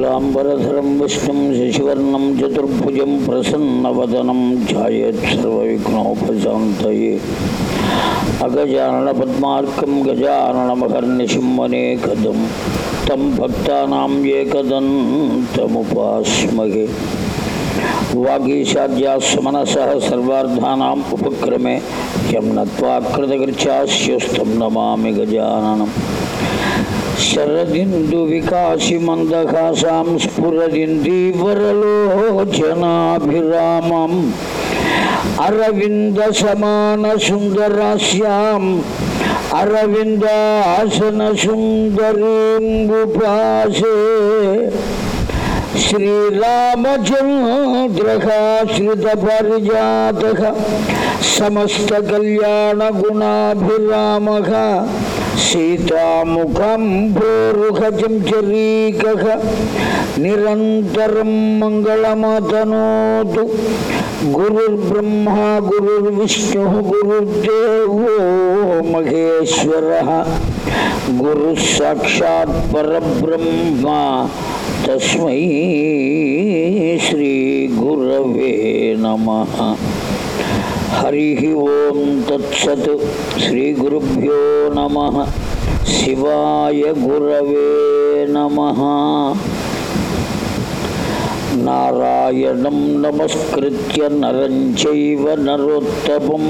शुक्लाम्बरधरं विष्णुं शशिवर्णं चतुर्भुजं प्रसन्नवदनं ध्यायेत्सर्वविघ्नोपशान्तये अगजाननपद्मार्कं गजाननमहर्निशिम्मनेकदं तं भक्तानां एकदन्तमुपास्महे। वागीशाद्यास्मनसः सर्वार्धानाम् उपक्रमे यं नत्वा कृतकृच्छास्युस्तं नमामि శరదిందు వికాసి మందహాసాం స్ఫురదిందీవరలోచనాభిరామం అరవింద సమాన సుందరాశ్యాం అరవిందాసన సుందరీంబుపాసే శ్రీరామచంద్రకాశ్రిత పరిజాత సమస్త కళ్యాణ గుణాభిరామ సీతాముఖం భూరుహచంచరీక నిరంతరం మంగళమతనోతు గురుర్బ్రహ్మ గురుర్విష్ణు గురుర్దేవో మహేశ్వర. గురు సాక్షాత్ పరబ్రహ్మ తస్మై శ్రీ గురవే నమ. హరి ఓం తత్సత్ శ్రీ గురుభ్యో నమ శివాయ గురవే నమ నారాయణం నమస్కృత్య నరం చైవ నరోత్తమం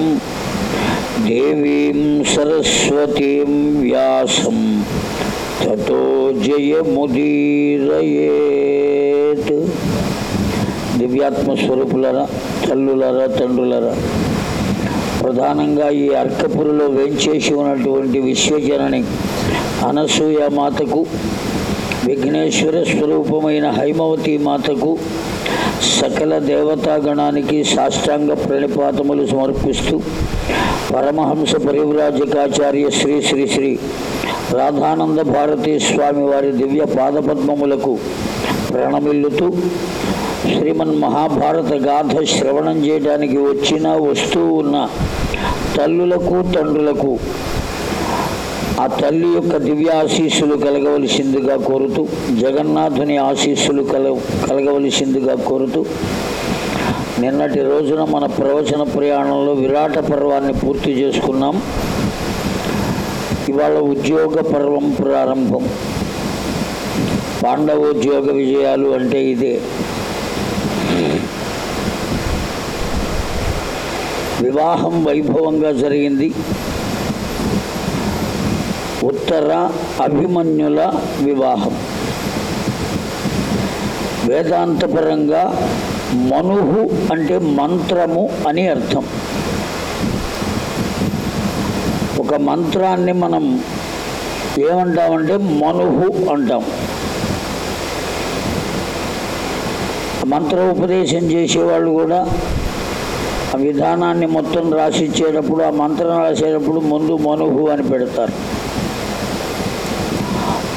దేవీం సరస్వతీం వ్యాసం తతో జయముదీరయేత్ దివ్యాత్మ స్వరూపులరా తల్లులరా తండ్రులరా. ప్రధానంగా ఈ అర్కపురిలో వేంచేసి ఉన్నటువంటి విశ్వజనని అనసూయ మాతకు విఘ్నేశ్వర స్వరూపమైన హైమవతి మాతకు సకల దేవతాగణానికి సాష్టాంగ ప్రణిపాతములు సమర్పిస్తూ పరమహంస పరివ్రాజకాచార్య శ్రీ శ్రీ శ్రీ రాధానంద భారతీ స్వామి వారి దివ్య పాదపద్మములకు ప్రణమిల్లుతూ శ్రీమన్ మహాభారత గాథ శ్రవణం చేయడానికి వచ్చిన వస్తూ ఉన్న తల్లులకు తండ్రులకు ఆ తల్లి యొక్క దివ్య ఆశీస్సులు కలగవలసిందిగా కోరుతూ జగన్నాథుని ఆశీస్సులు కల కలగవలసిందిగా కోరుతూ నిన్నటి రోజున మన ప్రవచన ప్రయాణంలో విరాట పర్వాన్ని పూర్తి చేసుకున్నాం. ఇవాళ ఉద్యోగ పర్వం ప్రారంభం. పాండవోద్యోగ విజయాలు అంటే ఇదే. వివాహం వైభవంగా జరిగింది. ఉత్తర అభిమన్యుల వివాహం. వేదాంతపరంగా మనుహు అంటే మంత్రము అని అర్థం. ఒక మంత్రాన్ని మనం ఏమంటామంటే మనుహు అంటాం. మంత్ర ఉపదేశం చేసేవాళ్ళు కూడా ఆ విధానాన్ని మొత్తం రాసిచ్చేటప్పుడు ఆ మంత్రం రాసేటప్పుడు ముందు మనుహు అని పెడతారు.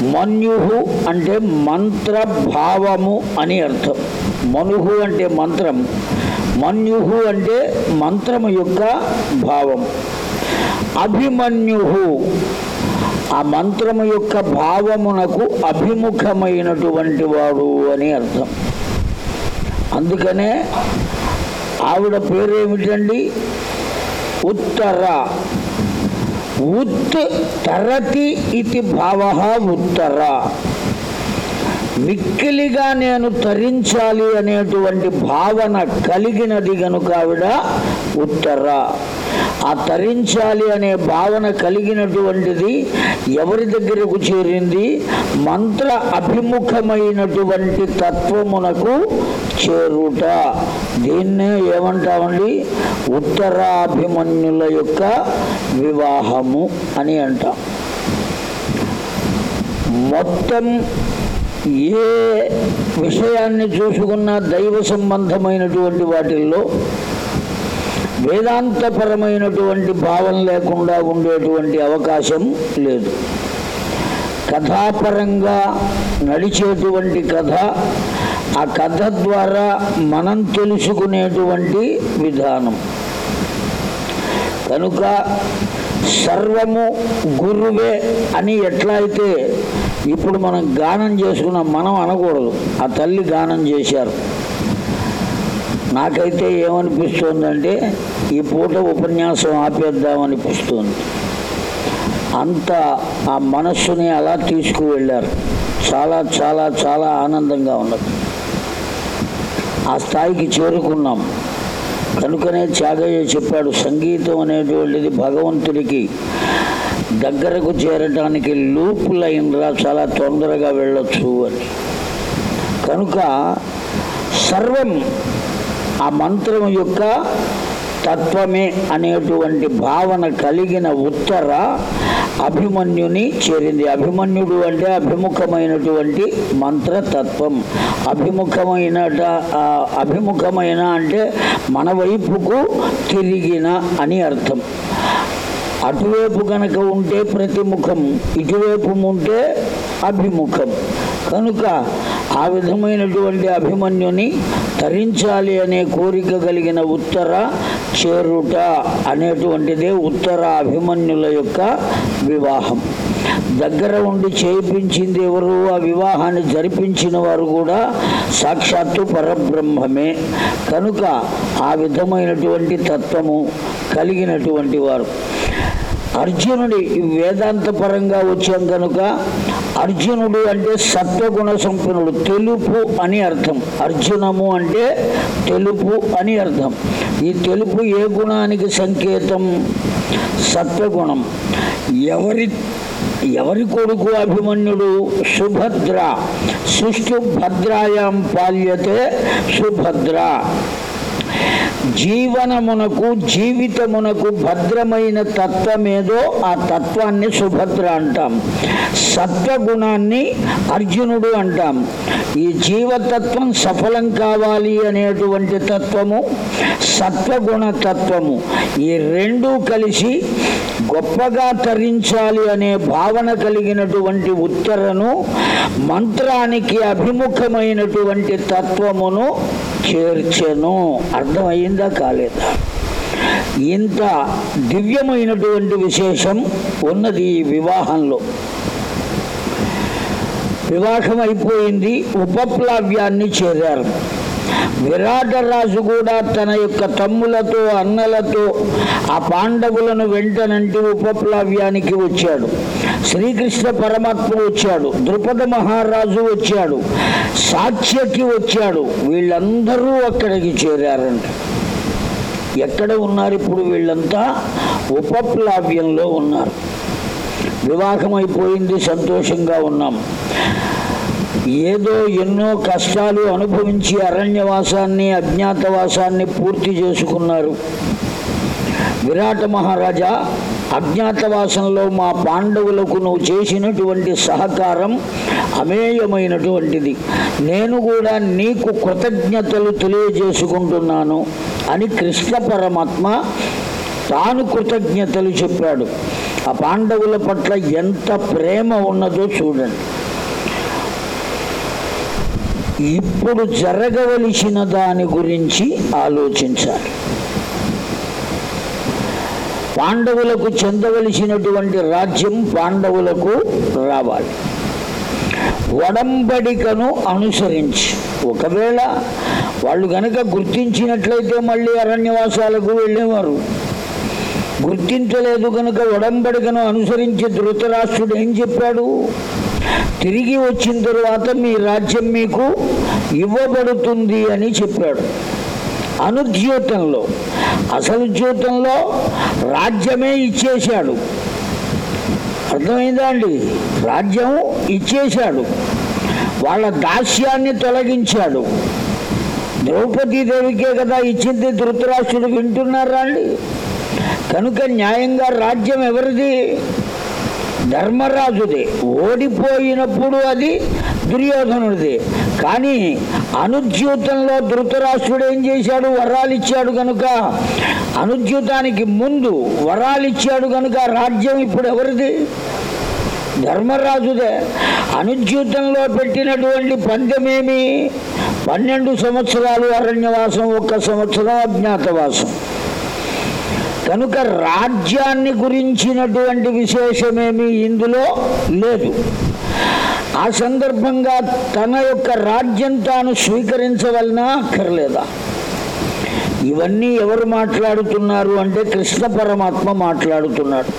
మన్యుహు అంటే మంత్ర భావము అని అర్థం. మనుహు అంటే మంత్రం. మన్యుహు అంటే మంత్రము యొక్క భావం. అభిమన్యుహు ఆ మంత్రము యొక్క భావమునకు అభిముఖమైనటువంటి వాడు అని అర్థం. అందుకనే ఆవిడ పేరేమిటండి? ఉత్తర. ఉత్ తరతి ఇది భావ ఉత్తర. మిక్కిలిగా నేను తరించాలి అనేటువంటి భావన కలిగినది గనుక ఆవిడ ఉత్తర. ఆ తరించాలి అనే భావన కలిగినటువంటిది ఎవరి దగ్గరకు చేరింది? మంత్ర అభిముఖమైనటువంటి తత్వమునకు చేరుట. దీన్నే ఏమంటామండి? ఉత్తరాభిమన్యుల యొక్క వివాహము అని అంటాం. మొత్తం ఏ విషయాన్ని చూసుకున్నా దైవ సంబంధమైనటువంటి వాటిల్లో వేదాంతపరమైనటువంటి భావం లేకుండా ఉండేటువంటి అవకాశం లేదు. కథాపరంగా నడిచేటువంటి కథ ఆ కథ ద్వారా మనం తెలుసుకునేటువంటి విధానం. కనుక సర్వము గురువే అని ఎట్లా అయితే ఇప్పుడు మనం గానం చేసుకున్నాం మనం అనకూడదు. ఆ తల్లి గానం చేశారు. నాకైతే ఏమనిపిస్తుందంటే ఈ పూట ఉపన్యాసం ఆపేద్దామనిపిస్తుంది. అంత ఆ మనస్సుని అలా తీసుకువెళ్ళారు. చాలా చాలా చాలా ఆనందంగా ఉన్నది. ఆ స్థాయికి చేరుకున్నాం. కనుకనే త్యాగయ్య చెప్పాడు సంగీతం అనేటువంటిది భగవంతుడికి దగ్గరకు చేరడానికి లూప్ చాలా తొందరగా వెళ్ళొచ్చు అని. కనుక సర్వం ఆ మంత్రం యొక్క తత్వమే అనేటువంటి భావన కలిగిన ఉత్తర అభిమన్యుని చేరింది. అభిమన్యుడు అంటే అభిముఖమైనటువంటి మంత్రతత్వం అభిముఖమైన అభిముఖమైన అంటే మన వైపుకు తిరిగిన అని అర్థం. అటువైపు కనుక ఉంటే ప్రతిముఖం ఇటువైపు ఉంటే అభిముఖం. కనుక ఆ విధమైనటువంటి అభిమన్యుని తరించాలి అనే కోరిక కలిగిన ఉత్తర చేరుట అనేటువంటిదే ఉత్తర అభిమన్యుల యొక్క వివాహం. దగ్గర ఉండి చేయించింది ఎవరు ఆ వివాహాన్ని జరిపించిన వారు కూడా సాక్షాత్తు పరబ్రహ్మమే. కనుక ఆ విధమైనటువంటి తత్వము కలిగినటువంటి వారు. అర్జునుడి వేదాంత పరంగా వచ్చాం కనుక అర్జునుడు అంటే సత్వగుణ సంపన్నుడు. తెలుపు అని అర్థం. అర్జునము అంటే తెలుపు అని అర్థం. ఈ తెలుపు ఏ గుణానికి సంకేతం? సత్వగుణం. ఎవరి ఎవరి కొడుకు అభిమన్యుడు? సుభద్ర. సుష్ఠు భద్రాయాం పాల్యతే సుభద్ర. జీవనమునకు జీవితమునకు భద్రమైన తత్వమేదో ఆ తత్వాన్ని సుభద్ర అంటాం. సత్వగుణాన్ని అర్జునుడు అంటాం. ఈ జీవతత్వం సఫలం కావాలి అనేటువంటి తత్వము సత్వగుణ తత్వము. ఈ రెండు కలిసి గొప్పగా తరించాలి అనే భావన కలిగినటువంటి ఉత్తరను మంత్రానికి అభిముఖమైనటువంటి తత్వమును చేర్చెను అర్థమైందా కాలేదా? ఇంత దివ్యమైనటువంటి విశేషం ఉన్నది ఈ వివాహంలో. వివాహం అయిపోయింది ఉపప్లావ్యాన్ని చేరారు. విరాట రాజు కూడా తన యొక్క తమ్ములతో అన్నలతో ఆ పాండవులను వెంటనంటి ఉపప్లావ్యానికి వచ్చాడు. శ్రీకృష్ణ పరమాత్మ వచ్చాడు. ద్రుపద మహారాజు వచ్చాడు. సాక్ష్యకి వచ్చాడు. వీళ్ళందరూ అక్కడికి చేరారంట. ఎక్కడ ఉన్నారు ఇప్పుడు వీళ్ళంతా? ఉపప్లావ్యంలో ఉన్నారు. వివాహం అయిపోయింది సంతోషంగా ఉన్నాం. ఏదో ఎన్నో కష్టాలు అనుభవించి అరణ్యవాసాన్ని అజ్ఞాతవాసాన్ని పూర్తి చేసుకున్నారు. విరాట మహారాజా అజ్ఞాతవాసంలో మా పాండవులకు నువ్వు చేసినటువంటి సహకారం అమేయమైనటువంటిది. నేను కూడా నీకు కృతజ్ఞతలు తెలియజేసుకుంటున్నాను అని కృష్ణ పరమాత్మ తాను కృతజ్ఞతలు చెప్పాడు. ఆ పాండవుల పట్ల ఎంత ప్రేమ ఉన్నదో చూడండి. ఇప్పుడు జరగవలసిన దాని గురించి ఆలోచించాలి. పాండవులకు చెందవలసినటువంటి రాజ్యం పాండవులకు రావాలి. వడంబడికను అనుసరించి ఒకవేళ వాళ్ళు గనక గుర్తించినట్లయితే మళ్ళీ అరణ్యవాసాలకు వెళ్ళేవారు. గుర్తించలేదు కనుక వడంబడికను అనుసరించి ధృతరాష్ట్రుడు ఏం చెప్పాడు? తిరిగి వచ్చిన తరువాత మీ రాజ్యం మీకు ఇవ్వబడుతుంది అని చెప్పాడు. అనుద్యూతంలో అసలు జీవితంలో రాజ్యమే ఇచ్చేశాడు. అర్థమైందా అండి? రాజ్యం ఇచ్చేశాడు. వాళ్ళ దాస్యాన్ని తొలగించాడు. ద్రౌపదీదేవికే కదా ఇచ్చింది ధృతరాష్ట్రుడు వింటున్నారా అండి? కనుక న్యాయంగా రాజ్యం ఎవరిది? ధర్మరాజుదే. ఓడిపోయినప్పుడు అది దుర్యోధనుడిదే. కానీ అనుద్యూతంలో ధృతరాష్ట్రుడు ఏం చేశాడు? వరాలు ఇచ్చాడు కనుక అనుద్యూతానికి ముందు వరాలు ఇచ్చాడు కనుక రాజ్యం ఇప్పుడు ఎవరిది? ధర్మరాజుదే. అనుద్యూతంలో పెట్టినటువంటి పందెమేమి? పన్నెండు సంవత్సరాలు అరణ్యవాసం ఒక్క సంవత్సరం అజ్ఞాతవాసం. కనుక రాజ్యాన్ని గురించినటువంటి విశేషమేమి ఇందులో లేదు. ఆ సందర్భంగా తన యొక్క రాజ్యం తాను స్వీకరించవలనా అక్కర్లేదా? ఇవన్నీ ఎవరు మాట్లాడుతున్నారు అంటే కృష్ణ పరమాత్మ మాట్లాడుతున్నాడు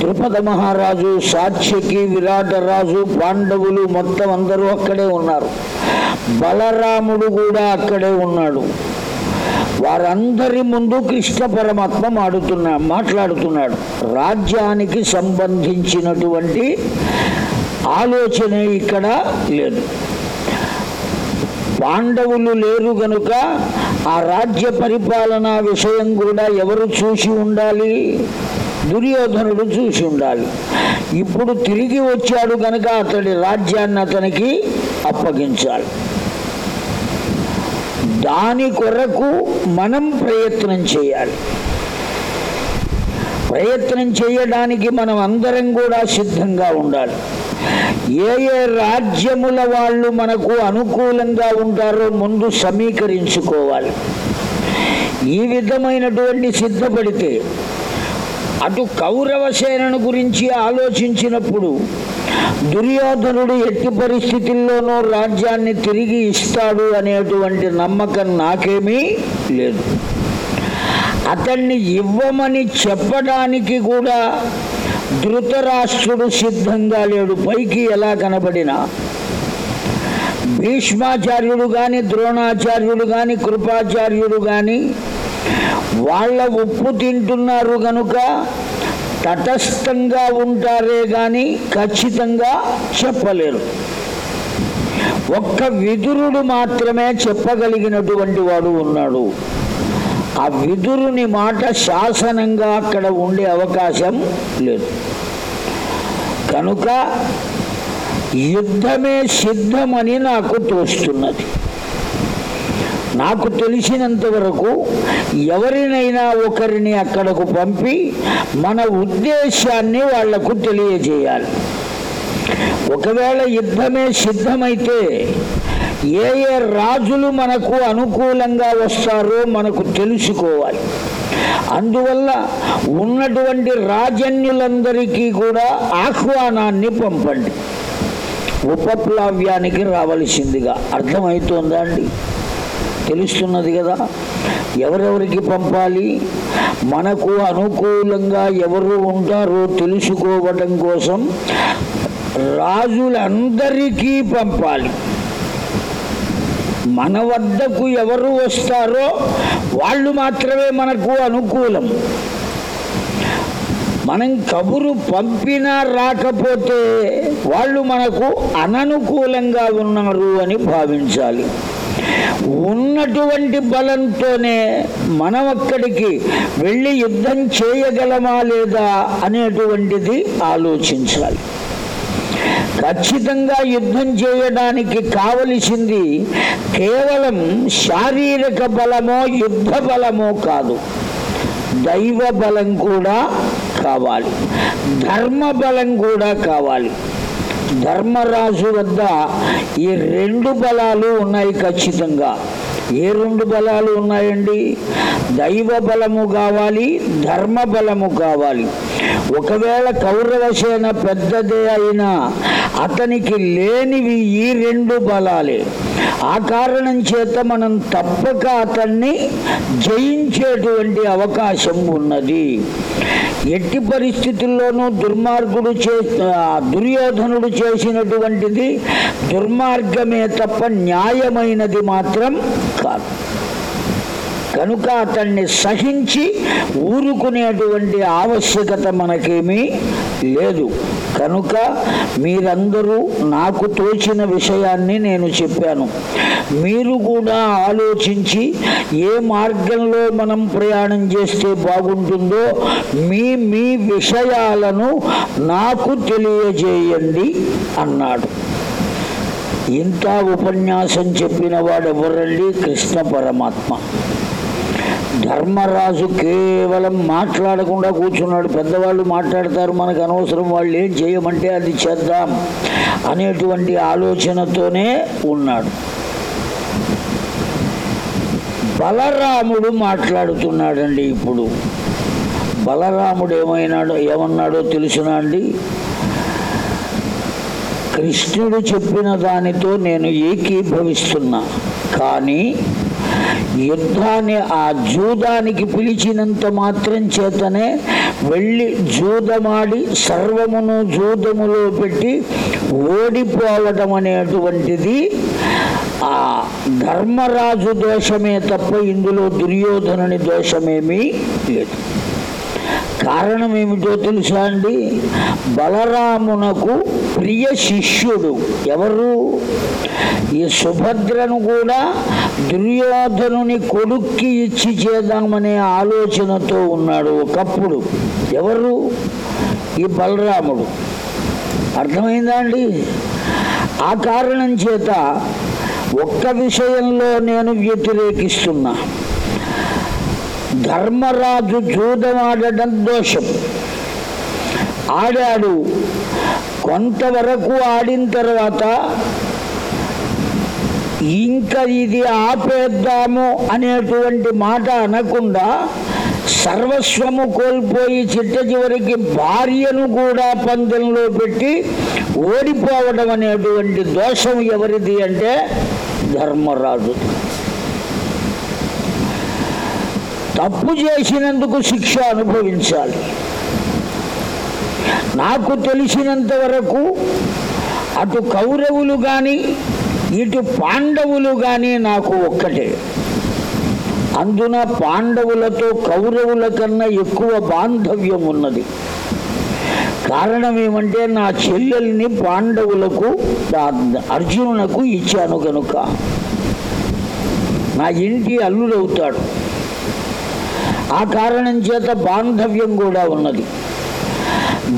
ద్రుపద మహారాజు సాత్యకి విరాటరాజు పాండవులు మొత్తం అందరూ అక్కడే ఉన్నారు. బలరాముడు కూడా అక్కడే ఉన్నాడు. వారందరి ముందు కృష్ణ పరమాత్మ మాడుతున్నా మాట్లాడుతున్నాడు. రాజ్యానికి సంబంధించినటువంటి ఆలోచన ఇక్కడ లేదు. పాండవులు లేరు గనుక ఆ రాజ్య పరిపాలన విషయం కూడా ఎవరు చూసి ఉండాలి? దుర్యోధనుడు చూసి ఉండాలి. ఇప్పుడు తిరిగి వచ్చాడు కనుక అతడి రాజ్యాన్ని అతనికి అప్పగించాలి. దాని కొరకు మనం ప్రయత్నం చేయాలి. ప్రయత్నం చేయడానికి మనం అందరం కూడా సిద్ధంగా ఉండాలి. ఏ ఏ రాజ్యముల వాళ్ళు మనకు అనుకూలంగా ఉంటారో ముందు సమీకరించుకోవాలి. ఈ విధమైనటువంటి సిద్ధపడితే అటు కౌరవ సేనను గురించి ఆలోచించినప్పుడు దుర్యోధనుడు ఎట్టి పరిస్థితుల్లోనూ రాజ్యాన్ని తిరిగి ఇస్తాడు అనేటువంటి నమ్మకం నాకేమీ లేదు. అతన్ని ఇవ్వమని చెప్పడానికి కూడా ధృతరాష్ట్రుడు సిద్ధంగా లేడు. పైకి ఎలా కనబడినా. భీష్మాచార్యుడు కానీ ద్రోణాచార్యుడు కానీ కృపాచార్యుడు కానీ వాళ్ళ ఉప్పు తింటున్నారు కనుక తటస్థంగా ఉంటారే కానీ ఖచ్చితంగా చెప్పలేరు. ఒక్క విదురుడు మాత్రమే చెప్పగలిగినటువంటి వాడు ఉన్నాడు. ఆ విదురుని మాట శాసనంగా అక్కడ ఉండే అవకాశం లేదు. కనుక యుద్ధమే సిద్ధమని నాకు తోస్తున్నది. నాకు తెలిసినంత వరకు ఎవరినైనా ఒకరిని అక్కడకు పంపి మన ఉద్దేశాన్ని వాళ్ళకు తెలియజేయాలి. ఒకవేళ యుద్ధమే సిద్ధమైతే ఏ ఏ రాజులు మనకు అనుకూలంగా వస్తారో మనకు తెలుసుకోవాలి. అందువల్ల ఉన్నటువంటి రాజన్యులందరికీ కూడా ఆహ్వానాన్ని పంపండి. ఉపప్లావ్యానికి రావలసిందిగా. అర్థమవుతోందా అండి? తెలుస్తున్నది కదా. ఎవరెవరికి పంపాలి? మనకు అనుకూలంగా ఎవరు ఉంటారో తెలుసుకోవటం కోసం రాజులందరికీ పంపాలి. మన వద్దకు ఎవరు వస్తారో వాళ్ళు మాత్రమే మనకు అనుకూలం. మనం కబురు పంపినా రాకపోతే వాళ్ళు మనకు అననుకూలంగా ఉన్నారు అని భావించాలి. ఉన్నటువంటి బలంతోనే మనం అక్కడికి వెళ్ళి యుద్ధం చేయగలమా లేదా అనేటువంటిది ఆలోచించాలి. ఖచ్చితంగా యుద్ధం చేయడానికి కావలసింది కేవలం శారీరక బలమో యుద్ధ బలమో కాదు. దైవ బలం కూడా కావాలి. ధర్మ బలం కూడా కావాలి. ధర్మరాజు వద్ద ఈ రెండు బలాలు ఉన్నాయి ఖచ్చితంగా. ఏ రెండు బలాలు ఉన్నాయండి? దైవ బలము కావాలి ధర్మ బలము కావాలి. ఒకవేళ కౌరవ సేన పెద్దదే అయినా అతనికి లేనివి ఈ రెండు బలాలే. ఆ కారణం చేత మనం తప్పక అతన్ని జయించేటువంటి అవకాశం ఉన్నది. ఎట్టి పరిస్థితుల్లోనూ దుర్మార్గుడు చే దుర్యోధనుడు చేసినటువంటిది దుర్మార్గమే తప్ప న్యాయమైనది మాత్రం కాదు. కనుక అతన్ని సహించి ఊరుకునేటువంటి ఆవశ్యకత మనకేమీ లేదు. కనుక మీరందరూ నాకు తోచిన విషయాన్ని నేను చెప్పాను. మీరు కూడా ఆలోచించి ఏ మార్గంలో మనం ప్రయాణం చేస్తే బాగుంటుందో మీ మీ విషయాలను నాకు తెలియజేయండి అన్నాడు. ఇంత ఉపన్యాసం చెప్పిన వాడు ఎవరండి కృష్ణ పరమాత్మ. ధర్మరాజు కేవలం మాట్లాడకుండా కూర్చున్నాడు. పెద్దవాళ్ళు మాట్లాడతారు మనకు అనవసరం వాళ్ళు ఏం చేయమంటే అది చేద్దాం అనేటువంటి ఆలోచనతోనే ఉన్నాడు. బలరాముడు మాట్లాడుతున్నాడండి ఇప్పుడు. బలరాముడు ఏమైనాడో ఏమన్నాడో తెలుసునా అండి? కృష్ణుడు చెప్పిన దానితో నేను ఏకీభవిస్తున్నా. కానీ యుద్ధాన్ని ఆ జూదానికి పిలిచినంత మాత్రం చేతనే వెళ్ళి జూదమాడి సర్వమును జూదములో పెట్టి ఓడిపోవడం అనేటువంటిది ఆ ధర్మరాజు దోషమే తప్ప ఇందులో దుర్యోధనుని దోషమేమీ లేదు. కారణం ఏమిటో తెలుసా అండి? బలరామునకు ప్రియ శిష్యుడు ఎవరు? ఈ సుభద్రను కూడా దుర్యోధనుని కొడుక్కి ఇచ్చి చేద్దామనే ఆలోచనతో ఉన్నాడు ఒకప్పుడు. ఎవరు? ఈ బలరాముడు. అర్థమైందా అండి? ఆ కారణం చేత ఒక్క విషయంలో నేను వ్యతిరేకిస్తున్నా. ధర్మరాజు జూదమాడడం దోషం. ఆడాడు. కొంతవరకు ఆడిన తర్వాత ఇంకా ఇది ఆపేద్దాము అనేటువంటి మాట అనకుండా సర్వస్వము కోల్పోయి చిట్ట చివరికి భార్యను కూడా పందెంలో పెట్టి ఓడిపోవడం అనేటువంటి దోషం ఎవరిది అంటే ధర్మరాజు. తప్పు చేసినందుకు శిక్ష అనుభవించాలి. నాకు తెలిసినంత వరకు అటు కౌరవులు కానీ ఇటు పాండవులు కానీ నాకు ఒక్కటే. అందున పాండవులతో కౌరవుల కన్నా ఎక్కువ బాంధవ్యం ఉన్నది. కారణం ఏమంటే నా చెల్లెల్ని పాండవులకు అర్జునునకు ఇచ్చాను కనుక నా ఇంటి అల్లుడవుతాడు. ఆ కారణం చేత బాంధవ్యం కూడా ఉన్నది.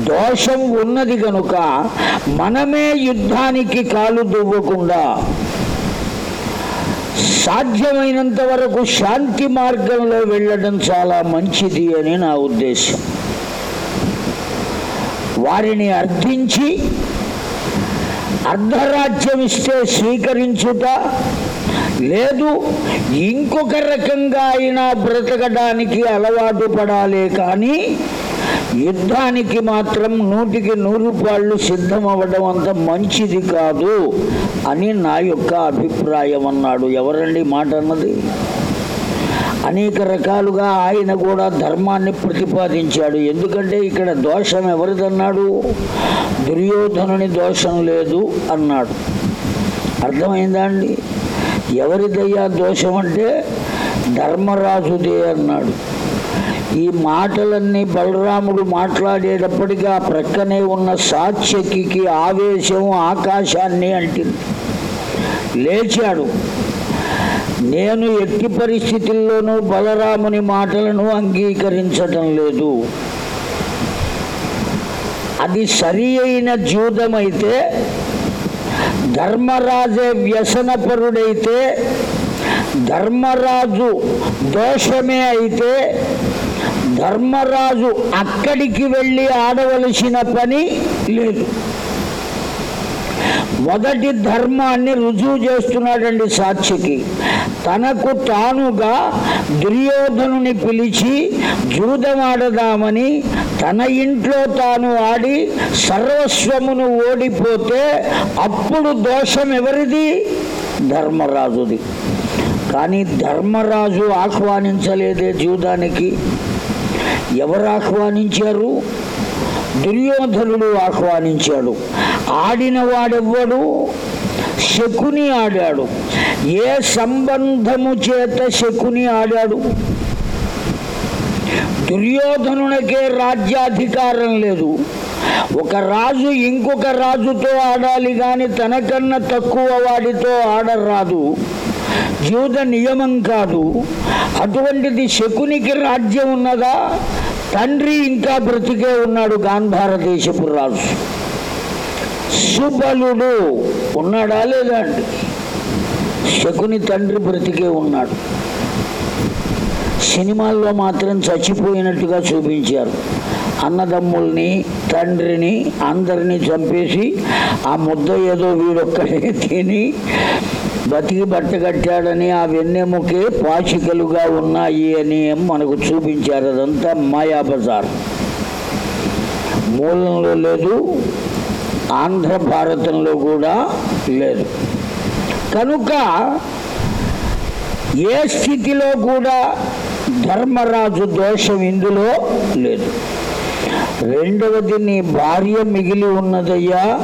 దోషం ఉన్నది కనుక మనమే యుద్ధానికి కాలు దువ్వకుండా సాధ్యమైనంత వరకు శాంతి మార్గంలో వెళ్ళడం చాలా మంచిది అని నా ఉద్దేశం. వారిని అర్థించి అర్ధరాజ్యం ఇస్తే స్వీకరించుట లేదు ఇంకొక రకంగా అయినా బ్రతకడానికి అలవాటు పడాలే కానీ యుద్ధానికి మాత్రం నూటికి నూరు పాళ్ళు సిద్ధమవ్వడం అంత మంచిది కాదు అని నా యొక్క అభిప్రాయం అన్నాడు. ఎవరండి మాట అన్నది? అనేక రకాలుగా ఆయన కూడా ధర్మాన్ని ప్రతిపాదించాడు. ఎందుకంటే ఇక్కడ దోషం ఎవరిదన్నాడు? దుర్యోధనుని దోషం లేదు అన్నాడు. అర్థమైందా అండి? ఎవరిదయ్యా దోషం అంటే ధర్మరాజుదే అన్నాడు. ఈ మాటలన్నీ బలరాముడు మాట్లాడేటప్పటికీ ఆ ప్రక్కనే ఉన్న సాత్యకి ఆవేశం ఆకాశాన్ని అంటింది. లేచాడు. నేను ఎట్టి పరిస్థితుల్లోనూ బలరాముని మాటలను అంగీకరించటం లేదు. అది సరి అయిన జూదమైతే ధర్మరాజే వ్యసనపరుడైతే ధర్మరాజు దోషమే అయితే ధర్మరాజు అక్కడికి వెళ్ళి ఆడవలసిన పని లేదు. మొదటి ధర్మాన్ని రుజువు చేస్తున్నాడండి సాక్షికి తనకు తానుగా దుర్యోధనుని పిలిచి జూదమాడదామని తన ఇంట్లో తాను ఆడి సర్వస్వమును ఓడిపోతే అప్పుడు దోషం ఎవరిది? ధర్మరాజుది. కానీ ధర్మరాజు ఆహ్వానించలేదే జూదానికి. ఎవరు ఆహ్వానించారు? దుర్యోధనుడు ఆహ్వానించాడు. ఆడిన వాడెవ్వడు శకుని ఆడాడు. ఏ సంబంధము చేత శకుని ఆడాడు? దుర్యోధనునికే రాజ్యాధికారం లేదు. ఒక రాజు ఇంకొక రాజుతో ఆడాలి కానీ తనకన్నా తక్కువ వాడితో ఆడరాదు. యూద నియమం కాదు. అటువంటిది శకునికి రాజ్యం ఉన్నదా? తండ్రి ఇంకా బ్రతికే ఉన్నాడు గాంధార దేశపు రాజు. సుబలుడు ఉన్నాడా లేదా అండి? శకుని తండ్రి బ్రతికే ఉన్నాడు. సినిమాల్లో మాత్రం చచ్చిపోయినట్టుగా చూపించారు. అన్నదమ్ముల్ని తండ్రిని అందరినీ చంపేసి ఆ ముద్ద ఏదో వీడొక్కడే తిని బతికి బట్ట కట్టాడని ఆ వెన్నెముకే పాచికలుగా ఉన్నాయి అని మనకు చూపించారు అదంతా మాయాబజార్. మూలంలో లేదు ఆంధ్ర భారతంలో కూడా లేదు. కనుక ఏ స్థితిలో కూడా ధర్మరాజు దోషం ఇందులో లేదు. రెండవది నీ భార్య మిగిలి ఉన్నదయ్యా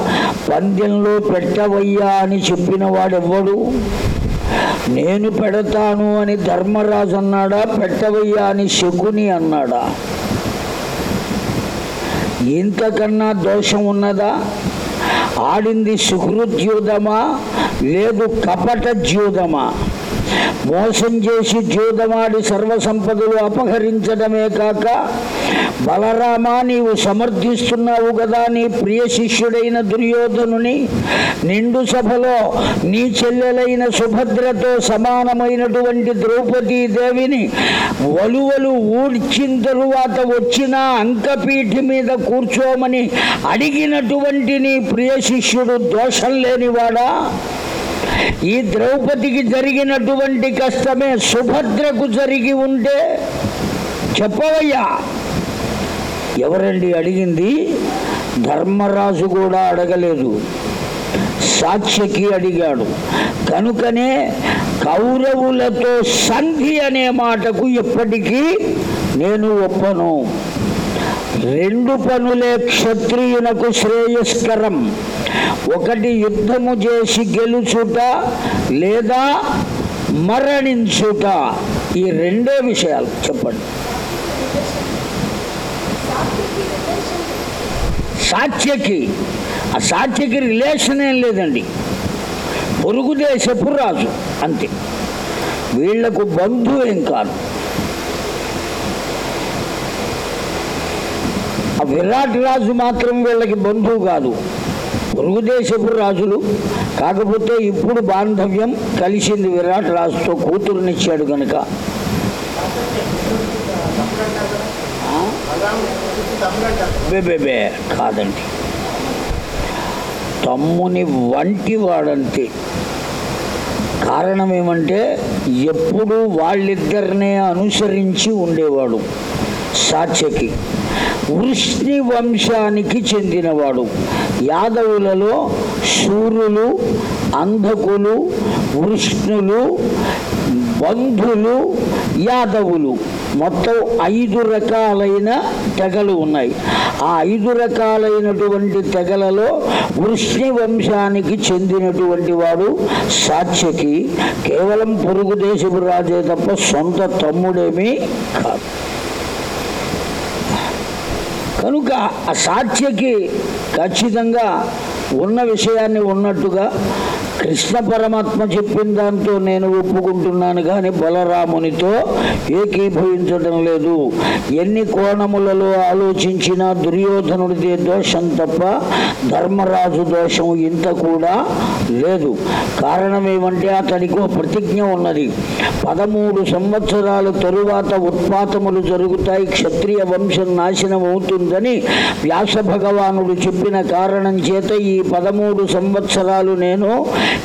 పందెంలో పెట్టవయ్యా అని చెప్పిన వాడెవ్వడు? నేను పెడతాను అని ధర్మరాజు అన్నాడా? పెట్టవయ్యా అని శకుని అన్నాడా? ఇంతకన్నా దోషం ఉన్నదా? ఆడింది సుహృద్యూదమా లేదు కపట జ్యూదమా మోసం చేసి జూదమాడి సర్వసంపదలు అపహరించడమే కాక బలరామా నీవు సమర్థిస్తున్నావు కదా నీ ప్రియ శిష్యుడైన దుర్యోధనుని నిండు సభలో నీ చెల్లెలైన సుభద్రతో సమానమైనటువంటి ద్రౌపదీ దేవిని వలువలు ఊడ్చిన తరువాత వచ్చిన అంకపీఠి మీద కూర్చోమని అడిగినటువంటి నీ ప్రియ శిష్యుడు దోషం లేనివాడా? ఈ ద్రౌపదికి జరిగినటువంటి కష్టమే సుభద్రకు జరిగి ఉంటే చెప్పవయ్యా. ఎవరండి అడిగింది? ధర్మరాజు కూడా అడగలేదు. సాక్ష్యకి అడిగాడు. కనుకనే కౌరవులతో సంధి అనే మాటకు ఎప్పటికీ నేను ఒప్పను. రెండు పనులే క్షత్రియునకు శ్రేయస్కరం. ఒకటి యుద్ధము చేసి గెలుచుట లేదా మరణించుట. ఈ రెండే విషయాలు చెప్పండి. సాత్యకి. ఆ సాత్యకి రిలేషన్ ఏం లేదండి. పొరుగు దేశపు రాజు అంతే. వీళ్ళకు బంధువేం కాదు. ఆ విరాట్ రాజు మాత్రం వీళ్ళకి బంధువు కాదు. పొరుగు రాజులు. కాకపోతే ఇప్పుడు బాంధవ్యం కలిసింది విరాట్ రాజుతో కూతురునిచ్చాడు కనుక బేబేబే కాదండి. తమ్ముని వంటి వాడంతే. కారణం ఏమంటే ఎప్పుడు వాళ్ళిద్దరినే అనుసరించి ఉండేవాడు సాత్యకి. వృష్ణి వంశానికి చెందినవాడు. యాదవులలో శూరులు అంధకులు వృష్ణులు బంధులు యాదవులు. మొత్తం ఐదు రకాలైన తెగలు ఉన్నాయి. ఆ ఐదు రకాలైనటువంటి తెగలలో వృష్ణి వంశానికి చెందినటువంటి వాడు సాత్యకి కేవలం పొరుగు దేశపు రాజే తప్ప సొంత తమ్ముడేమీ కాదు. కనుక ఆ సాధ్యకి ఖచ్చితంగా ఉన్న విషయాన్ని ఉన్నట్టుగా కృష్ణ పరమాత్మ చెప్పిన దాంతో నేను ఒప్పుకుంటున్నాను కానీ బలరామునితో ఏకీభవించడం లేదు. ఎన్ని కోణములలో ఆలోచించినా దుర్యోధనుడిదే దోషం తప్ప ధర్మరాజు దోషం ఇంత కూడా లేదు. కారణం ఏమంటే అతనికి ప్రతిజ్ఞ ఉన్నది. పదమూడు సంవత్సరాల తరువాత ఉత్పాతములు జరుగుతాయి క్షత్రియ వంశం నాశనం అవుతుందని వ్యాస భగవానుడు చెప్పిన కారణం చేత ఈ పదమూడు సంవత్సరాలు నేను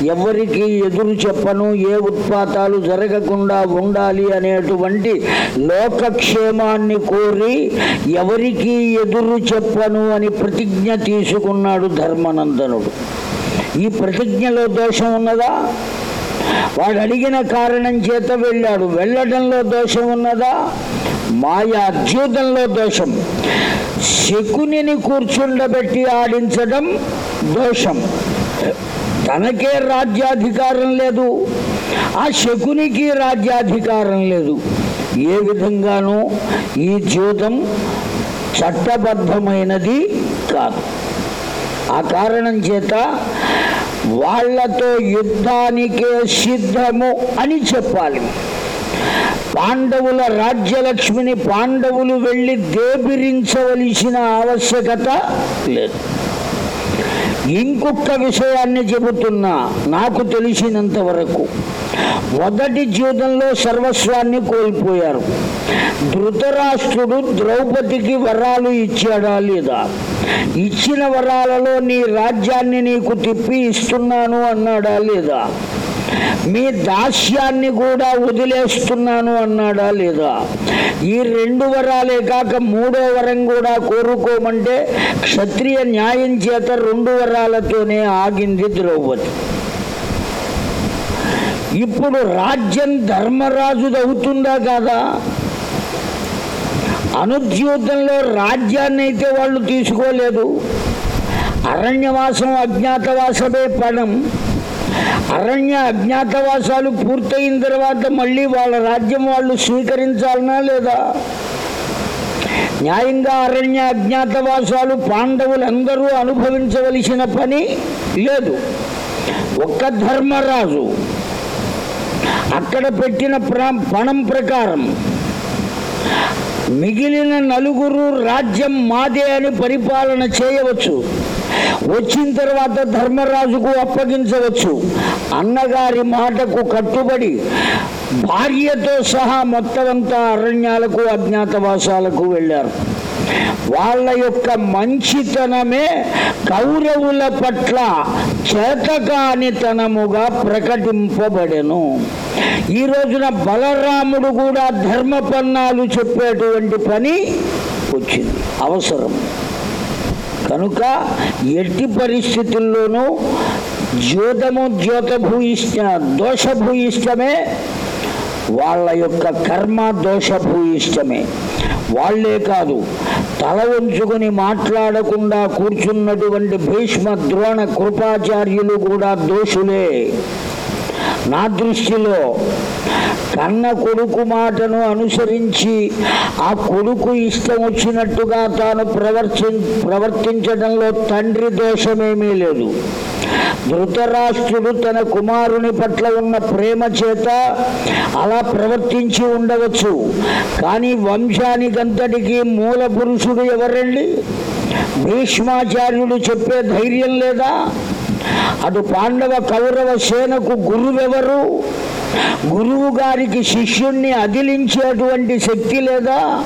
ఎవరికి ఎదురు చెప్పను ఏ ఉత్పాతాలు జరగకుండా ఉండాలి అనేటువంటి లోకక్షేమాన్ని కోరి ఎవరికి ఎదురు చెప్పను అని ప్రతిజ్ఞ తీసుకున్నాడు ధర్మనందనుడు. ఈ ప్రతిజ్ఞలో దోషం ఉన్నదా? వాడు అడిగిన కారణం చేత వెళ్ళాడు. వెళ్ళడంలో దోషం ఉన్నదా? మాయా అద్యూతంలో దోషం. శకునిని కూర్చుండబెట్టి ఆడించడం దోషం. తనకే రాజ్యాధికారం లేదు. ఆ శకునికి రాజ్యాధికారం లేదు. ఏ విధంగానూ ఈ జీవితం చట్టబద్ధమైనది కాదు. ఆ కారణం చేత వాళ్ళతో యుద్ధానికే సిద్ధము అని చెప్పాలి. పాండవుల రాజ్యలక్ష్మిని పాండవులు వెళ్ళి దేబిరించవలసిన ఆవశ్యకత లేదు. ఇంకొక విషయాన్ని చెబుతున్నా. నాకు తెలిసినంత వరకు మొదటి జీవితంలో సర్వస్వాన్ని కోల్పోయారు. ధృతరాష్ట్రుడు ద్రౌపదికి వరాలు ఇచ్చాడా లేదా? ఇచ్చిన వరాలలో నీ రాజ్యాన్ని నీకు తిప్పి ఇస్తున్నాను అన్నాడా లేదా? మీ దాస్యాన్ని కూడా వదిలేస్తున్నాను అన్నాడా లేదా? ఈ రెండు వరాలే కాక మూడో వరం కూడా కోరుకోమంటే క్షత్రియ న్యాయం చేత రెండు వరాలతోనే ఆగింది ద్రౌపది. ఇప్పుడు రాజ్యం ధర్మరాజుదవుతుందా కాదా? అనుద్యూతంలో రాజ్యాన్ని అయితే వాళ్ళు తీసుకోలేదు. అరణ్యవాసం అజ్ఞాతవాసమే పణం. అరణ్య అజ్ఞాతవాసాలు పూర్తయిన తర్వాత మళ్ళీ వాళ్ళ రాజ్యం వాళ్ళు స్వీకరించాలనా లేదా? న్యాయంగా అరణ్య అజ్ఞాతవాసాలు పాండవులందరూ అనుభవించవలసిన పని లేదు. ఒక్క ధర్మరాజు అక్కడ పెట్టిన పణం ప్రకారం మిగిలిన నలుగురు రాజ్యం మాదే అని పరిపాలన చేయవచ్చు. వచ్చిన తర్వాత ధర్మరాజుకు అప్పగించవచ్చు. అన్నగారి మాటకు కట్టుబడి భార్యతో సహా మొత్తమంతా అరణ్యాలకు అజ్ఞాతవాసాలకు వెళ్ళారు. వాళ్ళ యొక్క మంచితనమే కౌరవుల పట్ల చేతకానితనముగా ప్రకటింపబడెను. ఈ రోజున బలరాముడు కూడా ధర్మపన్నాలు చెప్పేటువంటి పని వచ్చింది. అవసరం. కనుక ఎట్టి పరిస్థితుల్లోనూ జ్యోతము జ్యోతభూయిష్ట దోషభూయిష్టమే వాళ్ళ యొక్క కర్మ దోషభూయిష్టమే. వాళ్ళే కాదు తల ఉంచుకుని మాట్లాడకుండా కూర్చున్నటువంటి భీష్మ ద్రోణ కృపాచార్యులు కూడా దోషులే. నా దృష్టిలో కన్న కొడుకు మాటను అనుసరించి ఆ కొడుకు ఇష్టం వచ్చినట్టుగా తాను ప్రవర్తి ప్రవర్తించడంలో తండ్రి దోషమేమీ లేదు. ధృతరాష్ట్రుడు తన కుమారుని పట్ల ఉన్న ప్రేమ చేత అలా ప్రవర్తించి ఉండవచ్చు. కానీ వంశానికంతటికి మూల పురుషుడు ఎవరండి? భీష్మాచార్యుడు చెప్పే ధైర్యం లేదా? అటు పాండవ కౌరవ సేనకు గురువెవరు? గురువు గారికి శిష్యుణ్ణి అదిలించేటువంటి శక్తి లేదా?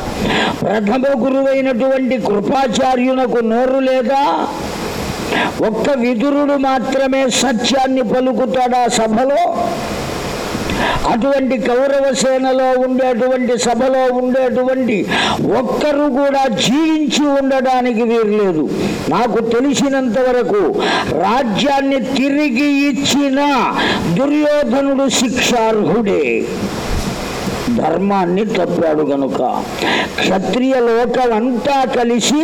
ప్రథమ గురువైనటువంటి కృపాచార్యునకు నోరు లేదా? ఒక్క విదురుడు మాత్రమే సత్యాన్ని పలుకుతాడా సభలో? అటువంటి కౌరవ సేనలో ఉండేటువంటి సభలో ఉండేటువంటి ఒక్కరు కూడా జీవించి ఉండడానికి వీరలేదు. నాకు తెలిసినంత వరకు రాజ్యాన్ని తిరిగి ఇచ్చిన దుర్యోధనుడు శిక్షార్హుడే. ధర్మాన్ని తప్పాడు గనుక. క్షత్రియ లోకం అంతా కలిసి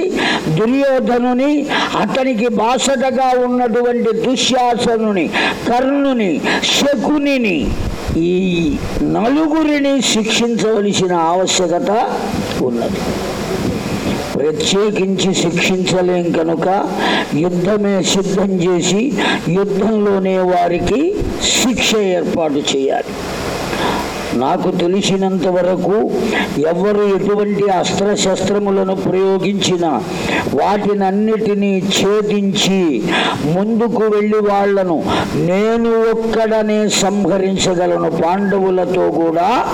దుర్యోధనుని అతనికి బాసటగా ఉన్నటువంటి దుశ్శాసనుని కర్ణుని శకునిని ఈ నలుగురిని శిక్షించవలసిన ఆవశ్యకత ఉన్నది. ప్రత్యేకించి శిక్షించలేం కనుక యుద్ధమే సిద్ధం చేసి యుద్ధంలోనే వారికి శిక్ష ఏర్పాటు చేయాలి. నాకు తెలిసినంత వరకు ఎవరు ఎటువంటి అస్త్రశస్త్రములను ప్రయోగించిన వాటినన్నిటినీ ఛేదించి ముందుకు వెళ్ళి వాళ్ళను నేను ఒక్కడనే సంహరించగలను. పాండవులతో కూడా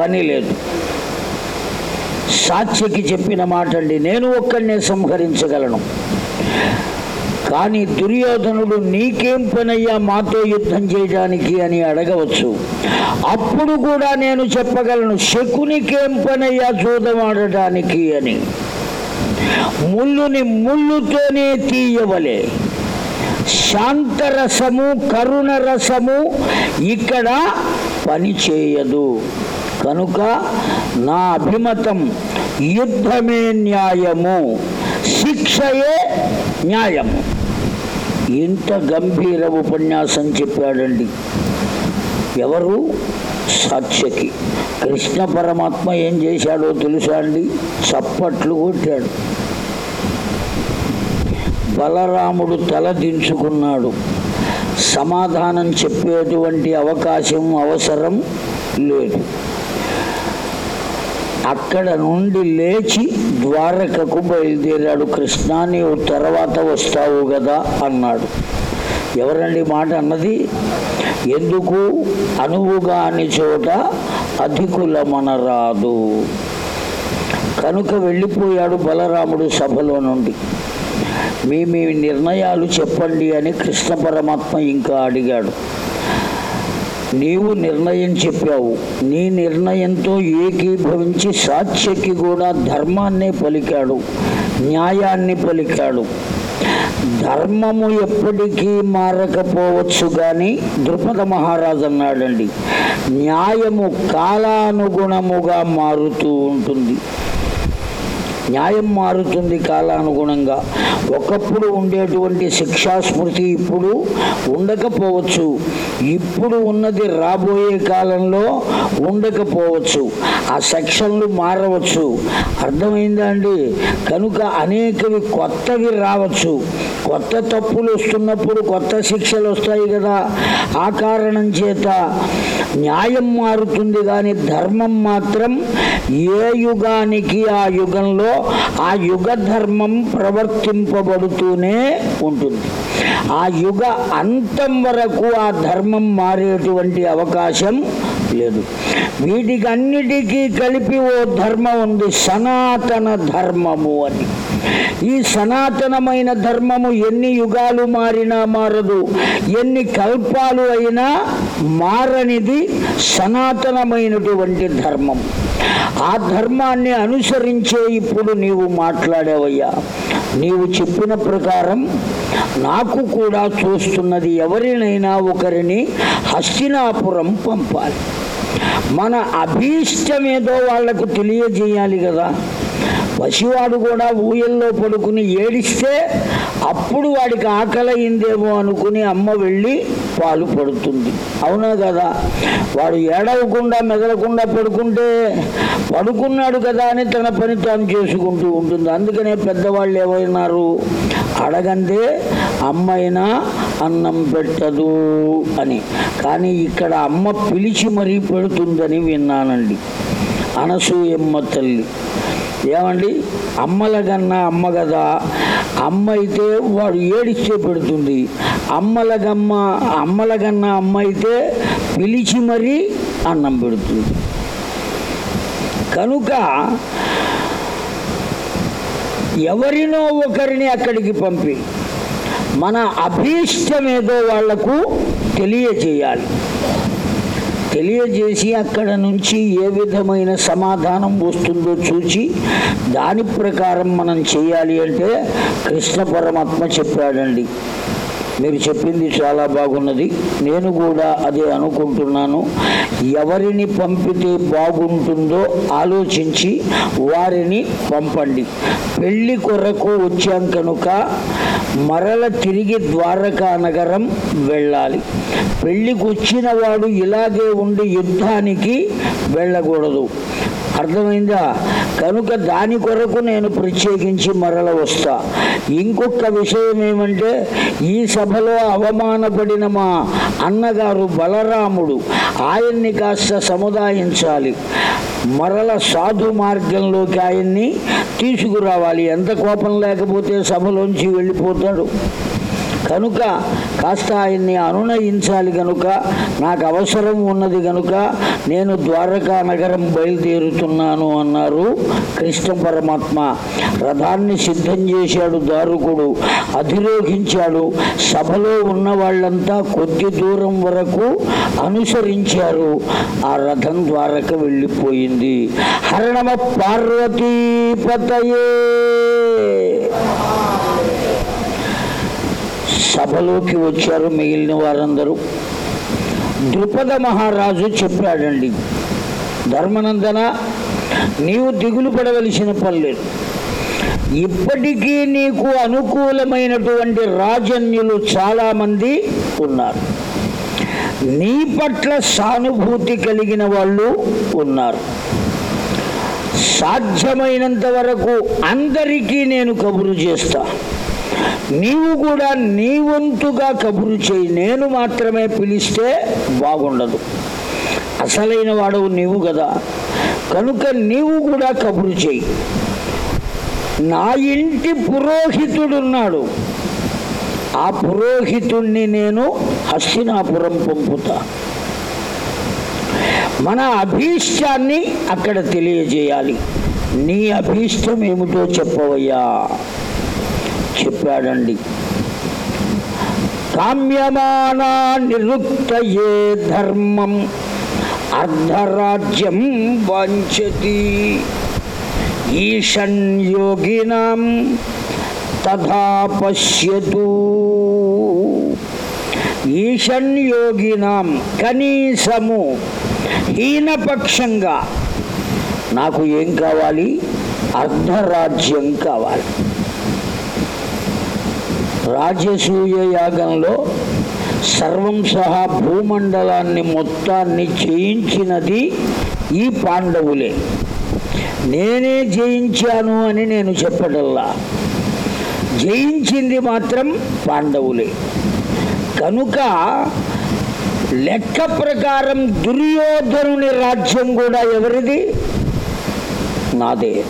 పని లేదు. సాక్షికి చెప్పిన మాట అండి నేను ఒక్కడనే సంహరించగలను. కానీ దుర్యోధనుడు నీకేం పనయ్యా మాతో యుద్ధం చేయడానికి అని అడగవచ్చు. అప్పుడు కూడా నేను చెప్పగలను శకునికేం పనయ్యా చూదమాడటానికి అని. ముళ్ళుని ముళ్ళుతోనే తీయవలే. శాంతరసము కరుణ రసము ఇక్కడ పని చేయదు. కనుక నా అభిమతం యుద్ధమే న్యాయము శిక్షయే న్యాయము. ఇంత గంభీర ఉపన్యాసం చెప్పాడండి. ఎవరు? సాక్ష్యకి కృష్ణ పరమాత్మ ఏం చేశాడో తెలుసా అండి? చప్పట్లు కొట్టాడు. బలరాముడు తల దించుకున్నాడు. సమాధానం చెప్పేటువంటి అవకాశం అవసరం లేదు. అక్కడ నుండి లేచి ద్వారకకు బయలుదేరాడు. కృష్ణ నీవు తర్వాత వస్తావు కదా అన్నాడు. ఎవరండి మాట అన్నది? ఎందుకు? అనువుగా అని చోట అధికులమనరాదు. కనుక వెళ్ళిపోయాడు బలరాముడు సభలో నుండి. మీ మీ నిర్ణయాలు చెప్పండి అని కృష్ణ పరమాత్మ ఇంకా అడిగాడు. నీవు నిర్ణయం చెప్పావు. నీ నిర్ణయంతో ఏకీభవించి సాత్యకి కూడా ధర్మాన్నే పలికాడు. న్యాయాన్ని పలికాడు. ధర్మము ఎప్పటికీ మారకపోవచ్చు కానీ ద్రుపద మహారాజు అన్నాడండి. న్యాయము కాలానుగుణముగా మారుతూ ఉంటుంది. న్యాయం మారుతుంది కాలానుగుణంగా. ఒకప్పుడు ఉండేటువంటి శిక్షాస్మృతి ఇప్పుడు ఉండకపోవచ్చు. ఇప్పుడు ఉన్నది రాబోయే కాలంలో ఉండకపోవచ్చు. ఆ సెక్షన్లు మారవచ్చు. అర్థమైందా అండి? కనుక అనేకవి కొత్తవి రావచ్చు. కొత్త తప్పులు వస్తున్నప్పుడు కొత్త శిక్షలు వస్తాయి కదా. ఆ కారణం చేత న్యాయం మారుతుంది కానీ ధర్మం మాత్రం ఏ యుగానికి ఆ యుగంలో ఆ యుగ ధర్మం ప్రవర్తింపబడుతూనే ఉంటుంది. ఆ యుగ అంతం వరకు ఆ ధర్మం మారేటువంటి అవకాశం లేదు. వీటికి అన్నిటికీ కలిపి ఓ ధర్మం ఉంది సనాతన ధర్మము అని. ఈ సనాతనమైన ధర్మము ఎన్ని యుగాలు మారినా మారదు ఎన్ని కల్పాలు అయినా మారనిది సనాతనమైనటువంటి ధర్మం. ఆ ధర్మాన్ని అనుసరించే ఇప్పుడు నీవు మాట్లాడేవయ్యా. నీవు చెప్పిన ప్రకారం నాకు కూడా చూస్తున్నది ఎవరినైనా ఒకరిని హస్తినాపురం పంపాలి. మన అభీష్టమేదో వాళ్ళకు తెలియజేయాలి కదా. పసివాడు కూడా ఊయల్లో పడుకుని ఏడిస్తే అప్పుడు వాడికి ఆకలయిందేమో అనుకుని అమ్మ వెళ్ళి పాలు పడుతుంది. అవునా కదా? వాడు ఏడవకుండా మెదలకుండా పడుకుంటే పడుకున్నాడు కదా అని తన పని తాను చేసుకుంటూ ఉంటుంది. అందుకనే పెద్దవాళ్ళు ఏమైనారు? అడగందే అమ్మైనా అన్నం పెట్టదు అని. కానీ ఇక్కడ అమ్మ పిలిచి మరీ పెడుతుందని విన్నానండి. అనసూయమ్మ తల్లి. ఏమండి? అమ్మల కన్నా అమ్మ కదా. అమ్మ అయితే వాడు ఏడిస్తే పెడుతుంది. అమ్మలగమ్మ అమ్మలగన్న అమ్మ అయితే పిలిచి మరీ అన్నం పెడుతుంది. కనుక ఎవరినో ఒకరిని అక్కడికి పంపి మన అభీష్టమేదో వాళ్ళకు తెలియజేయాలి. తెలియజేసి అక్కడ నుంచి ఏ విధమైన సమాధానం వస్తుందో చూచి దాని ప్రకారం మనం చేయాలి అంటే కృష్ణ పరమాత్మ చెప్పాడండి. మీరు చెప్పింది చాలా బాగున్నది. నేను కూడా అదే అనుకుంటున్నాను. ఎవరిని పంపితే బాగుంటుందో ఆలోచించి వారిని పంపండి. పెళ్ళి కొరకు వచ్చాం కనుక మరల తిరిగి ద్వారకా నగరం వెళ్ళాలి. పెళ్ళికి వాడు ఇలాగే ఉండి యుద్ధానికి వెళ్ళకూడదు. అర్థమైందా? కనుక దాని కొరకు నేను ప్రత్యేకించి మరల వస్తా. ఇంకొక విషయం ఏమంటే ఈ సభలో అవమానపడిన మా అన్నగారు బలరాముడు ఆయన్ని కాస్త సముదాయించాలి. మరల సాధు మార్గంలోకి ఆయన్ని తీసుకురావాలి. ఎంత కోపం లేకపోతే సభలోంచి వెళ్ళిపోతాడు? కనుక కాస్త ఆయన్ని అనునయించాలి కనుక నాకు అవసరం ఉన్నది కనుక నేను ద్వారకా నగరం బయలుదేరుతున్నాను అన్నారు కృష్ణ పరమాత్మ. రథాన్ని సిద్ధం చేశాడు దారుకుడు అధిరోహించాడు. సభలో ఉన్న వాళ్ళంతా కొద్ది దూరం వరకు అనుసరించారు. ఆ రథం ద్వారక వెళ్ళిపోయింది. హరణమ పార్వతీపతయే సభలోకి వచ్చారు మిగిలిన వారందరూ. ద్రుపద మహారాజు చెప్పాడండి ధర్మనందన నీవు దిగులు పడవలసిన పనిలేదు ఇప్పటికీ నీకు అనుకూలమైనటువంటి రాజన్యులు చాలామంది ఉన్నారు. నీ పట్ల సానుభూతి కలిగిన వాళ్ళు ఉన్నారు. సాధ్యమైనంత వరకు అందరికీ నేను కబురు చేస్తాను నీవు కూడా నీ వంతుగా కబురు చేయి. నేను మాత్రమే పిలిస్తే బాగుండదు. అసలైన వాడవు నీవు కదా. కనుక నీవు కూడా కబురు చేయి. నా ఇంటి పురోహితుడున్నాడు. ఆ పురోహితుణ్ణి నేను హస్తినాపురం పంపుతా. మన అభీష్టాన్ని అక్కడ తెలియజేయాలి. నీ అభీష్టం ఏమిటో చెప్పవయ్యా. చెప్పాడండి. కామ్యమానా నిరుక్తయే ధర్మం అర్ధరాజ్యం వాంఛతి. ఈశన్ యోగినాం తథా పశ్యతు. ఈశన్ యోగినాం కనీసము హీనపక్షంగా నాకు ఏం కావాలి? అర్ధరాజ్యం కావాలి. రాజసూయ యాగంలో సర్వం సహా భూమండలాన్ని మొత్తాన్ని చేయించినది ఈ పాండవులే. నేనే జయించాను అని నేను చెప్పడల్లా. జయించింది మాత్రం పాండవులే. కనుక లెక్క ప్రకారం దుర్యోధనుని రాజ్యం కూడా ఎవరిది? నాదే.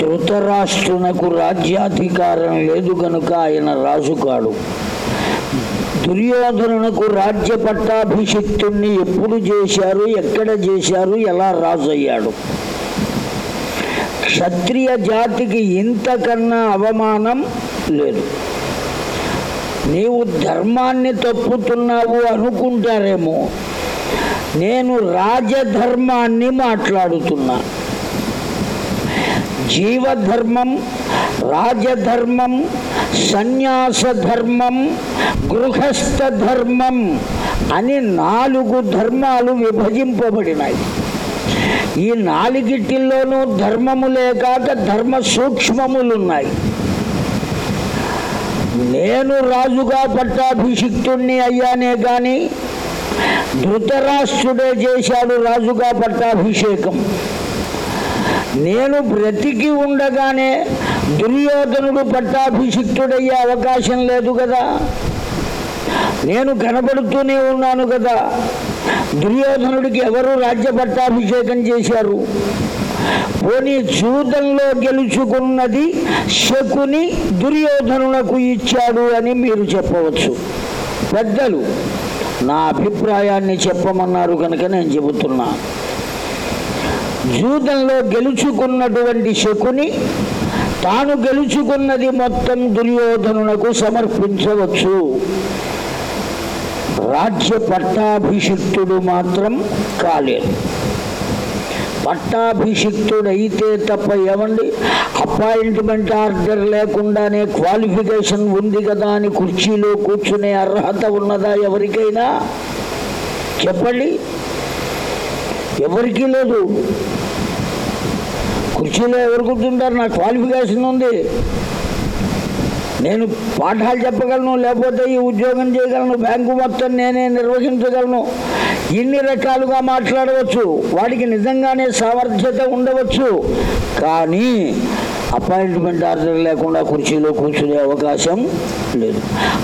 ధృతరాష్ట్రునకు రాజ్యాధికారం లేదు గనుక ఆయన రాజు కాడు దుర్యోధనునకు రాజ్య పట్టాభిషిక్తుణ్ణి ఎప్పుడు చేశారు ఎక్కడ చేశారు ఎలా రాజు అయ్యాడు క్షత్రియ జాతికి ఇంతకన్నా అవమానం లేదు. నీవు ధర్మాన్ని తప్పుతున్నావు అనుకుంటారేమో. నేను రాజధర్మాన్ని మాట్లాడుతున్నా. జీవధర్మం రాజధర్మం సన్యాస ధర్మం గృహస్థ ధర్మం అని నాలుగు ధర్మాలు విభజింపబడినాయి. ఈ నాలుగిటిల్లోనూ ధర్మములే కాక ధర్మ సూక్ష్మములున్నాయి నేను రాజుగా పట్టాభిషిక్తుణ్ణి అయ్యానే కానీ ధృతరాష్ట్రుడే చేశాడు రాజుగా పట్టాభిషేకం. నేను బ్రతికి ఉండగానే దుర్యోధనుడు పట్టాభిషిక్తుడయ్యే అవకాశం లేదు కదా. నేను కనబడుతూనే ఉన్నాను కదా. దుర్యోధనుడికి ఎవరు రాజ్య పట్టాభిషేకం చేశారు? పోనీ చూతంలో గెలుచుకున్నది శకుని దుర్యోధనులకు ఇచ్చాడు అని మీరు చెప్పవచ్చు. పెద్దలు నా అభిప్రాయాన్ని చెప్పమన్నారు కనుక నేను చెబుతున్నా. జూదంలో గెలుచుకున్నటువంటి శకుని తాను గెలుచుకున్నది మొత్తం దుర్యోధనునకు సమర్పించవచ్చు. రాజ్య పట్టాభిషిక్తుడు మాత్రం కాలేదు పట్టాభిషిక్తుడైతే తప్ప ఏమండి? అపాయింట్మెంట్ ఆర్డర్ లేకుండానే క్వాలిఫికేషన్ ఉంది కదా అని కుర్చీలో కూర్చునే అర్హత ఉన్నదా ఎవరికైనా? చెప్పండి. ఎవరికీ లేదు. కుర్చీలో ఎవరు కూర్చుంటారు? నాకు క్వాలిఫికేషన్ ఉంది. నేను పాఠాలు చెప్పగలను లేకపోతే ఈ ఉద్యోగం చేయగలను బ్యాంకు మొత్తం నేనే నిర్వహించగలను. ఇన్ని రకాలుగా మాట్లాడవచ్చు. వాడికి నిజంగానే సామర్థ్యత ఉండవచ్చు. కానీ అపాయింట్మెంట్ ఆర్డర్ లేకుండా కుర్చీలో కూర్చునే అవకాశం లేదు.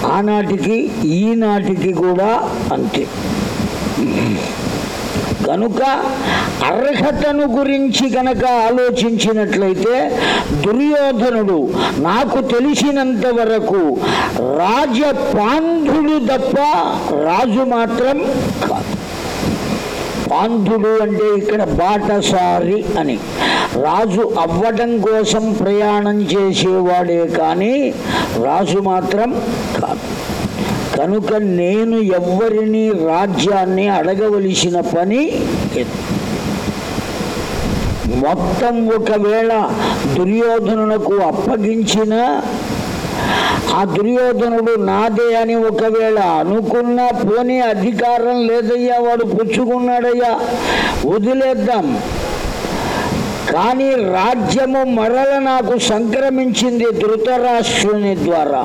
ఆనాటికి ఈనాటికి కూడా అంతే. కనుక అర్హతను గురించి కనుక ఆలోచించినట్లయితే దుర్యోధనుడు నాకు తెలిసినంత వరకు రాజపాంధుడు తప్ప రాజు మాత్రం కాదు. పాంధుడు అంటే ఇక్కడ బాటసారి అని. రాజు అవ్వడం కోసం ప్రయాణం చేసేవాడే కానీ రాజు మాత్రం కాదు. కనుక నేను ఎవ్వరిని రాజ్యాన్ని అడగవలసిన పని మొత్తం ఒకవేళ దుర్యోధనునకు అప్పగించిన ఆ దుర్యోధనుడు నాదే అని ఒకవేళ అనుకున్నా పోనీ అధికారం లేదయ్యా వాడు పుచ్చుకున్నాడయ్యా వదిలేద్దాం. కానీ రాజ్యము మరల నాకు సంక్రమించింది ధృతరాష్ట్రుని ద్వారా.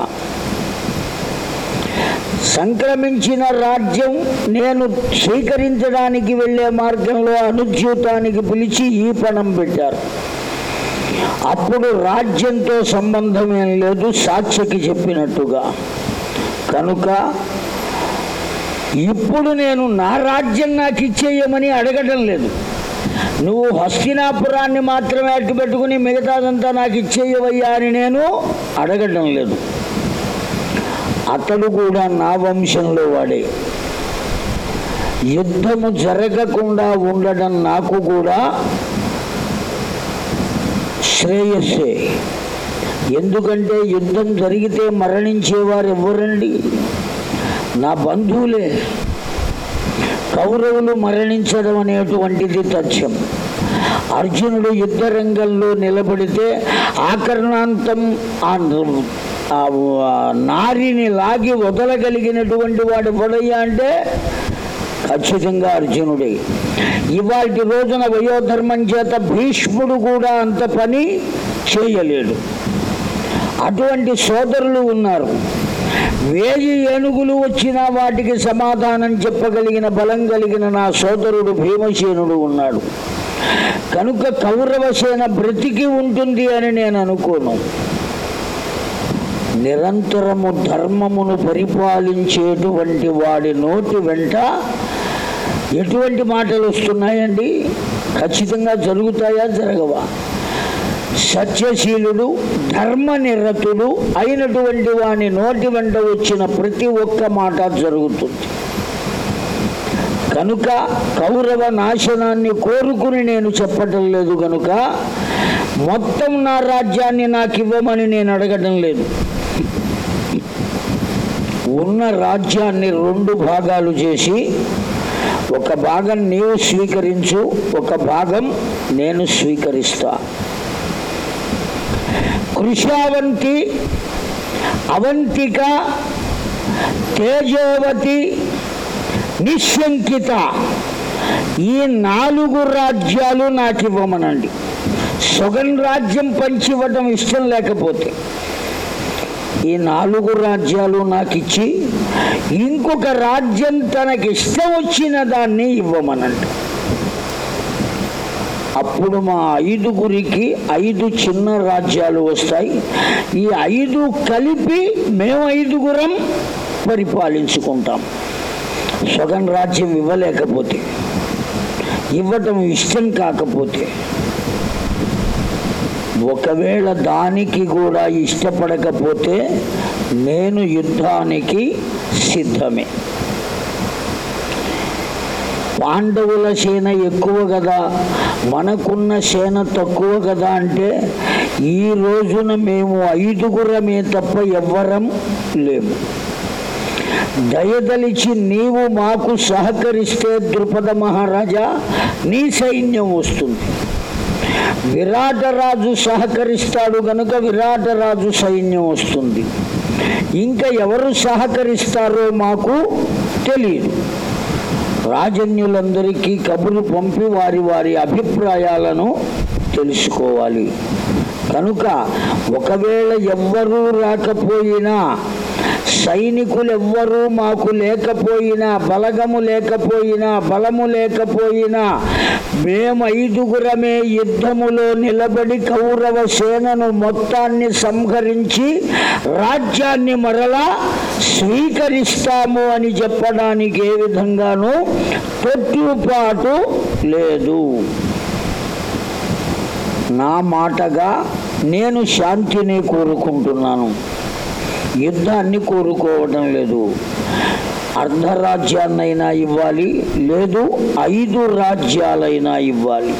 సంక్రమించిన రాజ్యం నేను స్వీకరించడానికి వెళ్ళే మార్గంలో అనుజ్యూతానికి పిలిచి ఈ పణం పెట్టారు. అప్పుడు రాజ్యంతో సంబంధం ఏం లేదు సాక్ష్యకి చెప్పినట్టుగా. కనుక ఇప్పుడు నేను నా రాజ్యం నాకు ఇచ్చేయమని అడగడం లేదు. నువ్వు హస్తినాపురాన్ని మాత్రమే అట్టు పెట్టుకుని మిగతాదంతా నాకు ఇచ్చేయవయ్యా అని నేను అడగటం లేదు. అతడు కూడా నా వంశంలో వాడే. యుద్ధము జరగకుండా ఉండడం నాకు కూడా శ్రేయస్సే. ఎందుకంటే యుద్ధం జరిగితే మరణించేవారు ఎవరండి నా బంధువులే. కౌరవులు మరణించడం అనేటువంటిది తథ్యం. అర్జునుడు యుద్ధ రంగంలో నిలబడితే ఆకర్ణాంతం ఆ నారిని లాగి వదలగలిగినటువంటి వాడు పొడయ్య అంటే ఖచ్చితంగా అర్జునుడే. ఇవాటి రోజున వయోధర్మం చేత భీష్ముడు కూడా అంత పని చేయలేడు. అటువంటి సోదరులు ఉన్నారు. వేయి ఏనుగులు వచ్చినా వాటికి సమాధానం చెప్పగలిగిన బలం కలిగిన నా సోదరుడు భీమసేనుడు ఉన్నాడు. కనుక కౌరవసేన బ్రతికి ఉంటుంది అని నేను అనుకోను. నిరంతరము ధర్మమును పరిపాలించేటువంటి వాడి నోటి వెంట ఎటువంటి మాటలు వస్తున్నాయండి? ఖచ్చితంగా జరుగుతాయా? జరగవా? సత్యశీలుడు ధర్మనిరతుడు అయినటువంటి వాని నోటి వెంట వచ్చిన ప్రతి ఒక్క మాట జరుగుతుంది. కనుక కౌరవ నాశనాన్ని కోరుకుని నేను చెప్పటం లేదు కనుక మొత్తం నా రాజ్యాన్ని నాకు ఇవ్వమని నేను అడగటం లేదు. ఉన్న రాజ్యాన్ని రెండు భాగాలు చేసి ఒక భాగం నీవు స్వీకరించు ఒక భాగం నేను స్వీకరిస్తా. కృషావంతి అవంతిక తేజోవతి నిశంకిత ఈ నాలుగు రాజ్యాలు నాకు ఇవ్వమనండి సొగన్ రాజ్యం పంచివ్వటం ఇష్టం లేకపోతే. ఈ నాలుగు రాజ్యాలు నాకు ఇచ్చి ఇంకొక రాజ్యం తనకి ఇష్టం వచ్చిన దాన్ని ఇవ్వమనండి. అప్పుడు మా ఐదుగురికి ఐదు చిన్న రాజ్యాలు వస్తాయి. ఈ ఐదు కలిపి మేము ఐదుగురం పరిపాలించుకుంటాం. సగం రాజ్యం ఇవ్వలేకపోతే ఇవ్వటం ఇష్టం కాకపోతే ఒకవేళ దానికి కూడా ఇష్టపడకపోతే నేను యుద్ధానికి సిద్ధమే. పాండవుల సేన ఎక్కువ కదా మనకున్న సేన తక్కువ కదా అంటే ఈ రోజున మేము ఐదుగురమే తప్ప ఎవ్వరం లేము. దయదలిచి నీవు మాకు సహకరిస్తే ద్రుపద మహారాజా నీ సైన్యం వస్తుంది. విరాటరాజు సహకరిస్తాడు గనుక విరాటరాజు సైన్యం వస్తుంది. ఇంకా ఎవరు సహకరిస్తారో మాకు తెలియదు. రాజన్యులందరికీ కబురు పంపి వారి వారి అభిప్రాయాలను తెలుసుకోవాలి. కనుక ఒకవేళ ఎవ్వరూ రాకపోయినా సైనికులెవ్వరూ మాకు లేకపోయినా బలగము లేకపోయినా బలము లేకపోయినా మేము ఐదుగురమే యుద్ధములో నిలబడి కౌరవ సేనను మొత్తాన్ని సంహరించి రాజ్యాన్ని మరలా స్వీకరిస్తాము అని చెప్పడానికి ఏ విధంగానూ తొట్టుపాటు లేదు. నా మాటగా నేను శాంతిని కోరుకుంటున్నాను. యుద్ధాన్ని కోరుకోవటం లేదు. అర్ధరాజ్యాన్నైనా ఇవ్వాలి లేదు ఐదు రాజ్యాలైనా ఇవ్వాలి.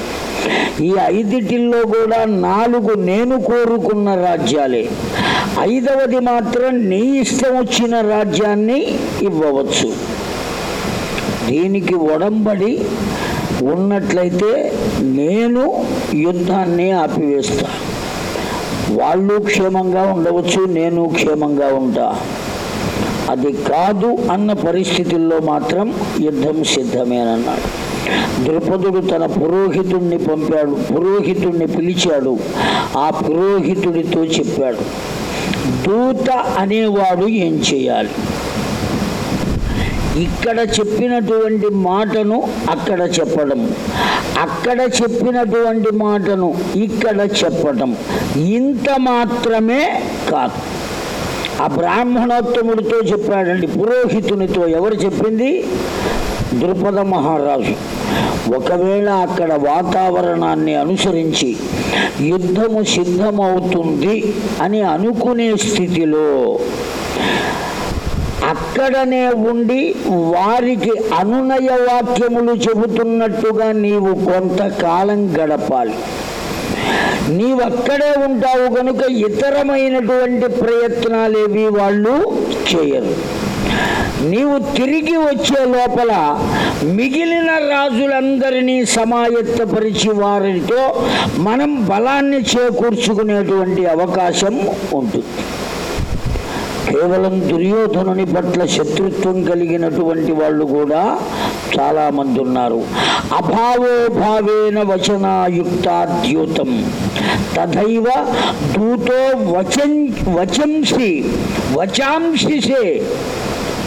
ఈ ఐదిటిల్లో కూడా నాలుగు నేను కోరుకున్న రాజ్యాలే. ఐదవది మాత్రం నీ ఇష్టం వచ్చిన రాజ్యాన్ని ఇవ్వవచ్చు. దీనికి ఒడంబడి ఉన్నట్లయితే నేను యుద్ధాన్ని ఆపివేస్తాను వాళ్ళు క్షేమంగా ఉండవచ్చు నేను క్షేమంగా ఉంటా. అది కాదు అన్న పరిస్థితుల్లో మాత్రం యుద్ధం సిద్ధమేనన్నాడు ద్రుపదుడు తన పురోహితుణ్ణి పంపాడు పురోహితుణ్ణి పిలిచాడు ఆ పురోహితుడితో చెప్పాడు దూత అనేవాడు ఏం చేయాలి? ఇక్కడ చెప్పినటువంటి మాటను అక్కడ చెప్పడం అక్కడ చెప్పినటువంటి మాటను ఇక్కడ చెప్పటం. ఇంత మాత్రమే కాదు. ఆ బ్రాహ్మణోత్తముడితో చెప్పాడండి పురోహితునితో ఎవరు చెప్పింది? ద్రుపద మహారాజు. ఒకవేళ అక్కడ వాతావరణాన్ని అనుసరించి యుద్ధము సిద్ధమవుతుంది అని అనుకునే స్థితిలో అక్కడనే ఉండి వారికి అనునయ వాక్యములు చెబుతున్నట్టుగా నీవు కొంతకాలం గడపాలి. నీవక్కడే ఉంటావు కనుక ఇతరమైనటువంటి ప్రయత్నాలేవి వాళ్ళు చేయరు. నీవు తిరిగి వచ్చే లోపల మిగిలిన రాజులందరినీ సమాయత్తపరిచి వారితో మనం బలాన్ని చేకూర్చుకునేటువంటి అవకాశం ఉంటుంది. కేవలం దుర్యోధనుని పట్ల శత్రుత్వం కలిగినటువంటి వాళ్ళు కూడా చాలా మంది ఉన్నారు అభావోభావేన వచనాయుక్తాద్యూతం. తథైవ దూతో వచం వచంసి వచాంసిసే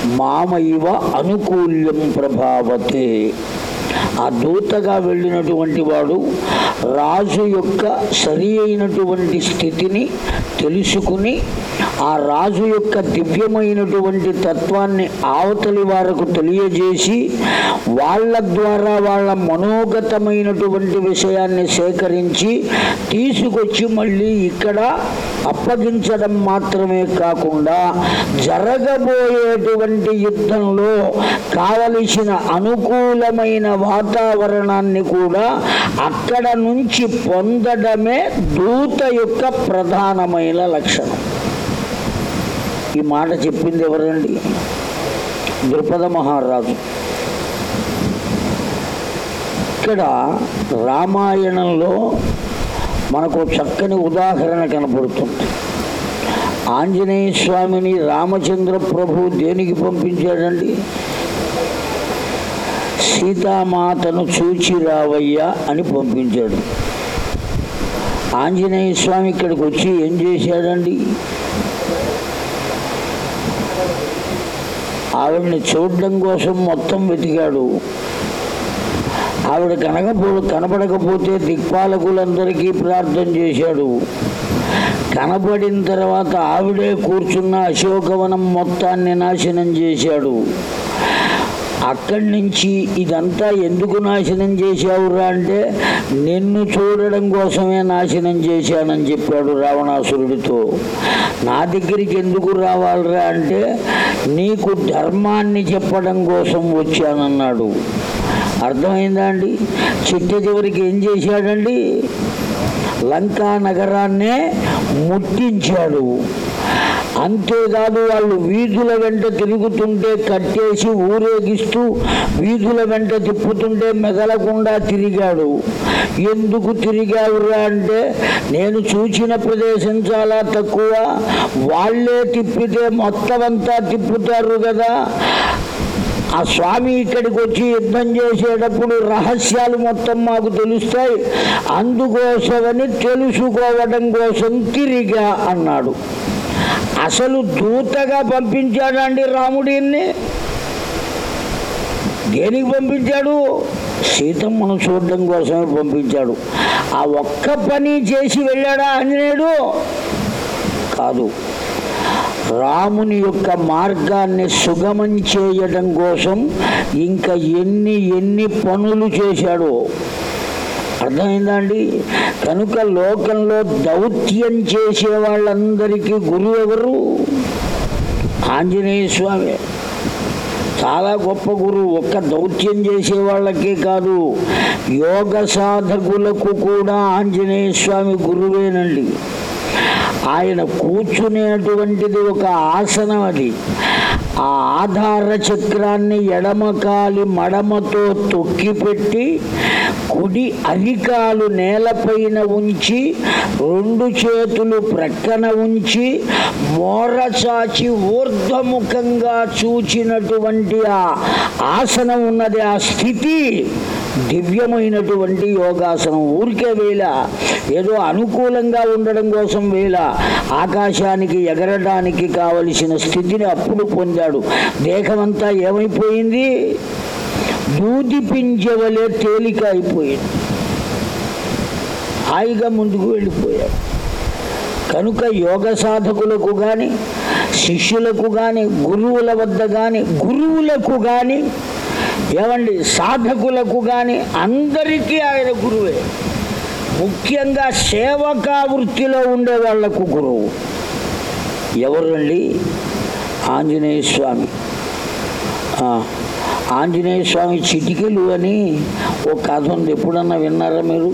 మామైవ అనుకూల్యం ప్రభావతే. ఆ దూతగా వెళ్ళినటువంటి వాడు రాజు యొక్క సరి అయినటువంటి స్థితిని తెలుసుకుని ఆ రాజు యొక్క దివ్యమైనటువంటి తత్వాన్ని ఆవతలి వారికి తెలియజేసి వాళ్ళ ద్వారా వాళ్ళ మనోగతమైనటువంటి విషయాన్ని సేకరించి తీసుకొచ్చి మళ్ళీ ఇక్కడ అప్పగించడం మాత్రమే కాకుండా జరగబోయేటువంటి యుద్ధంలో కావలసిన అనుకూలమైన వాతావరణాన్ని కూడా అక్కడ నుంచి పొందడమే దూత యొక్క ప్రధానమైన లక్షణం. ఈ మాట చెప్పింది ఎవరండి? ద్రుపద మహారాజు. ఇక్కడ రామాయణంలో మనకు చక్కని ఉదాహరణ కనపడుతుంది. ఆంజనేయ స్వామిని రామచంద్ర ప్రభు దేనికి పంపించాడండి? సీతామాతను చూచి రావయ్యా అని పంపించాడు. ఆంజనేయ స్వామి ఇక్కడికి వచ్చి ఏం చేశాడండి? ఆవిడని చూడడం కోసం మొత్తం వెతికాడు. ఆవిడ కనకపో కనపడకపోతే దిక్పాలకులందరికీ ప్రార్థన చేశాడు. కనపడిన తర్వాత ఆవిడే కూర్చున్న అశోకవనం మొత్తాన్ని నాశనం చేశాడు. అక్కడి నుంచి ఇదంతా ఎందుకు నాశనం చేశావురా అంటే నిన్ను చూడడం కోసమే నాశనం చేశానని చెప్పాడు రావణాసురుడితో. నా దగ్గరికి ఎందుకు రావాలిరా అంటే నీకు ధర్మాన్ని చెప్పడం కోసం వచ్చానన్నాడు. అర్థమైందా అండి? చిట్ట చివరికి ఏం చేశాడండి? లంకా నగరాన్నే ముట్టించాడు. అంతేకాదు వాళ్ళు వీధుల వెంట తిరుగుతుంటే కట్టేసి ఊరేగిస్తూ వీధుల వెంట తిప్పుతుంటే మెదలకుండా తిరిగాడు. ఎందుకు తిరిగావురా అంటే నేను చూసిన ప్రదేశం చాలా తక్కువ. వాళ్ళే తిప్పితే మొత్తం అంతా తిప్పుతారు కదా. ఆ స్వామి ఇక్కడికి వచ్చి యుద్ధం చేసేటప్పుడు రహస్యాలు మొత్తం మాకు తెలుస్తాయి. అందుకోసమని తెలుసుకోవడం కోసం తిరిగా అన్నాడు. అసలు దూతగా పంపించాడండి రాముడిని దేనికి పంపించాడు? సీతమ్మను చూడడం కోసమే పంపించాడు. ఆ ఒక్క పని చేసి వెళ్ళాడా ఆంజనేయుడు? కాదు. రాముని యొక్క మార్గాన్ని సుగమం చేయడం కోసం ఇంకా ఎన్ని ఎన్ని పనులు చేశాడో అర్థమైందా అండి కనుక లోకంలో దౌత్యం చేసే వాళ్ళందరికీ గురువు ఎవరు? ఆంజనేయ స్వామి. చాలా గొప్ప గురువు ఒక్క దౌత్యం చేసే వాళ్ళకే కాదు. యోగ సాధకులకు కూడా ఆంజనేయ స్వామి గురువేనండి. ఆయన కూర్చునేటువంటిది ఒక ఆసనం అది. ఆ ఆధార చక్రాన్ని ఎడమకాలి మడమతో తొక్కిపెట్టి కుడి అరికాలు నేలపైన ఉంచి రెండు చేతులు ప్రక్కన ఉంచి మోరచాచి ఊర్ధ్వముఖంగా చూచినటువంటి ఆ ఆసనం ఉన్నది ఆ స్థితి. దివ్యమైనటువంటి యోగాసనం. ఊరికే వేళ ఏదో అనుకూలంగా ఉండడం కోసం వేళ ఆకాశానికి ఎగరడానికి కావలసిన స్థితిని అప్పుడు పొందాడు. దేహమంతా ఏమైపోయింది? దూది పింజవలే తేలిక అయిపోయింది. హాయిగా ముందుకు వెళ్ళిపోయాడు. కనుక యోగ సాధకులకు కానీ శిష్యులకు కానీ గురువుల వద్ద కానీ గురువులకు కానీ ఏమండి సాధకులకు కానీ అందరికీ ఆయన గురువే. ముఖ్యంగా సేవకా వృత్తిలో ఉండే వాళ్ళకు గురువు. ఎవరండి ఆంజనేయ స్వామి. ఆంజనేయ స్వామి చిటికెలు అని ఒక కథ ఉంది. ఎప్పుడన్నా విన్నారా మీరు?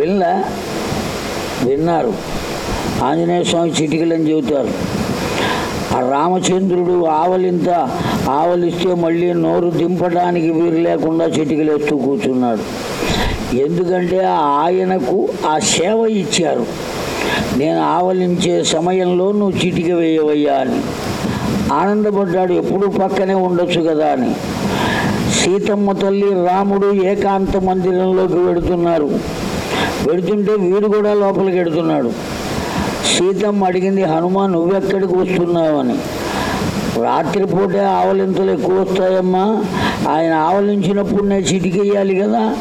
వినల? విన్నారు. ఆంజనేయ స్వామి చిటికలని చెబుతారు. రామచంద్రుడు ఆవలింత ఆవలిస్తే మళ్ళీ నోరు దింపడానికి వీరు లేకుండా చిటికలేస్తూ కూర్చున్నాడు. ఎందుకంటే ఆయనకు ఆ సేవ ఇచ్చారు. నేను ఆవలించే సమయంలో నువ్వు చిటిక వేయవయ్యా అని. ఆనందపడ్డాడు ఎప్పుడూ పక్కనే ఉండొచ్చు కదా అని. సీతమ్మ తల్లి రాముడు ఏకాంత మందిరంలోకి వెడుతున్నారు. వెడుతుంటే వీడు కూడా లోపలికి వెడుతున్నాడు. సీతమ్మ అడిగింది హనుమాన్ నువ్వెక్కడికి వస్తున్నావని? రాత్రిపూటే ఆవలింతలు ఎక్కువ వస్తాయమ్మా. ఆయన ఆవలించినప్పుడు నేను చిటికేయాలి కదా.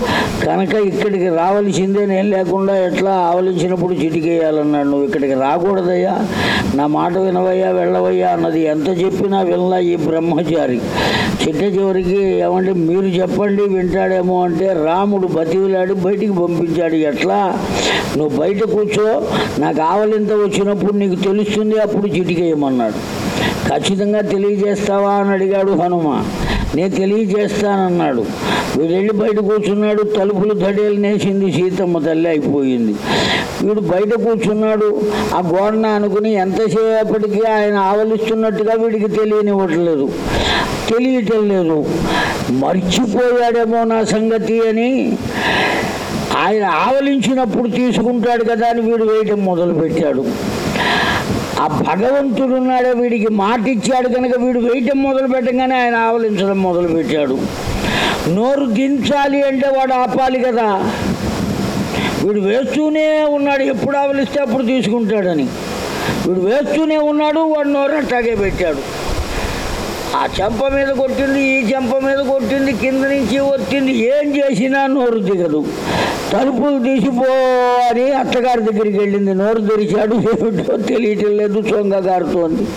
కనుక ఇక్కడికి రావలసిందే నేను లేకుండా ఎట్లా ఆవలించినప్పుడు చిటికేయాలన్నాడు. నువ్వు ఇక్కడికి రాకూడదయ్యా. నా మాట వినవయ్యా వెళ్ళవయ్యా అన్నది ఎంత చెప్పినా వినలా ఈ బ్రహ్మచారి. చిట్ట చివరికి ఏమంటే మీరు చెప్పండి వింటాడేమో అంటే రాముడు బతివిలాడి బయటికి పంపించాడు. ఎట్లా? నువ్వు బయట కూర్చో నాకు ఆవలింత వచ్చినప్పుడు నీకు తెలుస్తుంది అప్పుడు చిటికేయమన్నాడు. ఖచ్చితంగా తెలియజేస్తావా అని అడిగాడు హనుమ. నేను తెలియజేస్తానన్నాడు. వీడు వెళ్ళి బయట కూర్చున్నాడు తలుపులు దడేలు నేసింది సీతమ్మ తల్లి అయిపోయింది. వీడు బయట కూర్చున్నాడు ఆ గోడన అనుకుని ఎంతసేపటికి ఆయన ఆవలిస్తున్నట్టుగా వీడికి తెలియనివ్వట్లేదు. తెలియటం లేదు మర్చిపోయాడేమో నా సంగతి అని ఆయన ఆవలించినప్పుడు తీసుకుంటాడు కదా అని వీడు వేయటం మొదలుపెట్టాడు. ఆ భగవంతుడు ఉన్నాడే వీడికి మాట ఇచ్చాడు కనుక వీడు వేయటం మొదలు పెట్టగానే ఆయన ఆవలించడం మొదలు పెట్టాడు. నోరు దించాలి అంటే వాడు ఆపాలి కదా. వీడు వేస్తూనే ఉన్నాడు ఎప్పుడు ఆవలిస్తే అప్పుడు తీసుకుంటాడని. వీడు వేస్తూనే ఉన్నాడు వాడు నోరు అట్టాగే పెట్టాడు. ఆ చెంప మీద కొట్టింది ఈ చెంప మీద కొట్టింది కింద నుంచి వచ్చింది. ఏం చేసినా నోరు దిగదు. తలుపులు తీసిపో అని అత్తగారి దగ్గరికి వెళ్ళింది. నోరు తెరిచాడు ఏమిటో తెలియటం లేదు సొంగగారుతోంది.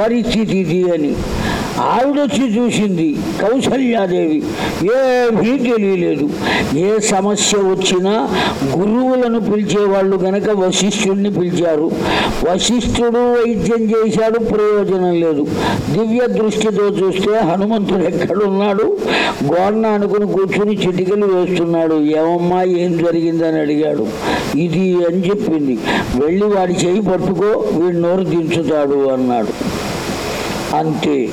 పరిస్థితి ఇది అని. ఆవిడొచ్చి చూసింది కౌసల్యాదేవి. ఏమీ తెలియలేదు. ఏ సమస్య వచ్చినా గురువులను పిలిచేవాళ్ళు గనక వశిష్ఠుడిని పిలిచారు. వశిష్ఠుడు వైద్యం చేశాడు ప్రయోజనం లేదు. దివ్య దృష్టితో చూస్తే హనుమంతుడు ఎక్కడున్నాడు? గోడన అనుకుని కూర్చుని చిటికలు వేస్తున్నాడు. ఏమమ్మా ఏం జరిగిందని అడిగాడు. ఇది అని చెప్పింది. వెళ్ళి వాడి చేయి పట్టుకో వీడి నోరు దించుతాడు అన్నాడు. అంతే.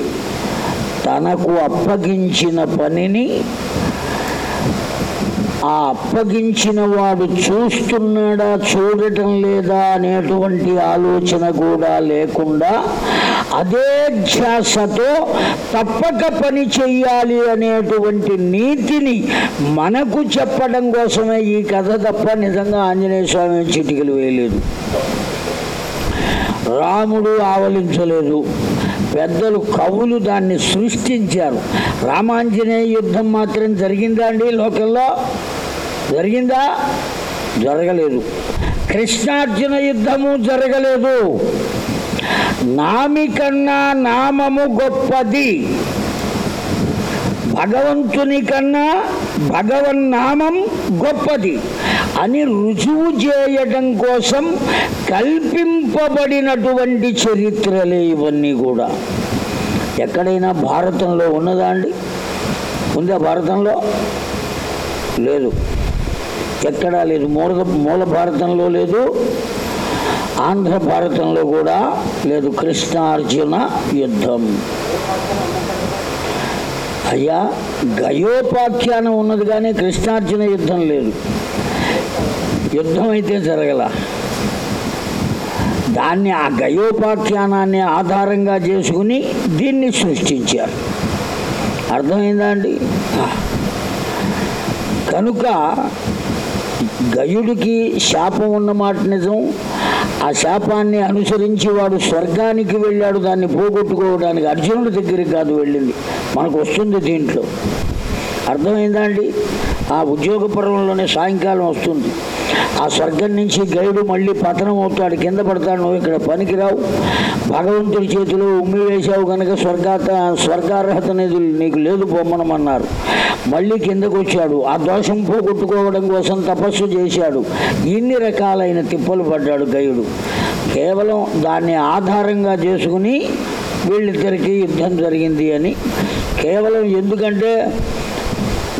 తనకు అప్పగించిన పనిని ఆ అప్పగించిన వాడు చూస్తున్నాడా చూడటం లేదా అనేటువంటి ఆలోచన కూడా లేకుండా అదే ధ్యాసతో తప్పక పని చెయ్యాలి అనేటువంటి నీతిని మనకు చెప్పడం కోసమే ఈ కథ తప్ప నిజంగా ఆంజనేయ స్వామి చిటికలు వేయలేదు. రాముడు ఆవలించలేదు. పెద్దలు కవులు దాన్ని సృష్టించారు. రామాంజనేయ యుద్ధం మాత్రం జరిగిందా అండి లోకల్లో జరిగిందా? జరగలేదు. కృష్ణార్జున యుద్ధము జరగలేదు. నామి కన్నా నామము గొప్పది. భగవంతుని కన్నా భగవన్నామం గొప్పది. అని రుజువు చేయడం కోసం కల్పింపబడినటువంటి చరిత్రలే ఇవన్నీ కూడా. ఎక్కడైనా భారతంలో ఉన్నదా అండి? ఉందా భారతంలో? లేదు. ఎక్కడా లేదు. మూల మూల భారతంలో లేదు. ఆంధ్ర భారతంలో కూడా లేదు. కృష్ణార్జున యుద్ధం. అయ్యా గయోపాఖ్యానం ఉన్నది కానీ కృష్ణార్జున యుద్ధం లేదు. యుద్ధం అయితే జరగల. దాన్ని ఆ గయోపాఖ్యానాన్ని ఆధారంగా చేసుకుని దీన్ని సృష్టించారు. అర్థమైందా అండి కనుక గయుడికి శాపం ఉన్నమాట నిజం. ఆ శాపాన్ని అనుసరించి వాడు స్వర్గానికి వెళ్ళాడు. దాన్ని పోగొట్టుకోవడానికి అర్జునుడి దగ్గరికి కాదు వెళ్ళింది. మనకు వస్తుంది దీంట్లో. అర్థమైందా అండి? ఆ ఉద్యోగ పర్వంలోనే సాయంకాలం వస్తుంది. ఆ స్వర్గం నుంచి గైడు మళ్ళీ పతనం అవుతాడు. కింద పడతాడు. నువ్వు ఇక్కడ పనికిరావు. భగవంతుడి చేతిలో ఉమ్మి వేశావు కనుక స్వర్గాత స్వర్గార్హత అనేది నీకు లేదు పొమ్మనమన్నారు మళ్ళీ కిందకు వచ్చాడు. ఆ దోషం పోగొట్టుకోవడం కోసం తపస్సు చేశాడు. ఇన్ని రకాలైన తిప్పలు పడ్డాడు గయుడు. కేవలం దాన్ని ఆధారంగా చేసుకుని వీళ్ళిద్దరికీ యుద్ధం జరిగింది అని. కేవలం ఎందుకంటే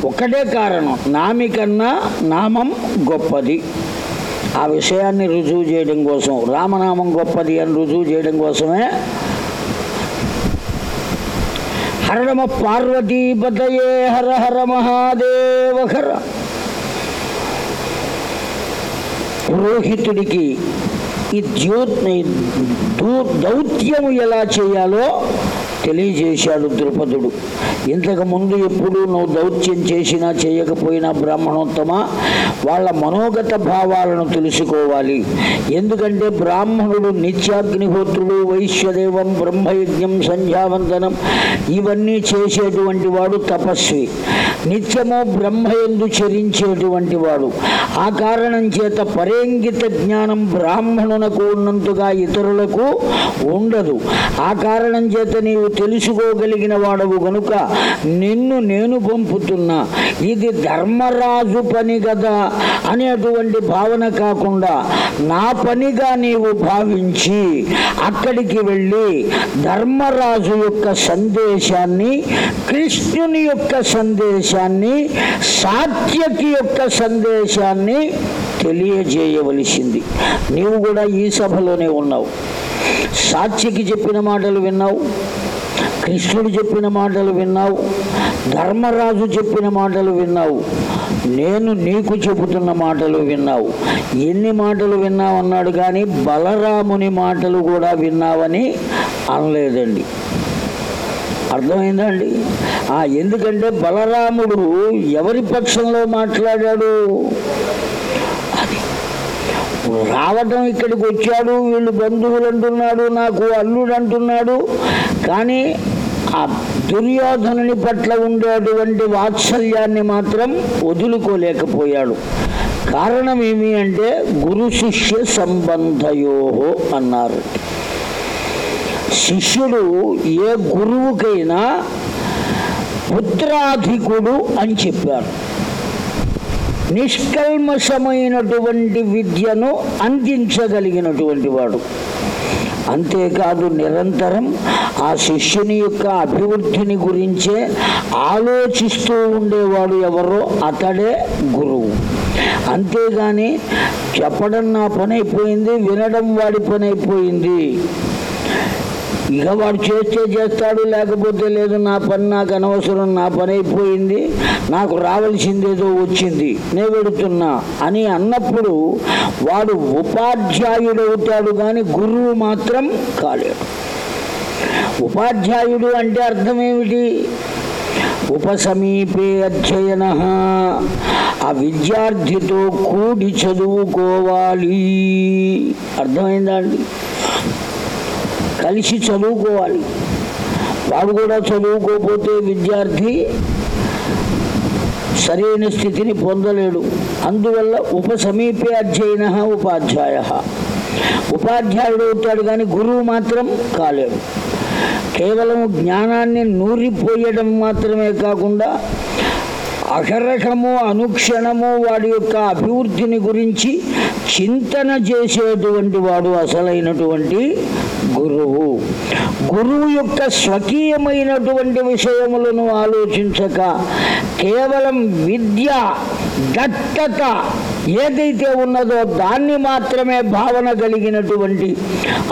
ఒక్కటే కారణం. నామికన్నా నామం గొప్పది. ఆ విషయాన్ని రుజువు చేయడం కోసం. రామనామం గొప్పది అని రుజువు చేయడం కోసమే హరణమ పార్వతీపతయే హర హర మహాదేవ హర. పురోహితుడికి ఈ ద్యో దౌత్యము ఎలా చేయాలో తెలియజేశాడు ద్రుపదుడు. ఇంతకు ముందు ఎప్పుడు నువ్వు దౌత్యం చేసినా చేయకపోయినా బ్రాహ్మణోత్తమ? వాళ్ళ మనోగత భావాలను తెలుసుకోవాలి. ఎందుకంటే బ్రాహ్మణుడు నిత్యాగ్నిహోత్రుడు వైశ్యదేవం బ్రహ్మయజ్ఞం సంధ్యావందనం ఇవన్నీ చేసేటువంటి వాడు తపస్వి. నిత్యము బ్రహ్మయందు చరించేటువంటి వాడు. ఆ కారణం చేత పరేంగిత జ్ఞానం బ్రాహ్మణునకు ఉన్నంతగా ఇతరులకు ఉండదు. ఆ కారణం చేత నీవు తెలుసుకోగలిగిన వాడవు గనుక నిన్ను నేను పంపుతున్నా. ఇది ధర్మరాజు పని కదా అనేటువంటి భావన కాకుండా నా పనిగా నీవు భావించి అక్కడికి వెళ్ళి ధర్మరాజు యొక్క సందేశాన్ని కృష్ణుని యొక్క సందేశాన్ని సాత్యకి యొక్క సందేశాన్ని తెలియజేయవలసింది. నీవు కూడా ఈ సభలోనే ఉన్నావు. సాక్షికి చెప్పిన మాటలు విన్నావు. కృష్ణుడు చెప్పిన మాటలు విన్నావు ధర్మరాజు చెప్పిన మాటలు విన్నావు నేను నీకు చెబుతున్న మాటలు విన్నావు. ఎన్ని మాటలు విన్నావు అన్నాడు కానీ బలరాముని మాటలు కూడా విన్నావని అనలేదండి. అర్థమైందా అండి ఎందుకంటే బలరాముడు ఎవరి పక్షంలో మాట్లాడాడు? రావటం ఇక్కడికి వచ్చాడు వీళ్ళు బంధువులు అంటున్నాడు నాకు అల్లుడు అంటున్నాడు. కానీ ఆ దుర్యోధనుని పట్ల ఉండేటువంటి వాత్సల్యాన్ని మాత్రం వదులుకోలేకపోయాడు. కారణం ఏమి అంటే గురు శిష్య సంబంధయో అన్నారు. శిష్యుడు ఏ గురువుకైనా పుత్రాధికుడు అని చెప్పారు. నిష్కల్మషమైనటువంటి విద్యను అందించగలిగినటువంటి వాడు. అంతేకాదు నిరంతరం ఆ శిష్యుని యొక్క అభివృద్ధిని గురించే ఆలోచిస్తూ ఉండేవాడు ఎవరో అతడే గురువు. అంతేగాని చెప్పడం నా పని అయిపోయింది వినడం వాడి పని అయిపోయింది ఇక వాడు చేస్తే చేస్తాడు లేకపోతే లేదు నా పని నాకు అనవసరం నా పని అయిపోయింది నాకు రావాల్సిందేదో వచ్చింది నే పెడుతున్నా అని అన్నప్పుడు వాడు ఉపాధ్యాయుడు అవుతాడు కానీ గురువు మాత్రం కాలేడు. ఉపాధ్యాయుడు అంటే అర్థం ఏమిటి? ఉపసమీపే అధ్యయన. ఆ విద్యార్థితో కూడి చదువుకోవాలి. అర్థమైందా అండి? కలిసి చదువుకోవాలి. వాడు కూడా చదువుకోకపోతే విద్యార్థి సరైన స్థితిని పొందలేడు. అందువల్ల ఉపసమీపే అధ్యయన ఉపాధ్యాయ. ఉపాధ్యాయుడు అవుతాడు కానీ గురువు మాత్రం కాలేడు. కేవలం జ్ఞానాన్ని నూరిపోయడం మాత్రమే కాకుండా అఖరకము అనుక్షణము వాడి యొక్క అభివృద్ధిని గురించి చింతన చేసేటువంటి వాడు అసలైనటువంటి గురువు. గురువు యొక్క స్వకీయమైనటువంటి విషయములను ఆలోచించక కేవలం విద్య దత్తత ఏదైతే ఉన్నదో దాన్ని మాత్రమే భావన కలిగినటువంటి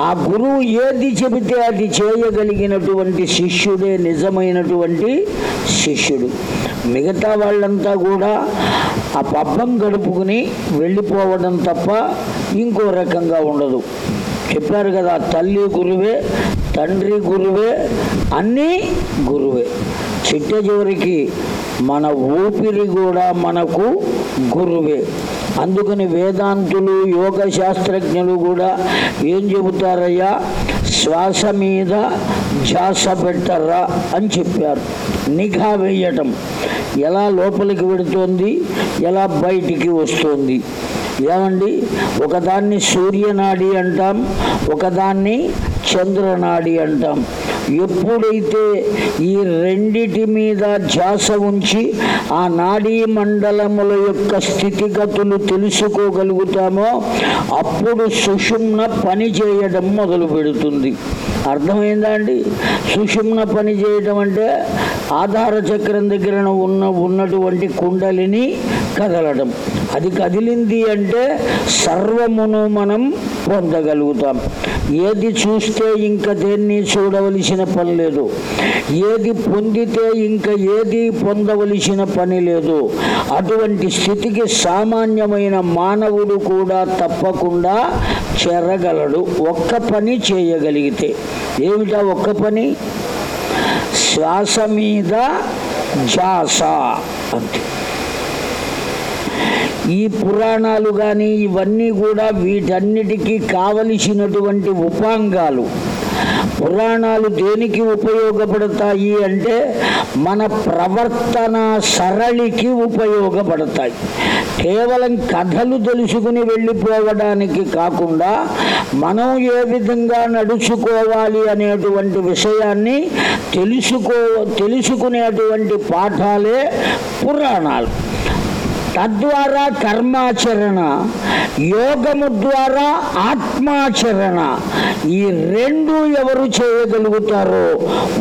ఆ గురువు ఏది చెబితే అది చేయగలిగినటువంటి శిష్యుడే నిజమైనటువంటి శిష్యుడు. మిగతా వాళ్ళంతా కూడా ఆ పబ్బం గడుపుకుని వెళ్ళిపోవడం తప్ప ఇంకో రకంగా ఉండదు. చెప్పారు కదా తల్లి గురువే తండ్రి గురువే అన్నీ గురువే. చిట్ట చివరికి మన ఊపిరి కూడా మనకు గురువే. అందుకని వేదాంతులు యోగ శాస్త్రజ్ఞులు కూడా ఏం చెబుతారయ్యా? శ్వాస మీద ధ్యాస పెట్టరా అని చెప్పారు. నిఘా వేయటం. ఎలా లోపలికి వెడుతోంది? ఎలా బయటికి వస్తుంది? ఏమండి? ఒకదాన్ని సూర్యనాడి అంటాం ఒకదాన్ని చంద్రనాడి అంటాం. ఎప్పుడైతే ఈ రెండిటి మీద ధ్యాస ఉంచి ఆ నాడీ మండలముల యొక్క స్థితిగతులు తెలుసుకోగలుగుతామో అప్పుడు సుషుమ్న పనిచేయడం మొదలు పెడుతుంది అర్థమైందా అండి సుషుమ్న పని చేయడం అంటే ఆధార చక్రం దగ్గర ఉన్న ఉన్నటువంటి కుండలిని కదలడం. అది కదిలింది అంటే సర్వమును మనం పొందగలుగుతాం. ఏది చూస్తే ఇంకా దేన్ని చూడవలసిన పని లేదు. ఏది పొందితే ఇంకా ఏది పొందవలసిన పని లేదు. అటువంటి స్థితికి సామాన్యమైన మానవుడు కూడా తప్పకుండా చేరగలడు. ఒక్క పని చేయగలిగితే. ఏమిటా ఒక్క పని? శ్వాస మీద జాస అంతే. ఈ పురాణాలు కానీ ఇవన్నీ కూడా వీటన్నిటికీ కావలసినటువంటి ఉపాంగాలు. పురాణాలు దేనికి ఉపయోగపడతాయి అంటే మన ప్రవర్తన సరళికి ఉపయోగపడతాయి. కేవలం కథలు తెలుసుకుని వెళ్ళిపోవడానికి కాకుండా మనం ఏ విధంగా నడుచుకోవాలి అనేటువంటి విషయాన్ని తెలుసుకో తెలుసుకునేటువంటి పాఠాలే పురాణాలు. తద్వారా కర్మాచరణ యోగము ద్వారా ఆత్మాచరణ. ఈ రెండు ఎవరు చేయగలుగుతారో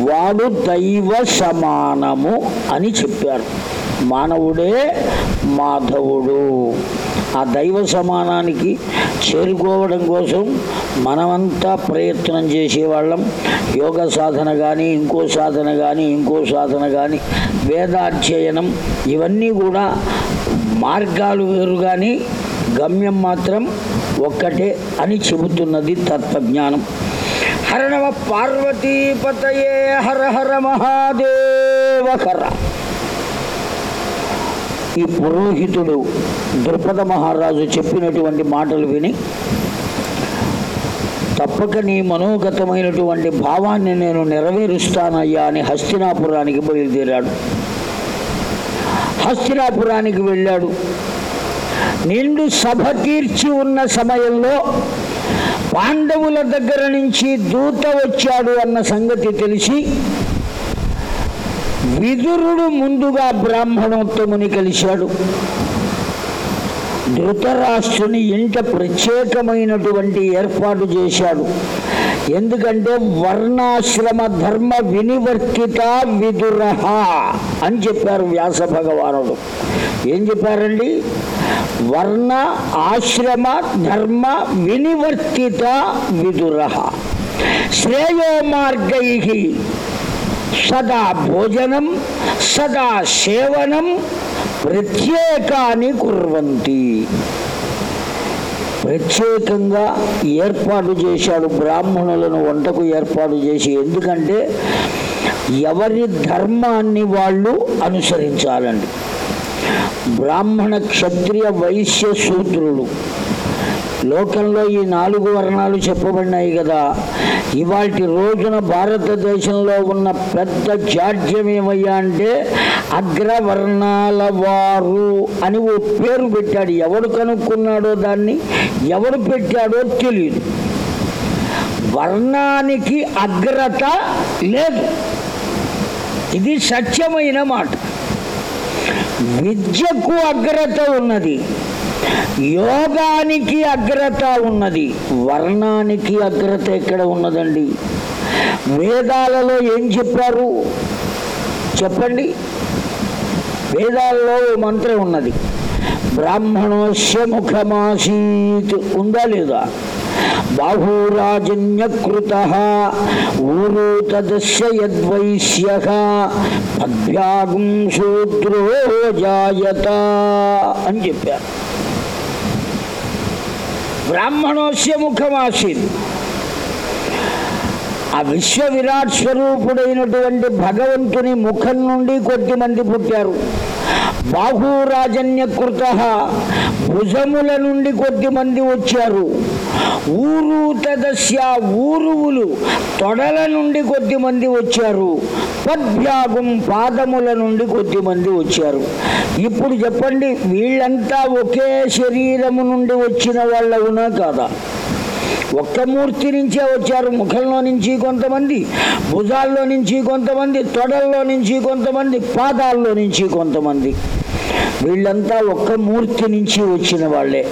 వాడు దైవ సమానము అని చెప్పారు. మానవుడే మాధవుడు. ఆ దైవ సమానానికి చేరుకోవడం కోసం మనమంతా ప్రయత్నం చేసేవాళ్ళం. యోగ సాధన కానీ ఇంకో సాధన కానీ ఇంకో సాధన కానీ వేదాధ్యయనం ఇవన్నీ కూడా మార్గాలు వేరు కానీ గమ్యం మాత్రం ఒక్కటే అని చెబుతున్నది తత్వజ్ఞానం. హరణవ పార్వతీపతయే హర హర మహాదేవ హర. ఈ పురోహితుడు ద్రుపద మహారాజు చెప్పినటువంటి మాటలు విని తప్పక నీ మనోగతమైనటువంటి భావాన్ని నేను నెరవేరుస్తానయ్యా అని హస్తినాపురానికి బయలుదేరాడు. హస్తినాపురానికి వెళ్ళాడు. నిండు సభ తీర్చి ఉన్న సమయంలో పాండవుల దగ్గర నుంచి దూత వచ్చాడు అన్న సంగతి తెలిసి విదురుడు ముందుగా బ్రాహ్మణోత్తముని కలిశాడు. ధృతరాష్ట్రుని ఇంట ప్రత్యేకమైనటువంటి ఏర్పాటు చేశాడు. ఎందుకంటే వర్ణాశ్రమ ధర్మ వినివర్తిత విదురహ అని చెప్పారు వ్యాస భగవానుడు. ఏం చెప్పారండి? వర్ణ ఆశ్రమ ధర్మ వినివర్తిత విదురహ. శ్రేయో మార్గై సదా భోజనం సదా సేవనం ప్రత్యేకాన్ని కుర్వంతి. ప్రత్యేకంగా ఏర్పాటు చేశాడు బ్రాహ్మణులను వంటకు ఏర్పాటు చేసి. ఎందుకంటే ఎవరి ధర్మాన్ని వాళ్ళు అనుసరించాలండి. బ్రాహ్మణ క్షత్రియ వైశ్య శూద్రులు. లోకంలో ఈ నాలుగు వర్ణాలు చెప్పబడినాయి కదా. ఇవాటి రోజున భారతదేశంలో ఉన్న పెద్ద జాడ్యం ఏమయ్యా అంటే అగ్రవర్ణాల వారు అని ఓ పేరు పెట్టాడు. ఎవడు కనుక్కున్నాడో దాన్ని ఎవడు పెట్టాడో తెలియదు వర్ణానికి అగ్రత లేదు. ఇది సత్యమైన మాట. విద్యకు అగ్రత ఉన్నది. యోగానికి అగ్రత ఉన్నది. వర్ణానికి అగ్రత ఎక్కడ ఉన్నదండి? వేదాలలో ఏం చెప్పారు? చెప్పండి. వేదాలలో ఓ మంత్రం ఉన్నది. బ్రాహ్మణోస్య ముఖమాసీత్. ఉందా లేదా? బాహురాజన్యకృత ఊరు తదస్య యద్వైశ్య పద్భ్యాగం శూద్రో జాయత అని చెప్పారు. బ్రాహ్మణోస్య ముఖమాసీత్. ఆ విశ్వ విరాట్ స్వరూపుడైనటువంటి భగవంతుని ముఖం నుండి కొద్దిమంది పుట్టారు. బాహురాజన్యకృత భుజముల నుండి కొద్దిమంది వచ్చారు. ఊరు తదస్య ఊరువులు తొడల నుండి కొద్దిమంది వచ్చారు. పద్భ్యాగం పాదముల నుండి కొద్దిమంది వచ్చారు. ఇప్పుడు చెప్పండి వీళ్ళంతా ఒకే శరీరము నుండి వచ్చిన వాళ్ళవునా కాదా? ఒక్క మూర్తి నుంచే వచ్చారు ముఖంలో నుంచి కొంతమంది భుజాల్లో నుంచి కొంతమంది తొడల్లో నుంచి కొంతమంది పాదాల్లో నుంచి కొంతమంది. వీళ్ళంతా ఒక్క మూర్తి నుంచి వచ్చిన వాళ్ళే.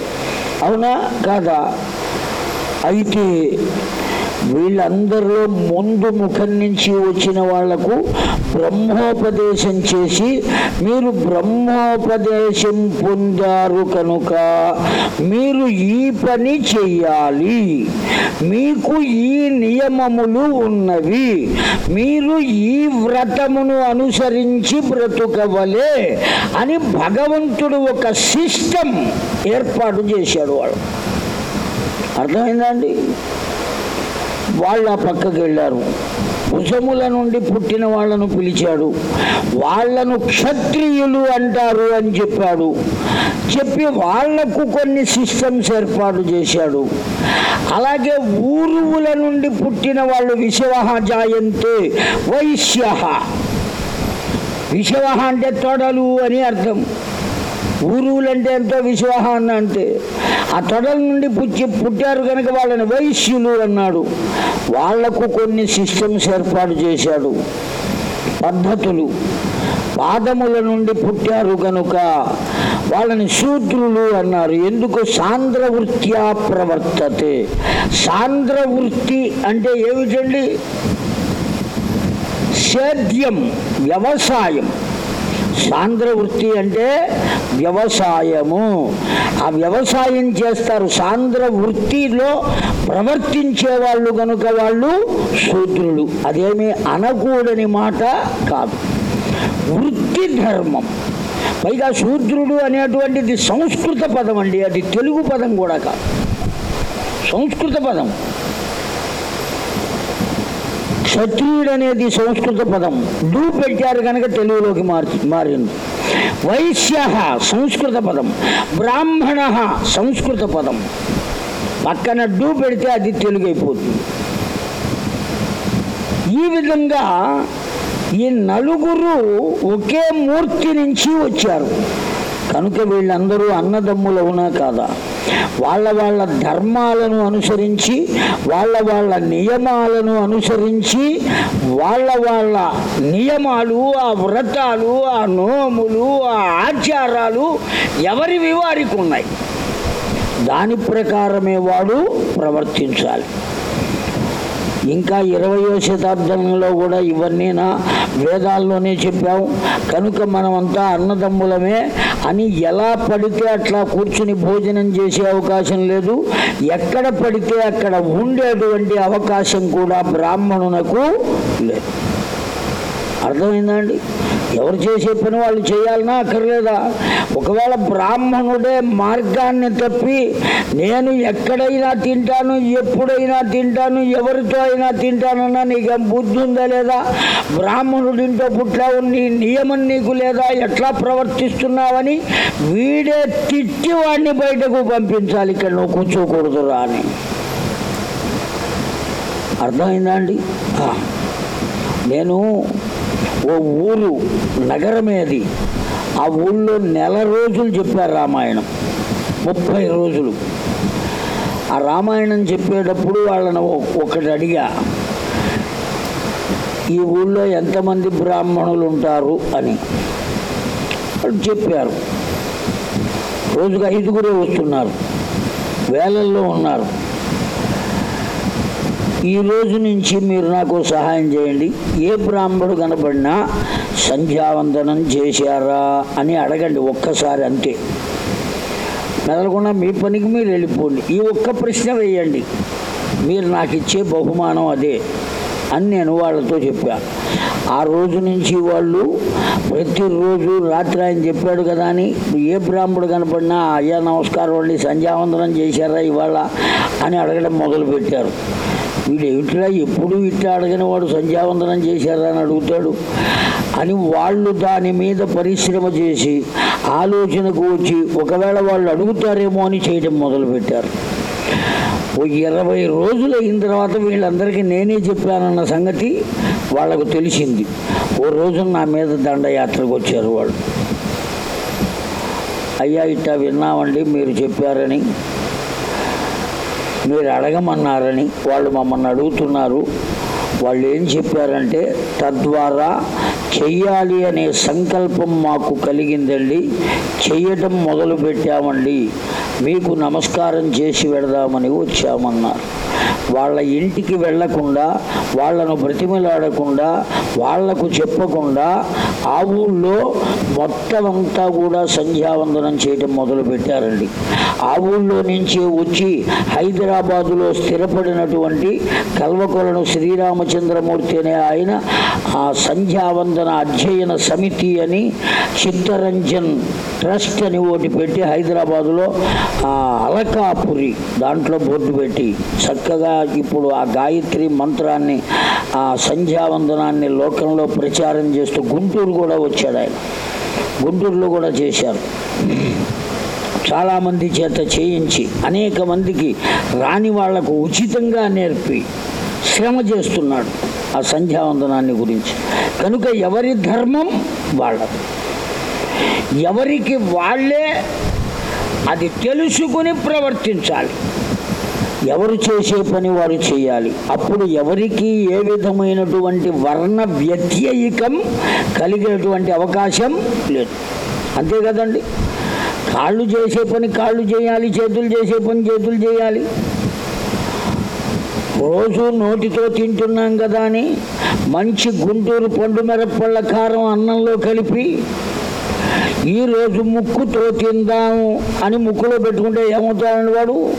అవునా? కాదా? అయితే వీళ్ళందరిలో ముందు ముఖం నుంచి వచ్చిన వాళ్ళకు బ్రహ్మోపదేశం చేసి మీరు బ్రహ్మోపదేశం పొందారు కనుక మీరు ఈ పని చెయ్యాలి. మీకు ఈ నియమములు ఉన్నవి. మీరు ఈ వ్రతమును అనుసరించి బ్రతుకవలే అని భగవంతుడు ఒక సిస్టమ్ ఏర్పాటు చేశాడు వాడు. అర్థమైందండి వాళ్ళ పక్కకు వెళ్ళారు. భుజముల నుండి పుట్టిన వాళ్ళను పిలిచాడు. వాళ్ళను క్షత్రియులు అంటారు అని చెప్పాడు. చెప్పి వాళ్ళకు కొన్ని సిస్టమ్స్ ఏర్పాటు చేశాడు. అలాగే ఊరువుల నుండి పుట్టిన వాళ్ళు విశవహ జాయంతే వైశ్య విశవహ అంటే తొడలు అని అర్థం. ఊరువులంటే ఎంతో విశ్వాహాన్ని అంటే. ఆ తొడల నుండి పుచ్చి పుట్టారు కనుక వాళ్ళని వైశ్యులు అన్నాడు. వాళ్ళకు కొన్ని సిస్టమ్స్ ఏర్పాటు చేశాడు. పద్ధతులు. పాదముల నుండి పుట్టారు కనుక వాళ్ళని శూద్రులు అన్నారు. ఎందుకు? సాంద్రవృత్యా ప్రవర్తతే సాంద్రవృత్తి అంటే ఏమిటండి? సేద్యం వ్యవసాయం. సాంద్ర వృత్తి అంటే వ్యవసాయము. ఆ వ్యవసాయం చేస్తారు. సాంద్ర వృత్తిలో ప్రవర్తించే వాళ్ళు కనుక వాళ్ళు శూద్రులు. అదేమీ అనకూడని మాట కాదు. వృత్తి ధర్మం. పైగా శూద్రుడు అనేటువంటిది సంస్కృత పదం అండి. అది తెలుగు పదం కూడా కాదు. సంస్కృత పదం. క్షత్రియుడు అనేది సంస్కృత పదం. డూ పెట్టారు కనుక తెలుగులోకి మార్చి మారింది. వైశ్య సంస్కృత పదం. బ్రాహ్మణ సంస్కృత పదం. పక్కన డూ పెడితే అది తెలుగు అయిపోతుంది ఈ విధంగా ఈ నలుగురు ఒకే మూర్తి నుంచి వచ్చారు. కనుక వీళ్ళందరూ అన్నదమ్ములవునా కాదా? వాళ్ళ వాళ్ళ ధర్మాలను అనుసరించి వాళ్ళ వాళ్ళ నియమాలను అనుసరించి వాళ్ళ వాళ్ళ నియమాలు ఆ వ్రతాలు ఆ నోములు ఆ ఆచారాలు ఎవరివి వారికి ఉన్నాయి? దాని ప్రకారమే వాడు ప్రవర్తించాలి. ఇంకా ఇరవయో శతాబ్దంలో కూడా ఇవన్నీ నా వేదాల్లోనే చెప్పాము కనుక మనమంతా అన్నదమ్ములమే అని ఎలా పడితే అట్లా కూర్చుని భోజనం చేసే అవకాశం లేదు. ఎక్కడ పడితే అక్కడ ఉండేటువంటి అవకాశం కూడా బ్రాహ్మణునకు లేదు. అర్థమైందండి ఎవరు చేసే పని వాళ్ళు చేయాలన్నా అక్కర్లేదా? ఒకవేళ బ్రాహ్మణుడే మార్గాన్ని తప్పి నేను ఎక్కడైనా తింటాను ఎప్పుడైనా తింటాను ఎవరితో అయినా తింటానన్నా నీకు బుద్ధి ఉందా లేదా బ్రాహ్మణుడింటో పుట్టావు నీ నియమం నీకు లేదా? ఎట్లా ప్రవర్తిస్తున్నావని వీడే తిట్టి వాడిని బయటకు పంపించాలి. ఇక్కడ నువ్వు కూర్చోకూడదురా అని. అర్థమైందా అండి? నేను ఓ ఊరు నగరమేది ఆ ఊళ్ళో నెల రోజులు చెప్పారు రామాయణం. ముప్పై రోజులు. ఆ రామాయణం చెప్పేటప్పుడు వాళ్ళని ఒకటి అడిగా. ఈ ఊళ్ళో ఎంతమంది బ్రాహ్మణులు ఉంటారు అని. చెప్పారు. రోజుకు ఐదుగురే వస్తున్నారు. వేలల్లో ఉన్నారు. ఈ రోజు నుంచి మీరు నాకు సహాయం చేయండి. ఏ బ్రాహ్మణుడు కనబడినా సంధ్యావందనం చేశారా అని అడగండి ఒక్కసారి అంతే. మెదలకుండా మీ పనికి మీరు వెళ్ళిపోండి. ఈ ఒక్క ప్రశ్న వేయండి. మీరు నాకు ఇచ్చే బహుమానం అదే అని నేను వాళ్ళతో చెప్పాను ఆ రోజు నుంచి వాళ్ళు ప్రతిరోజు రాత్రి ఆయన చెప్పాడు కదా అని ఏ బ్రాహ్మడు కనపడినా అయ్యా నమస్కారం అండి సంధ్యావందనం చేశారా ఇవాళ అని అడగడం మొదలుపెట్టారు. వీడు ఏమిట్రా ఎప్పుడు ఇట్లా అడగని వాడు సంధ్యావందనం చేశారా అని అడుగుతాడు. అని వాళ్ళు దాని మీద పరిశ్రమ చేసి ఆలోచనకు వచ్చి ఒకవేళ వాళ్ళు అడుగుతారేమో అని చేయడం మొదలుపెట్టారు. ఓ ఇరవై రోజులు అయిన తర్వాత వీళ్ళందరికీ నేనే చెప్పానన్న సంగతి వాళ్ళకు తెలిసింది. ఓ రోజు నా మీద దండయాత్రకు వచ్చారు వాళ్ళు. అయ్యా ఇట్టా విన్నామండి మీరు చెప్పారని. మీరు అడగమన్నారని వాళ్ళు మమ్మల్ని అడుగుతున్నారు. వాళ్ళు ఏం చెప్పారంటే తద్వారా చెయ్యాలి అనే సంకల్పం మాకు కలిగిందండి. చెయ్యటం మొదలు పెట్టామండి మీకు నమస్కారం చేసి పెడదామని వచ్చామన్నారు. వాళ్ళ ఇంటికి వెళ్ళకుండా వాళ్ళను బ్రతిమలాడకుండా వాళ్ళకు చెప్పకుండా ఆ ఊళ్ళో మొత్తమంతా కూడా సంధ్యావందనం చేయడం మొదలు పెట్టారండి ఆ ఊళ్ళో నుంచి వచ్చి హైదరాబాదులో స్థిరపడినటువంటి కల్వకొలను శ్రీరామచంద్రమూర్తి అనే ఆయన ఆ సంధ్యావందన అధ్యయన సమితి అని చిత్తరంజన్ ట్రస్ట్ అని ఒకటి పెట్టి హైదరాబాదులో అలకాపురి దాంట్లో బోర్డు పెట్టి చక్కగా ఇప్పుడు ఆ గాయత్రి మంత్రాన్ని ఆ సంధ్యావందనాన్ని లోకంలో ప్రచారం చేస్తూ గుంటూరు కూడా వచ్చాడు ఆయన. గుంటూరులో కూడా చేశారు. చాలామంది చేత చేయించి అనేక మందికి రాని వాళ్ళకు ఉచితంగా నేర్పి శ్రమ చేస్తున్నాడు ఆ సంధ్యావందనాన్ని గురించి. కనుక ఎవరి ధర్మం వాళ్ళది. ఎవరికి వాళ్ళే అది తెలుసుకుని ప్రవర్తించాలి. ఎవరు చేసే పని వారు చేయాలి. అప్పుడు ఎవరికి ఏ విధమైనటువంటి వర్ణ వ్యత్యయికం కలిగేటువంటి అవకాశం లేదు. అంతే కదండి? కాళ్ళు చేసే పని కాళ్ళు చేయాలి చేతులు చేసే పని చేతులు చేయాలి. రోజు నోటితో తింటున్నాం కదా అని మంచి గుంటూరు పండు మిరప్పళ్ళ కారం అన్నంలో కలిపి ఈరోజు ముక్కుతో తిందాము అని ముక్కులో పెట్టుకుంటే ఏమవుతాడండి వాడు?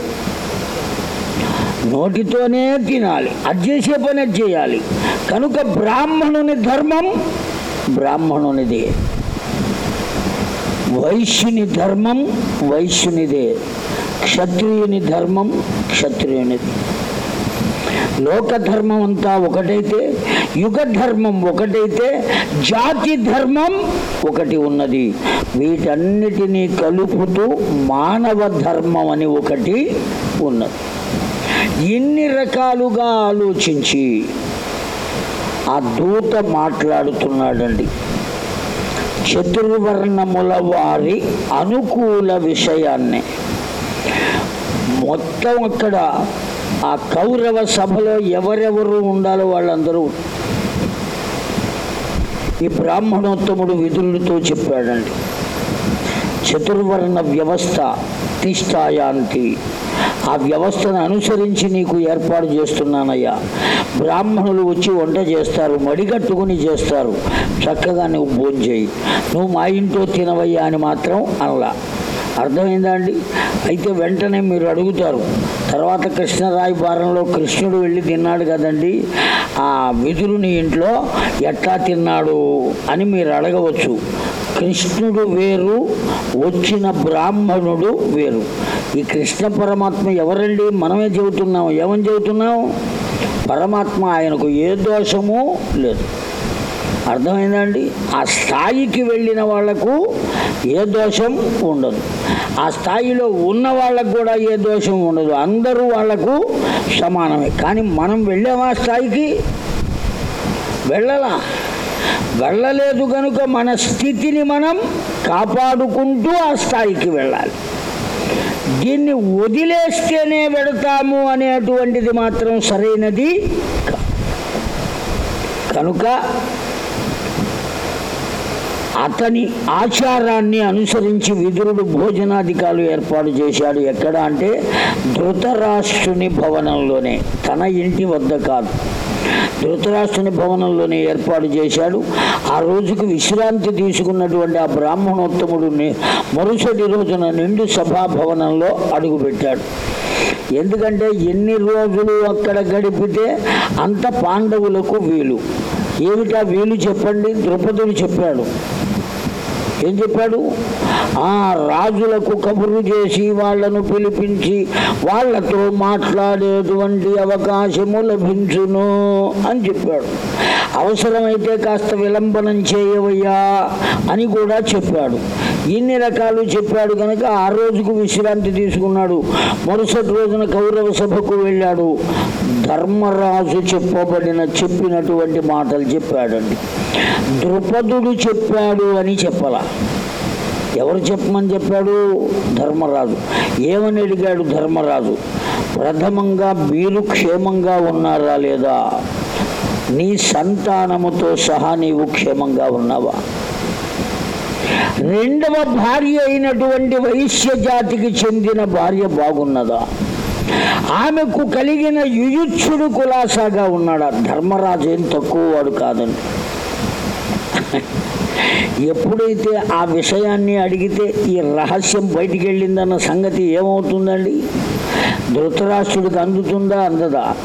నోటితోనే తినాలి. అది చేసే పని అది చేయాలి. కనుక బ్రాహ్మణుని ధర్మం బ్రాహ్మణునిదే. వైశ్యుని ధర్మం వైశ్యునిదే. క్షత్రియుని ధర్మం క్షత్రియునిది. లోకధర్మం అంతా ఒకటైతే యుగ ధర్మం ఒకటైతే జాతి ధర్మం ఒకటి ఉన్నది. వీటన్నిటినీ కలుపుతూ మానవ ధర్మం అని ఒకటి ఉన్నది. ఎన్ని రకాలుగా ఆలోచించి ఆ దూత మాట్లాడుతున్నాడండి. చతుర్వర్ణముల వారి అనుకూల విషయాన్ని. మొత్తం అక్కడ ఆ కౌరవ సభలో ఎవరెవరు ఉండాలో వాళ్ళందరూ ఈ బ్రాహ్మణోత్తముడు విధులతో చెప్పాడండి. చతుర్వర్ణ వ్యవస్థ తిష్టాయాంతి. ఆ వ్యవస్థను అనుసరించి నీకు ఏర్పాటు చేస్తున్నానయ్యా. బ్రాహ్మణులు వచ్చి వంట చేస్తారు మడిగట్టుకుని చేస్తారు. చక్కగా నువ్వు భోంచేయి నువ్వు మా ఇంట్లో తినవయ్యా అని మాత్రం అనలా. అర్థమైందా అండి? అయితే వెంటనే మీరు అడుగుతారు. తర్వాత కృష్ణరాయి భారంలో కృష్ణుడు వెళ్ళి తిన్నాడు కదండి. ఆ విధులుని ఇంట్లో ఎట్లా తిన్నాడు అని మీరు అడగవచ్చు. కృష్ణుడు వేరు వచ్చిన బ్రాహ్మణుడు వేరు. ఈ కృష్ణ పరమాత్మ ఎవరండి? మనమే చెబుతున్నాం. ఏమని చెబుతున్నాం? పరమాత్మ ఆయనకు ఏ దోషము లేదు. అర్థమైందండి? ఆ స్థాయికి వెళ్ళిన వాళ్ళకు ఏ దోషం ఉండదు. ఆ స్థాయిలో ఉన్న వాళ్ళకు కూడా ఏ దోషం ఉండదు. అందరూ వాళ్ళకు సమానమే. కానీ మనం వెళ్ళామా స్థాయికి? వెళ్ళలా? వెళ్ళలేదు కనుక మన స్థితిని మనం కాపాడుకుంటూ ఆ స్థాయికి వెళ్ళాలి. దీన్ని వదిలేస్తేనే వెడతాము అనేటువంటిది మాత్రం సరైనది కనుక అతని ఆచారాన్ని అనుసరించి విదురుడు భోజనాధికారులు ఏర్పాటు చేశాడు. ఎక్కడ అంటే ధృతరాష్ట్రుని భవనంలోనే తన ఇంటి వద్ద కాదు. ధృతరాష్ట్రుని భవనంలోనే ఏర్పాటు చేశాడు. ఆ రోజుకు విశ్రాంతి తీసుకున్నటువంటి ఆ బ్రాహ్మణోత్తముడు మరుసటి రోజున నిండు సభాభవనంలో అడుగుపెట్టాడు. ఎందుకంటే ఎన్ని రోజులు అక్కడ గడిపితే అంత పాండవులకు వీలు. ఏమిటా వీలు చెప్పండి? ద్రౌపదుడు చెప్పాడు. ఏం చెప్పాడు? ఆ రాజులకు కబురు చేసి వాళ్ళను పిలిపించి వాళ్ళతో మాట్లాడేటువంటి అవకాశము లభించును అని చెప్పాడు. అవసరమైతే కాస్త విలంబనం చేయవయ్యా అని కూడా చెప్పాడు. ఇన్ని రకాలు చెప్పాడు కనుక ఆ రోజుకు విశ్రాంతి తీసుకున్నాడు. మరుసటి రోజున కౌరవ సభకు వెళ్ళాడు. ధర్మరాజు చెప్పబడిన చెప్పినటువంటి మాటలు చెప్పాడండి. ద్రుపదుడు చెప్పాడు అని చెప్పాల. ఎవరు చెప్పమని చెప్పాడు? ధర్మరాజు. ఏమని అడిగాడు ధర్మరాజు? ప్రథమంగా మీరు క్షేమంగా ఉన్నారా లేదా? నీ సంతానముతో సహా నీవు క్షేమంగా ఉన్నావా? రెండవ భార్య అయినటువంటి వైశ్య జాతికి చెందిన భార్య బాగున్నదా? ఆమెకు కలిగిన యుయుచ్చుడు కులాసాగా ఉన్నాడా? ధర్మరాజు ఏం తక్కువ వాడు కాదండి. ఎప్పుడైతే ఆ విషయాన్ని అడిగితే ఈ రహస్యం బయటికి వెళ్ళిందన్న సంగతి ఏమవుతుందండి? ధృతరాష్ట్రుడికి అందుతుందా? అందదా.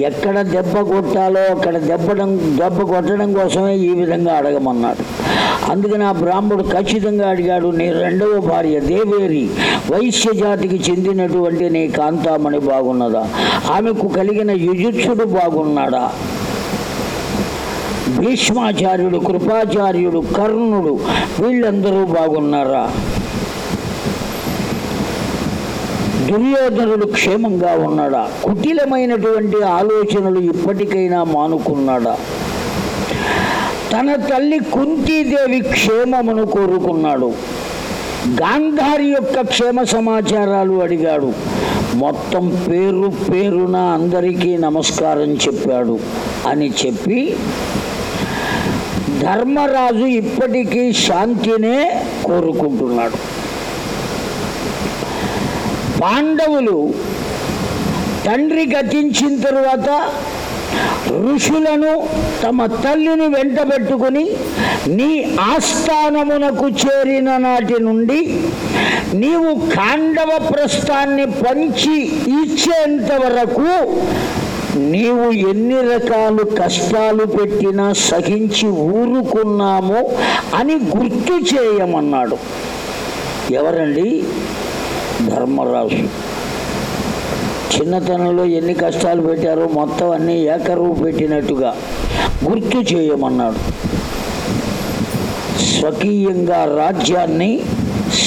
ఎక్కడ దెబ్బ కొట్టాలో అక్కడ దెబ్బడం దెబ్బ కొట్టడం కోసమే ఈ విధంగా అడగమన్నాడు. అందుకని ఆ బ్రాహ్మడు ఖచ్చితంగా అడిగాడు నీ రెండవ భార్య దేవేరి వైశ్య జాతికి చెందినటువంటి నీ కాంతామణి బాగున్నదా? ఆమెకు కలిగిన యుజుత్సుడు బాగున్నాడా? భీష్మాచార్యుడు కృపాచార్యుడు కర్ణుడు వీళ్ళందరూ బాగున్నారా? దుర్యోధనుడు క్షేమంగా ఉన్నాడా? కుటిలమైనటువంటి ఆలోచనలు ఇప్పటికైనా మానుకున్నాడా? తన తల్లి కుంతీదేవి క్షేమమును కోరుకున్నాడు. గాంధారి యొక్క క్షేమ సమాచారాలు అడిగాడు. మొత్తం పేరు పేరున అందరికీ నమస్కారం చెప్పాడు అని చెప్పి ధర్మరాజు ఇప్పటికీ శాంతినే కోరుకుంటున్నాడు. పాండవులు తండ్రి గతించిన తరువాత ఋషులను తమ తల్లిని వెంటబెట్టుకుని నీ ఆస్థానమునకు చేరిన నాటి నుండి నీవు కాండవ ప్రస్థాన్ని పంచి ఇచ్చేంత వరకు నీవు ఎన్ని రకాలు కష్టాలు పెట్టినా సహించి ఊరుకున్నాము అని గుర్తు చేయమన్నాడు. ఎవరండి? ధర్మరాజు. చిన్నతనంలో ఎన్ని కష్టాలు పెట్టారో మొత్తం అన్ని ఏకరువు పెట్టినట్టుగా గుర్తు చేయమన్నాడు. స్వకీయంగా రాజ్యాన్ని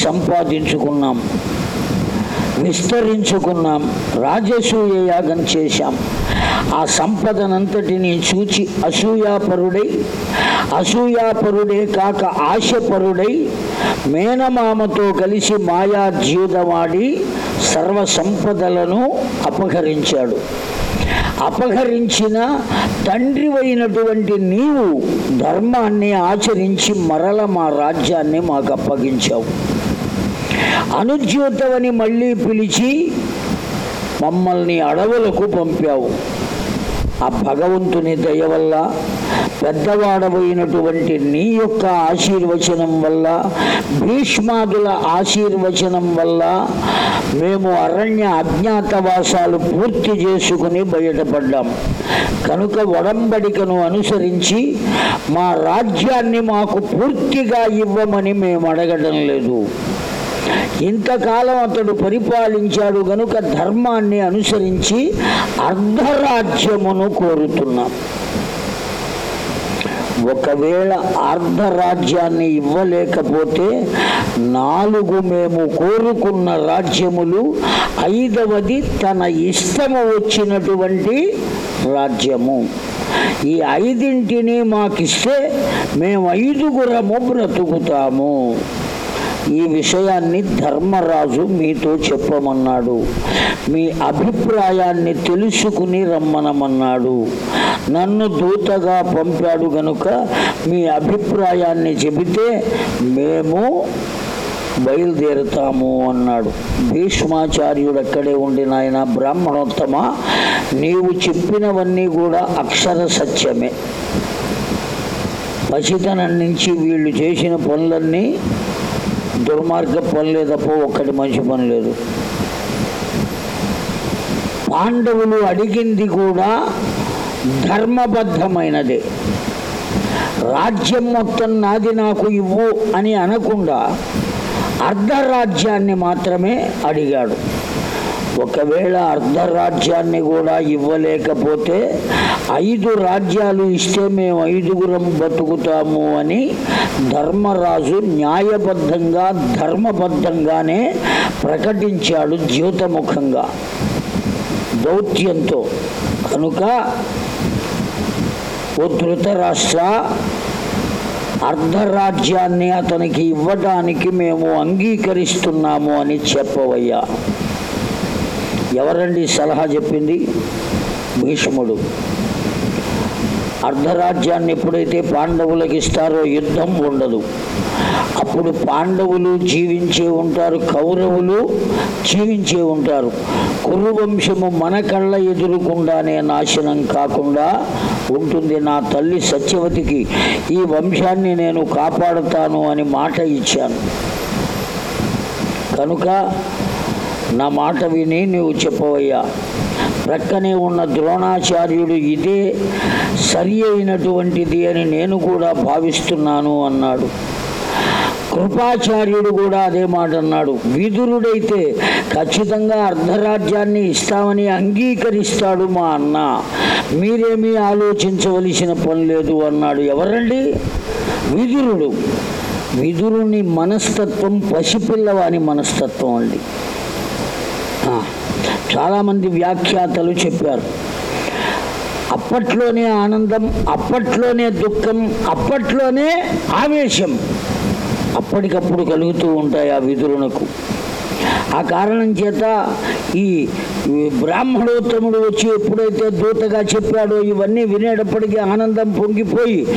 సంపాదించుకున్నాం విస్తరించుకున్నాం రాజసూయ యాగం చేశాం. ఆ సంపదనంతటిని చూచి అసూయాపరుడై అసూయాపరుడే కాక ఆశపరుడై మేనమామతో కలిసి మాయా జీవితమాడి సర్వ సంపదలను అపహరించాడు. అపహరించిన తండ్రి అయినటువంటి నీవు ధర్మాన్ని ఆచరించి మరల మా రాజ్యాన్ని మాకు అప్పగించావు. అనుజ్యోతవని మళ్ళీ పిలిచి మమ్మల్ని అడవులకు పంపావు. ఆ భగవంతుని దయ వల్ల పెద్దవాడబోయినటువంటి నీ యొక్క ఆశీర్వచనం వల్ల భీష్మాదుల ఆశీర్వచనం వల్ల మేము అరణ్య అజ్ఞాతవాసాలు పూర్తి చేసుకుని బయటపడ్డాం. కనుక ఒడంబడికను అనుసరించి మా రాజ్యాన్ని మాకు పూర్తిగా ఇవ్వమని మేము అడగడం లేదు. ఇంతకాలం అతడు పరిపాలించాడు గనుక ధర్మాన్ని అనుసరించి అర్ధరాజ్యమును కోరుతున్నాం. ఒకవేళ అర్ధరాజ్యాన్ని ఇవ్వలేకపోతే నాలుగు మేము కోరుకున్న రాజ్యములు ఐదవది తన ఇష్టము వచ్చినటువంటి రాజ్యము. ఈ ఐదింటిని మాకిస్తే మేము ఐదుగురము బ్రతుకుతాము. ఈ విషయాన్ని ధర్మరాజు మీతో చెప్పమన్నాడు. మీ అభిప్రాయాన్ని తెలుసుకుని రమ్మనమన్నాడు. నన్ను దూతగా పంపాడు గనుక మీ అభిప్రాయాన్ని చెబితే మేము బయలుదేరుతాము అన్నాడు. భీష్మాచార్యుడు అక్కడే ఉండి నాయన బ్రాహ్మణోత్తమ నీవు చెప్పినవన్నీ కూడా అక్షర సత్యమే. పసితనం నుంచి వీళ్ళు చేసిన పనులన్నీ దుర్మార్గ పనులే తప్ప ఒక్కటి మంచి పని లేదు. పాండవులు అడిగింది కూడా ధర్మబద్ధమైనదే. రాజ్యం మొత్తం నాది నాకు ఇవ్వు అని అనకుండా అర్ధరాజ్యాన్ని మాత్రమే అడిగాడు. ఒకవేళ అర్ధరాజ్యాన్ని కూడా ఇవ్వలేకపోతే ఐదు రాజ్యాలు ఇస్తే మేము ఐదుగురం బతుకుతాము అని ధర్మరాజు న్యాయబద్ధంగా ధర్మబద్ధంగానే ప్రకటించాడు ద్యూతముఖంగా. దౌత్యంతో. కనుక ఓ ధృతరాష్ట్ర అర్ధరాజ్యాన్ని అతనికి ఇవ్వడానికి మేము అంగీకరిస్తున్నాము అని చెప్పవయ్యా. ఎవరండి సలహా చెప్పింది? భీష్ముడు. అర్ధరాజ్యాన్ని ఎప్పుడైతే పాండవులకు ఇస్తారో యుద్ధం ఉండదు. అప్పుడు పాండవులు జీవించే ఉంటారు కౌరవులు జీవించే ఉంటారు. కురువంశము మన కళ్ళ ఎదురుకుండానే నాశనం కాకుండా ఉంటుంది నా తల్లి సత్యవతికి. ఈ వంశాన్ని నేను కాపాడుతాను అని మాట ఇచ్చాను. కనుక నా మాట విని నువ్వు చెప్పవయ్యా. ప్రక్కనే ఉన్న ద్రోణాచార్యుడు ఇదే సరి అయినటువంటిది అని నేను కూడా భావిస్తున్నాను అన్నాడు. కృపాచార్యుడు కూడా అదే మాట అన్నాడు. విదురుడైతే ఖచ్చితంగా అర్ధరాజ్యాన్ని ఇస్తామని అంగీకరిస్తాడు మా అన్న. మీరేమీ ఆలోచించవలసిన పని లేదు అన్నాడు. ఎవరండి? విదురుడు. విదురుని మనస్తత్వం పసిపిల్లవాని మనస్తత్వం అండి. చాలామంది వ్యాఖ్యాతలు చెప్పారు. అప్పట్లోనే ఆనందం అప్పట్లోనే దుఃఖం అప్పట్లోనే ఆవేశం అప్పటికప్పుడు కలుగుతూ ఉంటాయి ఆ విధులకు ఆ కారణం చేత ఈ బ్రాహ్మణోత్తముడు వచ్చి ఎప్పుడైతే దూతగా చెప్పాడో ఇవన్నీ వినేటప్పటికీ ఆనందం పొంగిపోయి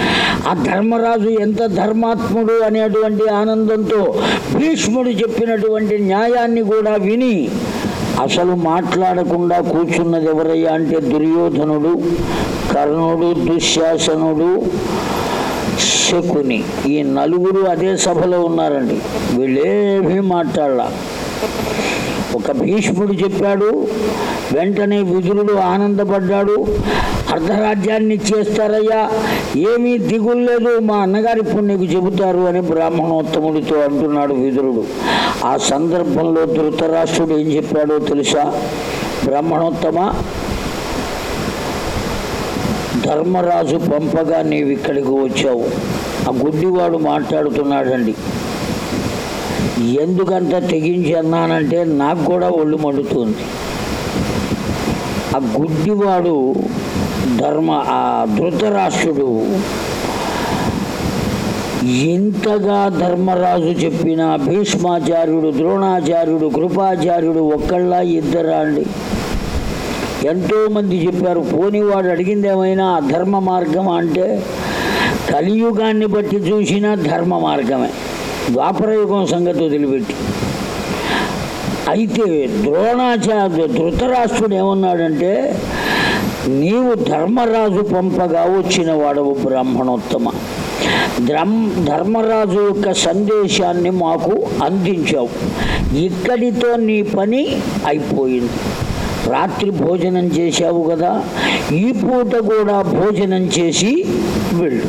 ఆ ధర్మరాజు ఎంత ధర్మాత్ముడు అనేటువంటి ఆనందంతో భీష్ముడు చెప్పినటువంటి న్యాయాన్ని కూడా విని అసలు మాట్లాడకుండా కూర్చున్నది ఎవరయ్యా అంటే దుర్యోధనుడు కర్ణుడు దుశ్శాసనుడు శకుని. ఈ నలుగురు అదే సభలో ఉన్నారండి. వీళ్ళేమీ మాట్లాడాల. ఒక భీష్ముడు చెప్పాడు వెంటనే విదురుడు ఆనందపడ్డాడు. అర్ధరాజ్యాన్ని చేస్తారయ్యా ఏమీ దిగులు లేదు మా అన్నగారు ఇప్పుడు నీకు చెబుతారు అని బ్రాహ్మణోత్తముడితో అంటున్నాడు విదురుడు ఆ సందర్భంలో ధృతరాష్ట్రుడు ఏం చెప్పాడో తెలుసా? బ్రాహ్మణోత్తమ ధర్మరాజు పంపగా నీవు ఇక్కడికి వచ్చావు. ఆ గుడ్డివాడు మాట్లాడుతున్నాడండి. ఎందుకంత తెగించి అన్నానంటే నాకు కూడా ఒళ్ళు మండుతుంది. ఆ గుడ్డివాడు ధర్మ ఆ ధృతరాష్ట్రుడు ఇంతగా ధర్మరాజు చెప్పిన భీష్మాచార్యుడు ద్రోణాచార్యుడు కృపాచార్యుడు ఒక్కళ్ళ ఇద్దరా అండి? ఎంతోమంది చెప్పారు పోనీవాడు అడిగింది ఏమైనా ధర్మ మార్గం అంటే కలియుగాన్ని బట్టి చూసినా ధర్మ మార్గమే. ద్వాపరయుగం సంగతి వదిలిపెట్టి. అయితే ద్రోణాచార్య ధృతరాష్ట్రుడు ఏమన్నాడంటే నీవు ధర్మరాజు పంపగా వచ్చిన వాడవు బ్రాహ్మణోత్తమ. ధర్మ ధర్మరాజు యొక్క సందేశాన్ని మాకు అందించావు. ఇక్కడితో నీ పని అయిపోయింది. రాత్రి భోజనం చేశావు కదా ఈ పూట కూడా భోజనం చేసి వెళ్ళు.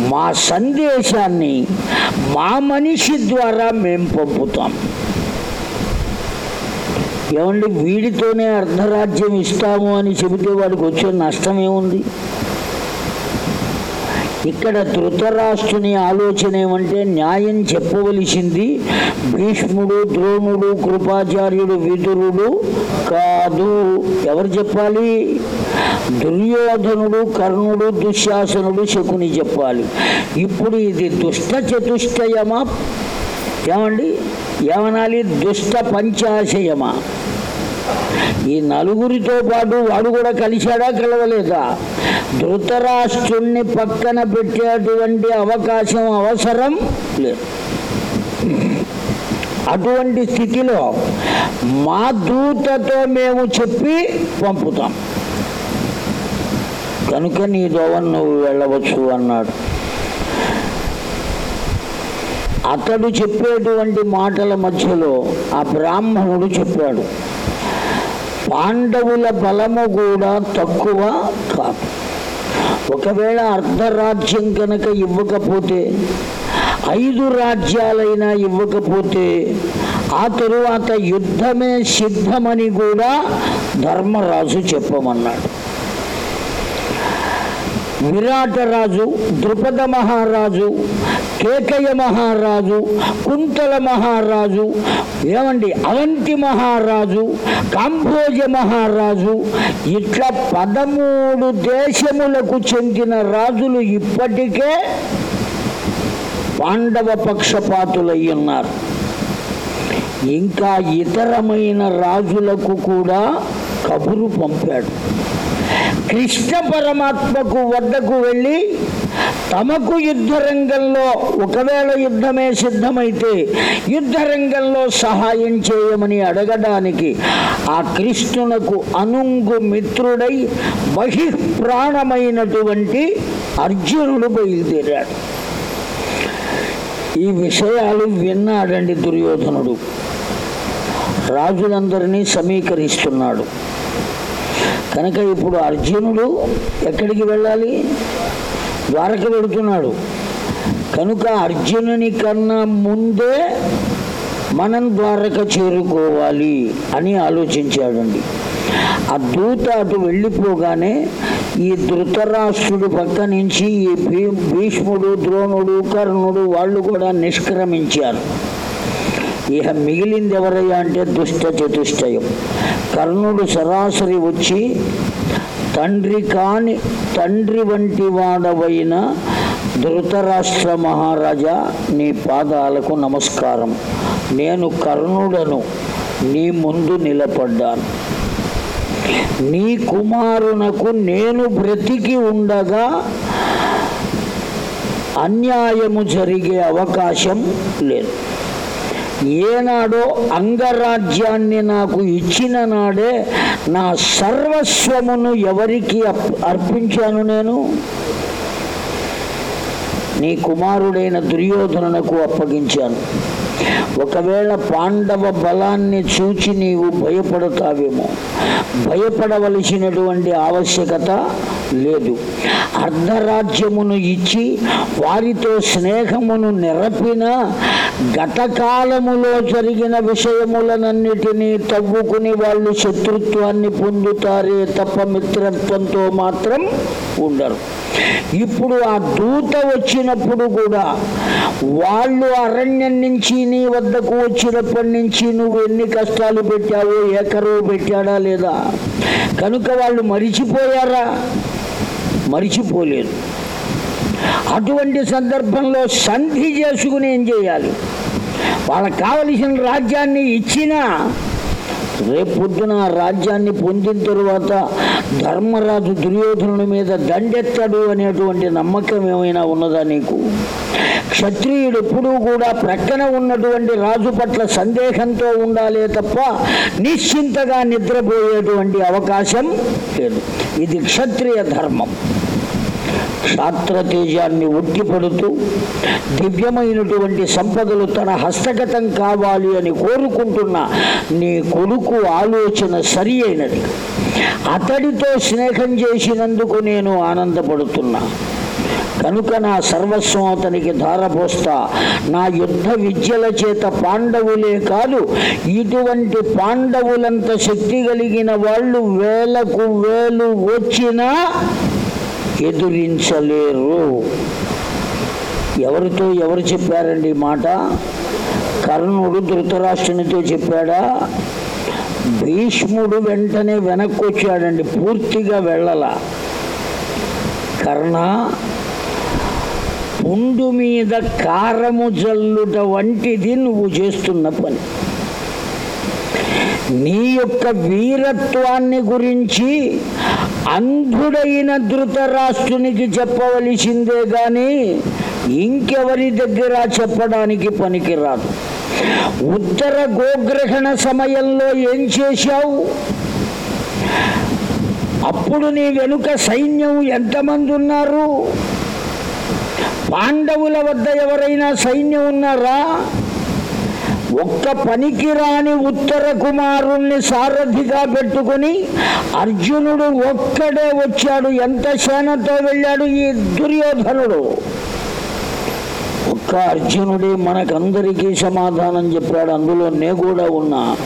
మా సందేశాన్ని మా మనిషి ద్వారా మేము పంపుతాం. ఏమండి వీడితోనే అర్ధరాజ్యం ఇస్తాము అని చెబితే వాడికి వచ్చే నష్టం ఏముంది? ఇక్కడ ధృతరాష్ట్రుని ఆలోచన ఏమంటే న్యాయం చెప్పవలసింది భీష్ముడు ద్రోణుడు కృపాచార్యుడు విదురుడు కాదు. ఎవరు చెప్పాలి? దుర్యోధనుడు కర్ణుడు దుశ్శాసనుడు శకుని చెప్పాలి. ఇప్పుడు ఇది దుష్ట చతుష్టయమా? ఏమండి? ఏమనాలి? దుష్ట పంచాశయమా? ఈ నలుగురితో పాటు వాడు కూడా కలిశాడా కలవలేదా? ధృతరాష్ట్రుణ్ణి పక్కన పెట్టేటువంటి అవకాశం అవసరం లేదు. అటువంటి స్థితిలో మా దూతతో మేము చెప్పి పంపుతాం. కనుక నీ దోవను నువ్వు వెళ్ళవచ్చు అన్నాడు. అతడు చెప్పేటువంటి మాటల మధ్యలో ఆ బ్రాహ్మణుడు చెప్పాడు. పాండవుల బలము కూడా తక్కువ కాదు. ఒకవేళ అర్ధరాజ్యం కనుక ఇవ్వకపోతే ఐదు రాజ్యాలైనా ఇవ్వకపోతే ఆ తరువాత యుద్ధమే సిద్ధమని కూడా ధర్మరాజు చెప్పమన్నాడు. విరాటరాజు ద్రుపద మహారాజు కేకయ్య మహారాజు కుంతల మహారాజు ఏమండి అవంతి మహారాజు కాంభోజ మహారాజు ఇట్లా పదమూడు దేశములకు చెందిన రాజులు ఇప్పటికే పాండవ పక్షపాతులై ఉన్నారు. ఇంకా ఇతరమైన రాజులకు కూడా కబురు పంపాడు. కృష్ణ పరమాత్మకు వద్దకు వెళ్ళి తమకు యుద్ధ రంగంలో ఒకవేళ యుద్ధమే సిద్ధమైతే యుద్ధ రంగంలో సహాయం చేయమని అడగడానికి ఆ కృష్ణునకు అనుంగు మిత్రుడై బహిఃప్రాణమైనటువంటి అర్జునుడు బయలుదేరాడు. ఈ విషయాలు విన్నాడండి దుర్యోధనుడు. రాజులందరినీ సమీకరిస్తున్నాడు. కనుక ఇప్పుడు అర్జునుడు ఎక్కడికి వెళ్ళాలి? ద్వారక వెళుతున్నాడు. కనుక అర్జునుని కన్నా ముందే మనం ద్వారక చేరుకోవాలి అని ఆలోచించాడండి. ఆ దూత అటు వెళ్ళిపోగానే ఈ ధృతరాష్ట్రుడు పక్క నుంచి ఈ భీ భీష్ముడు ద్రోణుడు కర్ణుడు వాళ్ళు కూడా నిష్క్రమించారు. ఇహ మిగిలింది ఎవరయ్యా అంటే దుష్ట చతుష్టయం కర్ణుడు సరాసరి వచ్చి తండ్రి కాని తండ్రి వంటి వాడవైన ధృతరాష్ట్ర మహారాజా నీ పాదాలకు నమస్కారం. నేను కర్ణుడను నీ ముందు నిలబడ్డాను. నీ కుమారునకు నేను బ్రతికి ఉండగా అన్యాయము జరిగే అవకాశం లేదు. ఏనాడో అంగరాజ్యాన్ని నాకు ఇచ్చిన నాడే నా సర్వస్వమును ఎవరికి అప్- అర్పించాను నేను? నీ కుమారుడైన దుర్యోధనునకు అప్పగించాను. ఒకవేళ పాండవ బలాన్ని చూచి నీవు భయపడతావేమో. భయపడవలసినటువంటి ఆవశ్యకత లేదు. అర్ధరాజ్యమును ఇచ్చి వారితో స్నేహమును నెరపిన గతకాలములో జరిగిన విషయములనన్నిటినీ తవ్వుకుని వాళ్ళు శత్రుత్వాన్ని పొందుతారే తప్ప మిత్రత్వంతో మాత్రం ఉండరు. ఇప్పుడు ఆ దూత వచ్చినప్పుడు కూడా వాళ్ళు అరణ్యం నుంచి నీ వద్దకు వచ్చినప్పటి నుంచి నువ్వు ఎన్ని కష్టాలు పెట్టావో ఏకరువు పెట్టాడా లేదా? కనుక వాళ్ళు మరిచిపోయారా? మరిచిపోలేదు. అటువంటి సందర్భంలో సంధి చేసుకుని ఏం చేయాలి? వాళ్ళకి కావలసిన రాజ్యాన్ని ఇచ్చినా రేపొద్దున రాజ్యాన్ని పొందిన తరువాత ధర్మరాజు దుర్యోధనుడి మీద దండెత్తాడు అనేటువంటి నమ్మకం ఏమైనా ఉన్నదా నీకు? క్షత్రియుడు ఎప్పుడూ కూడా ప్రక్కన ఉన్నటువంటి రాజు పట్ల సందేహంతో ఉండాలే తప్ప నిశ్చింతగా నిద్రపోయేటువంటి అవకాశం లేదు. ఇది క్షత్రియ ధర్మం. క్షాత్ర తేజాన్ని ఉట్టిపడుతూ దివ్యమైనటువంటి సంపదలు తన హస్తగతం కావాలి అని కోరుకుంటున్న నీ కొడుకు ఆలోచన సరి అయినది. అతడితో స్నేహం చేసినందుకు నేను ఆనందపడుతున్నా. కనుక నా సర్వస్వం అతనికి ధారపోస్తా. నా యుద్ధ విద్యల చేత పాండవులే కాదు ఇటువంటి పాండవులంత శక్తి కలిగిన వాళ్ళు వేలకు వేలు వచ్చినా ఎదురించలేరు. ఎవరితో ఎవరు చెప్పారండి మాట? కర్ణుడు ధృతరాష్ట్రునితో చెప్పాడా? భీష్ముడు వెంటనే వెనక్కి వచ్చాడండి పూర్తిగా వెళ్ళల. కర్ణ పుండు మీద కారము జల్లుట వంటిది నువ్వు చేస్తున్న పని. నీ యొక్క వీరత్వాన్ని గురించి అంధుడైన ధృతరాష్ట్రునికి చెప్పవలసిందే గాని ఇంకెవరి దగ్గర చెప్పడానికి పనికిరాదు. ఉత్తర గోగ్రహణ సమయంలో ఏం చేశావు? అప్పుడు నీ వెనుక సైన్యం ఎంతమంది ఉన్నారు? పాండవుల వద్ద ఎవరైనా సైన్యం ఉన్నారా? ఒక్క పనికిరాని ఉత్తర కుమారుణ్ణి సారథిగా పెట్టుకుని అర్జునుడు ఒక్కడే వచ్చాడు. ఎంత సేనతో వెళ్ళాడు ఈ దుర్యోధనుడు? ఒక్క అర్జునుడే మనకందరికీ సమాధానం చెప్పాడు. అందులో నే కూడా ఉన్నా.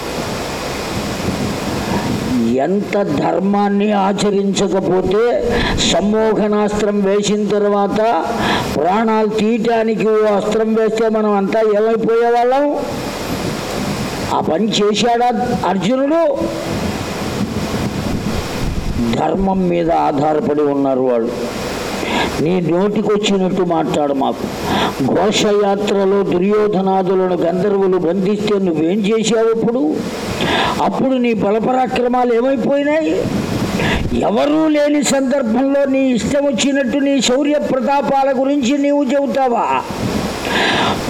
ఎంత ధర్మాన్ని ఆచరించకపోతే సమ్మోహనాస్త్రం వేసిన తర్వాత ప్రాణాలు తీయటానికి ఓ అస్త్రం వేస్తే మనం అంతా ఏమైపోయేవాళ్ళం? ఆ పని చేశాడా అర్జునుడు? ధర్మం మీద ఆధారపడి ఉన్నారు వాళ్ళు. నీ నోటికొచ్చినట్టు మాట్లాడు మాకు. ఘోషయాత్రలో దుర్యోధనాదులను గంధర్వులు బంధిస్తే నువ్వేం చేశావు ఇప్పుడు? అప్పుడు నీ బలపరాక్రమాలు ఏమైపోయినాయి? ఎవరూ లేని సందర్భంలో నీ ఇష్టం వచ్చినట్టు నీ శౌర్య ప్రతాపాల గురించి నీవు చెబుతావా?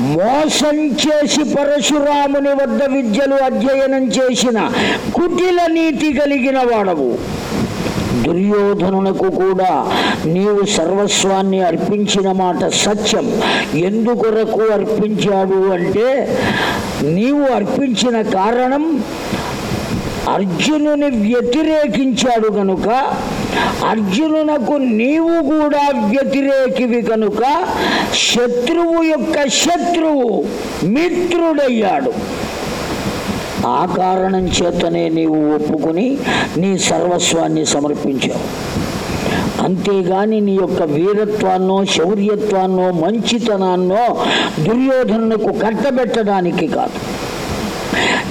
మోసం చేసి పరశురాముని వద్ద విద్యలు అధ్యయనం చేసిన కుటిల నీతి కలిగిన వాడవు. దుర్యోధనునకు కూడా నీవు సర్వస్వాన్ని అర్పించిన మాట సత్యం. ఎందుకొరకు అర్పించాడు అంటే నీవు అర్పించిన కారణం అర్జునుని వ్యతిరేకించాడు కనుక అర్జునునకు నీవు కూడా వ్యతిరేకివి కనుక శత్రువు యొక్క శత్రువు మిత్రుడయ్యాడు. ఆ కారణం చేతనే నీవు ఒప్పుకుని నీ సర్వస్వాన్ని సమర్పించావు. అంతేగాని నీ యొక్క వీరత్వాన్నో శౌర్యత్వాన్నో మంచితనాన్నో దుర్యోధనకు కట్టబెట్టడానికి కాదు.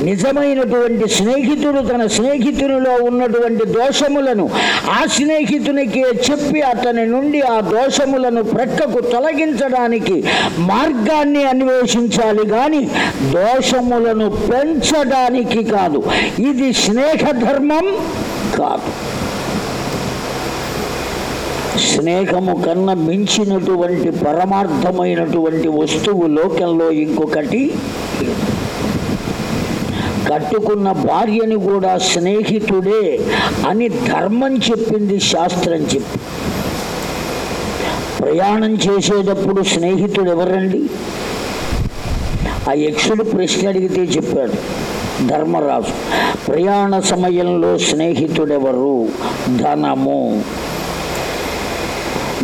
నిజమైనటువంటి స్నేహితుడు తన స్నేహితునిలో ఉన్నటువంటి దోషములను ఆ స్నేహితునికి చెప్పి అతని నుండి ఆ దోషములను ప్రక్కకు తొలగించడానికి మార్గాన్ని అన్వేషించాలి. కానీ దోషములను పెంచడానికి కాదు. ఇది స్నేహ ధర్మం కాదు. స్నేహము కన్నా మించినటువంటి పరమార్థమైనటువంటి వస్తువు లోకంలో ఇంకొకటి లేదు. కట్టుకున్న భార్యని కూడా స్నేహితుడే అని ధర్మం చెప్పింది శాస్త్రం చెప్పి. ప్రయాణం చేసేటప్పుడు స్నేహితుడు ఎవరండి? ఆ యక్షుడు ప్రశ్న అడిగితే చెప్పాడు ధర్మరాజు ప్రయాణ సమయంలో స్నేహితుడెవరు? ధనము.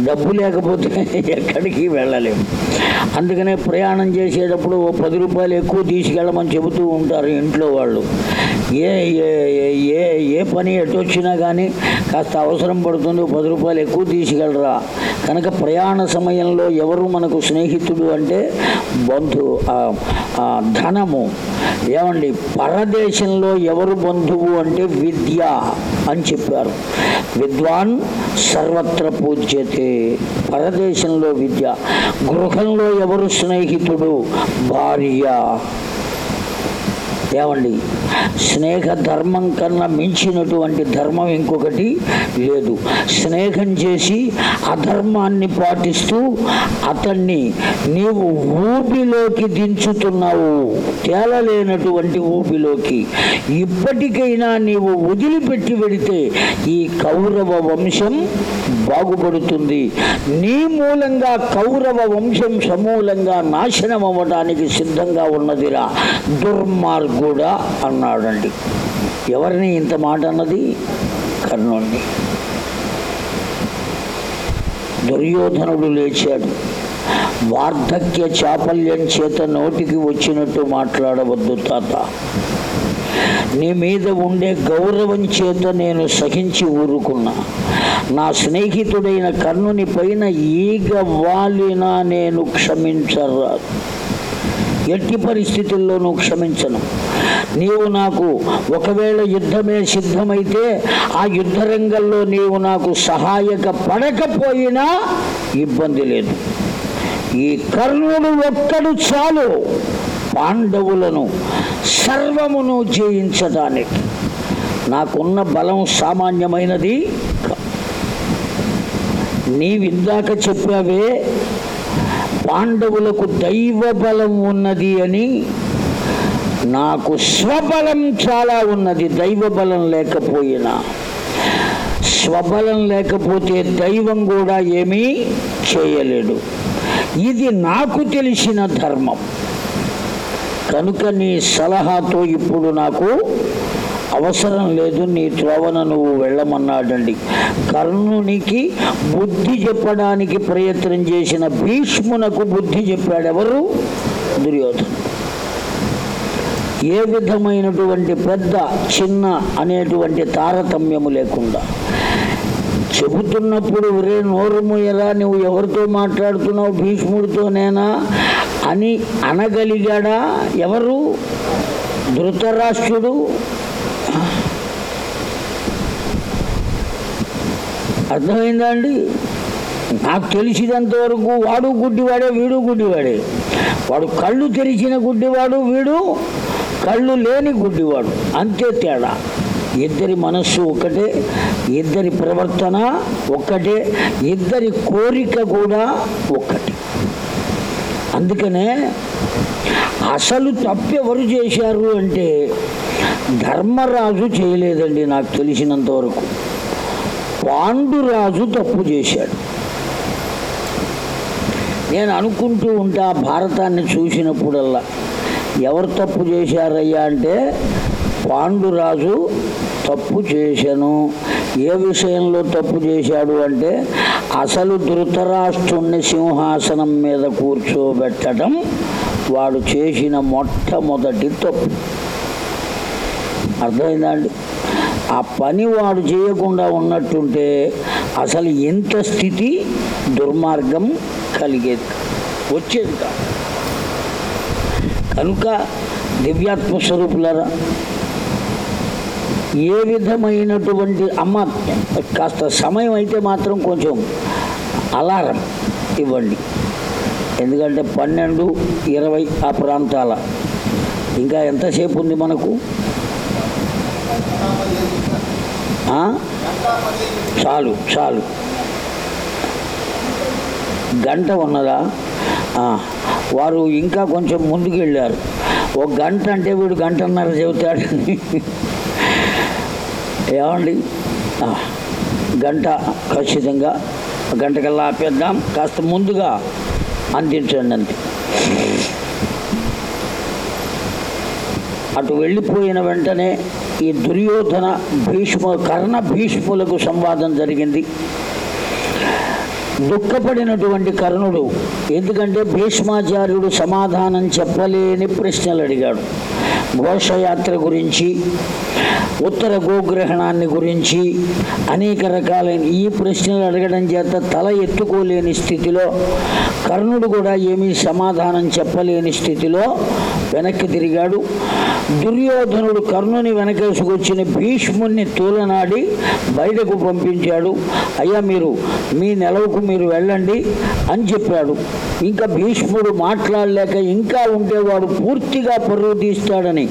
డబ్బు లేకపోతే ఎక్కడికి వెళ్ళలేము అందుకనే ప్రయాణం చేసేటప్పుడు ఓ పది రూపాయలు ఎక్కువ తీసుకెళ్ళమని చెబుతూ ఉంటారు ఇంట్లో వాళ్ళు. ఏ ఏ ఏ- పని ఎటు వచ్చినా కానీ కాస్త అవసరం పడుతుంది పది రూపాయలు ఎక్కువ తీసుకెళ్ళరా. కనుక ప్రయాణ సమయంలో ఎవరు మనకు స్నేహితుడు అంటే బంధు ధనము. ఏమండి? పరదేశంలో ఎవరు బంధువు అంటే విద్య అని చెప్పారు. విద్వాన్ సర్వత్ర పూజ్యతే. పరదేశంలో విద్య గృహంలో ఎవరు స్నేహితుడు? భార్య. ఏమండి? స్నేహ ధర్మం కన్నా మించినటువంటి ధర్మం ఇంకొకటి లేదు. స్నేహం చేసి అధర్మాన్ని పాటిస్తూ అతన్ని నీవు ఊపిలోకి దించుతున్నావు. తేలలేనటువంటి ఊపిలోకి ఇప్పటికైనా నీవు వదిలిపెట్టి వెడితే ఈ కౌరవ వంశం బాగుపడుతుంది. నీ మూలంగా కౌరవ వంశం సమూలంగా నాశనం అవ్వడానికి సిద్ధంగా ఉన్నదిరా. కూడా అన్నాడండి. ఎవరిని ఇంత మాట అన్నది? కర్ణుణ్ణి. దుర్యోధనుడు లేచాడు. వార్ధక్య చాపల్యం చేత నోటికి వచ్చినట్టు మాట్లాడవద్దు తాత. నీ మీద ఉండే గౌరవం చేత నేను సహించి ఊరుకున్నా. నా స్నేహితుడైన కర్ణుని పైన ఈగ వాలినా నేను క్షమించరాదు. ఎట్టి పరిస్థితుల్లోనూ క్షమించను. నీవు నాకు ఒకవేళ యుద్ధమే సిద్ధమైతే ఆ యుద్ధ రంగంలో నీవు నాకు సహాయక పడకపోయినా ఇబ్బంది లేదు. ఈ కర్ణుడు ఒక్కడు చాలు. పాండవులను సర్వమును జయించడానికి. నాకున్న బలం సామాన్యమైనది. నీవిందాక చెప్పావే పాండవులకు దైవ బలం ఉన్నది అని నాకు స్వబలం చాలా ఉన్నది దైవ బలం లేకపోయినా. స్వబలం లేకపోతే దైవం కూడా ఏమీ చేయలేడు. ఇది నాకు తెలిసిన ధర్మం. కనుక నీ సలహాతో ఇప్పుడు నాకు అవసరం లేదు నీ త్రోవన నువ్వు వెళ్ళమన్నాడండి. కర్ణునికి బుద్ధి చెప్పడానికి ప్రయత్నం చేసిన భీష్మునకు బుద్ధి చెప్పాడు ఎవరు దుర్యోధను. ఏ విధమైనటువంటి పెద్ద చిన్న అనేటువంటి తారతమ్యము లేకుండా. చెబుతున్నప్పుడు ఒరే నోరు ఎలా నువ్వు ఎవరితో మాట్లాడుతున్నావు భీష్ముడితోనేనా అని అనగలిగాడా ఎవరు? ధృతరాష్ట్రుడు? అర్థమైందా అండి నాకు తెలిసినంత వరకు వాడు గుడ్డివాడే వీడు గుడ్డివాడే. వాడు కళ్ళు తెరిచిన గుడ్డివాడు వీడు కళ్ళు లేని గుడ్డివాడు. అంతే తేడా. ఇద్దరి మనస్సు ఒకటే ఇద్దరి ప్రవర్తన ఒక్కటే ఇద్దరి కోరిక కూడా ఒక్కటే. అందుకనే అసలు తప్పెవరు చేశారు అంటే ధర్మరాజు చేయలేదండి నాకు తెలిసినంత వరకు పాండురాజు తప్పు చేశాడు. నేను అనుకుంటూ ఉంటా భారతాన్ని చూసినప్పుడల్లా. ఎవరు తప్పు చేశారయ్యా అంటే పాండురాజు తప్పు చేశాను. ఏ విషయంలో తప్పు చేశాడు అంటే అసలు ధృతరాష్ట్రుణ్ణి సింహాసనం మీద కూర్చోబెట్టడం వాడు చేసిన మొట్టమొదటి తప్పు. అర్థమైందా అండి? ఆ పని వాడు చేయకుండా ఉన్నట్టుంటే అసలు ఎంత స్థితి దుర్మార్గం కలిగేది వచ్చేది కాదు. కనుక దివ్యాత్మ స్వరూపులరా ఏ విధమైనటువంటి అమ్మ కాస్త సమయం అయితే మాత్రం కొంచెం అలారం ఇవ్వండి. ఎందుకంటే పన్నెండు ఇరవై ఆ ప్రాంతాల. ఇంకా ఎంతసేపు ఉంది మనకు ఆ? చాలు చాలు. గంట ఉన్నదా? వారు ఇంకా కొంచెం ముందుకు వెళ్ళారు. ఒక గంట అంటే వీడు గంటన్నర చెబుతాడు. ఏమండి? గంట ఖచ్చితంగా. గంటకల్లా ఆపేద్దాం. కాస్త ముందుగా అందించండి అంతే. అటు వెళ్ళిపోయిన వెంటనే ఈ దుర్యోధన భీష్మ కర్ణ భీష్ములకు సంవాదం జరిగింది. దుఃఖపడినటువంటి కర్ణుడు ఎందుకంటే భీష్మాచార్యుడు సమాధానం చెప్పలేని ప్రశ్నలు అడిగాడు. ఘోషయాత్ర గురించి ఉత్తర గోగ్రహణాన్ని గురించి అనేక రకాలైన ఈ ప్రశ్నలు అడగడం చేత తల ఎత్తుకోలేని స్థితిలో కర్ణుడు కూడా ఏమీ సమాధానం చెప్పలేని స్థితిలో వెనక్కి తిరిగాడు. దుర్యోధనుడు కర్ణుని వెనకేసుకొచ్చిన భీష్ముణ్ణి తూలనాడి బయటకు పంపించాడు. అయ్యా మీరు మీ నెలవుకు మీరు వెళ్ళండి అని చెప్పాడు. ఇంకా భీష్ముడు మాట్లాడలేక ఇంకా ఉంటే వాడు పూర్తిగా పరువు తీస్తాడని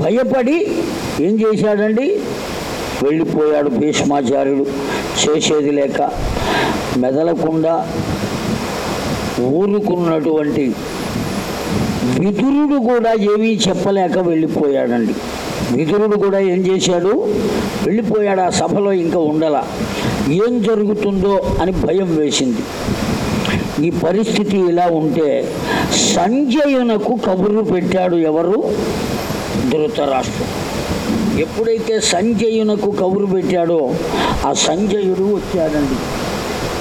భయపడి ఏం చేశాడు? చేశాడండి వెళ్ళిపోయాడు భీష్మాచార్యుడు. చేసేది లేక మెదలకుండా ఊరుకున్నటువంటి విదురుడు కూడా ఏమీ చెప్పలేక వెళ్ళిపోయాడండి. విదురుడు కూడా ఏం చేశాడు? వెళ్ళిపోయాడు. ఆ సభలో ఇంకా ఉండాల. ఏం జరుగుతుందో అని భయం వేసింది. ఈ పరిస్థితి ఇలా ఉంటే సంజయునకు కబురు పెట్టాడు ఎవరు? ధృతరాష్ట్రం ఎప్పుడైతే సంజయునకు కబురు పెట్టాడో ఆ సంజయుడు వచ్చాడండి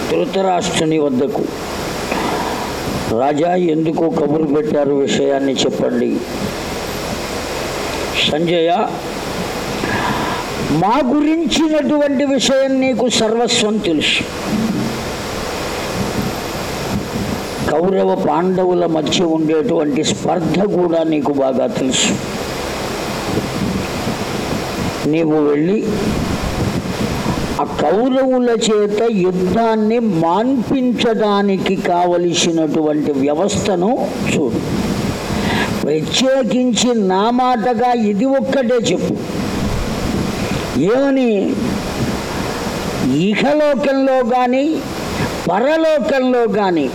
ధృతరాష్ట్రుని వద్దకు. రాజా ఎందుకు కబురు పెట్టారు విషయాన్ని చెప్పండి. సంజయ మా గురించినటువంటి విషయం నీకు సర్వస్వం తెలుసు. కౌరవ పాండవుల మధ్య ఉండేటువంటి స్పర్ధ కూడా నీకు బాగా తెలుసు. నీవు వెళ్ళి ఆ కౌరవుల చేత యుద్ధాన్ని మాన్పించడానికి కావలసినటువంటి వ్యవస్థను చూడు. ప్రత్యేకించి నా మాటగా ఇది ఒక్కటే చెప్పు. ఏమని? ఇహలోకంలో కానీ పరలోకంలో కానీ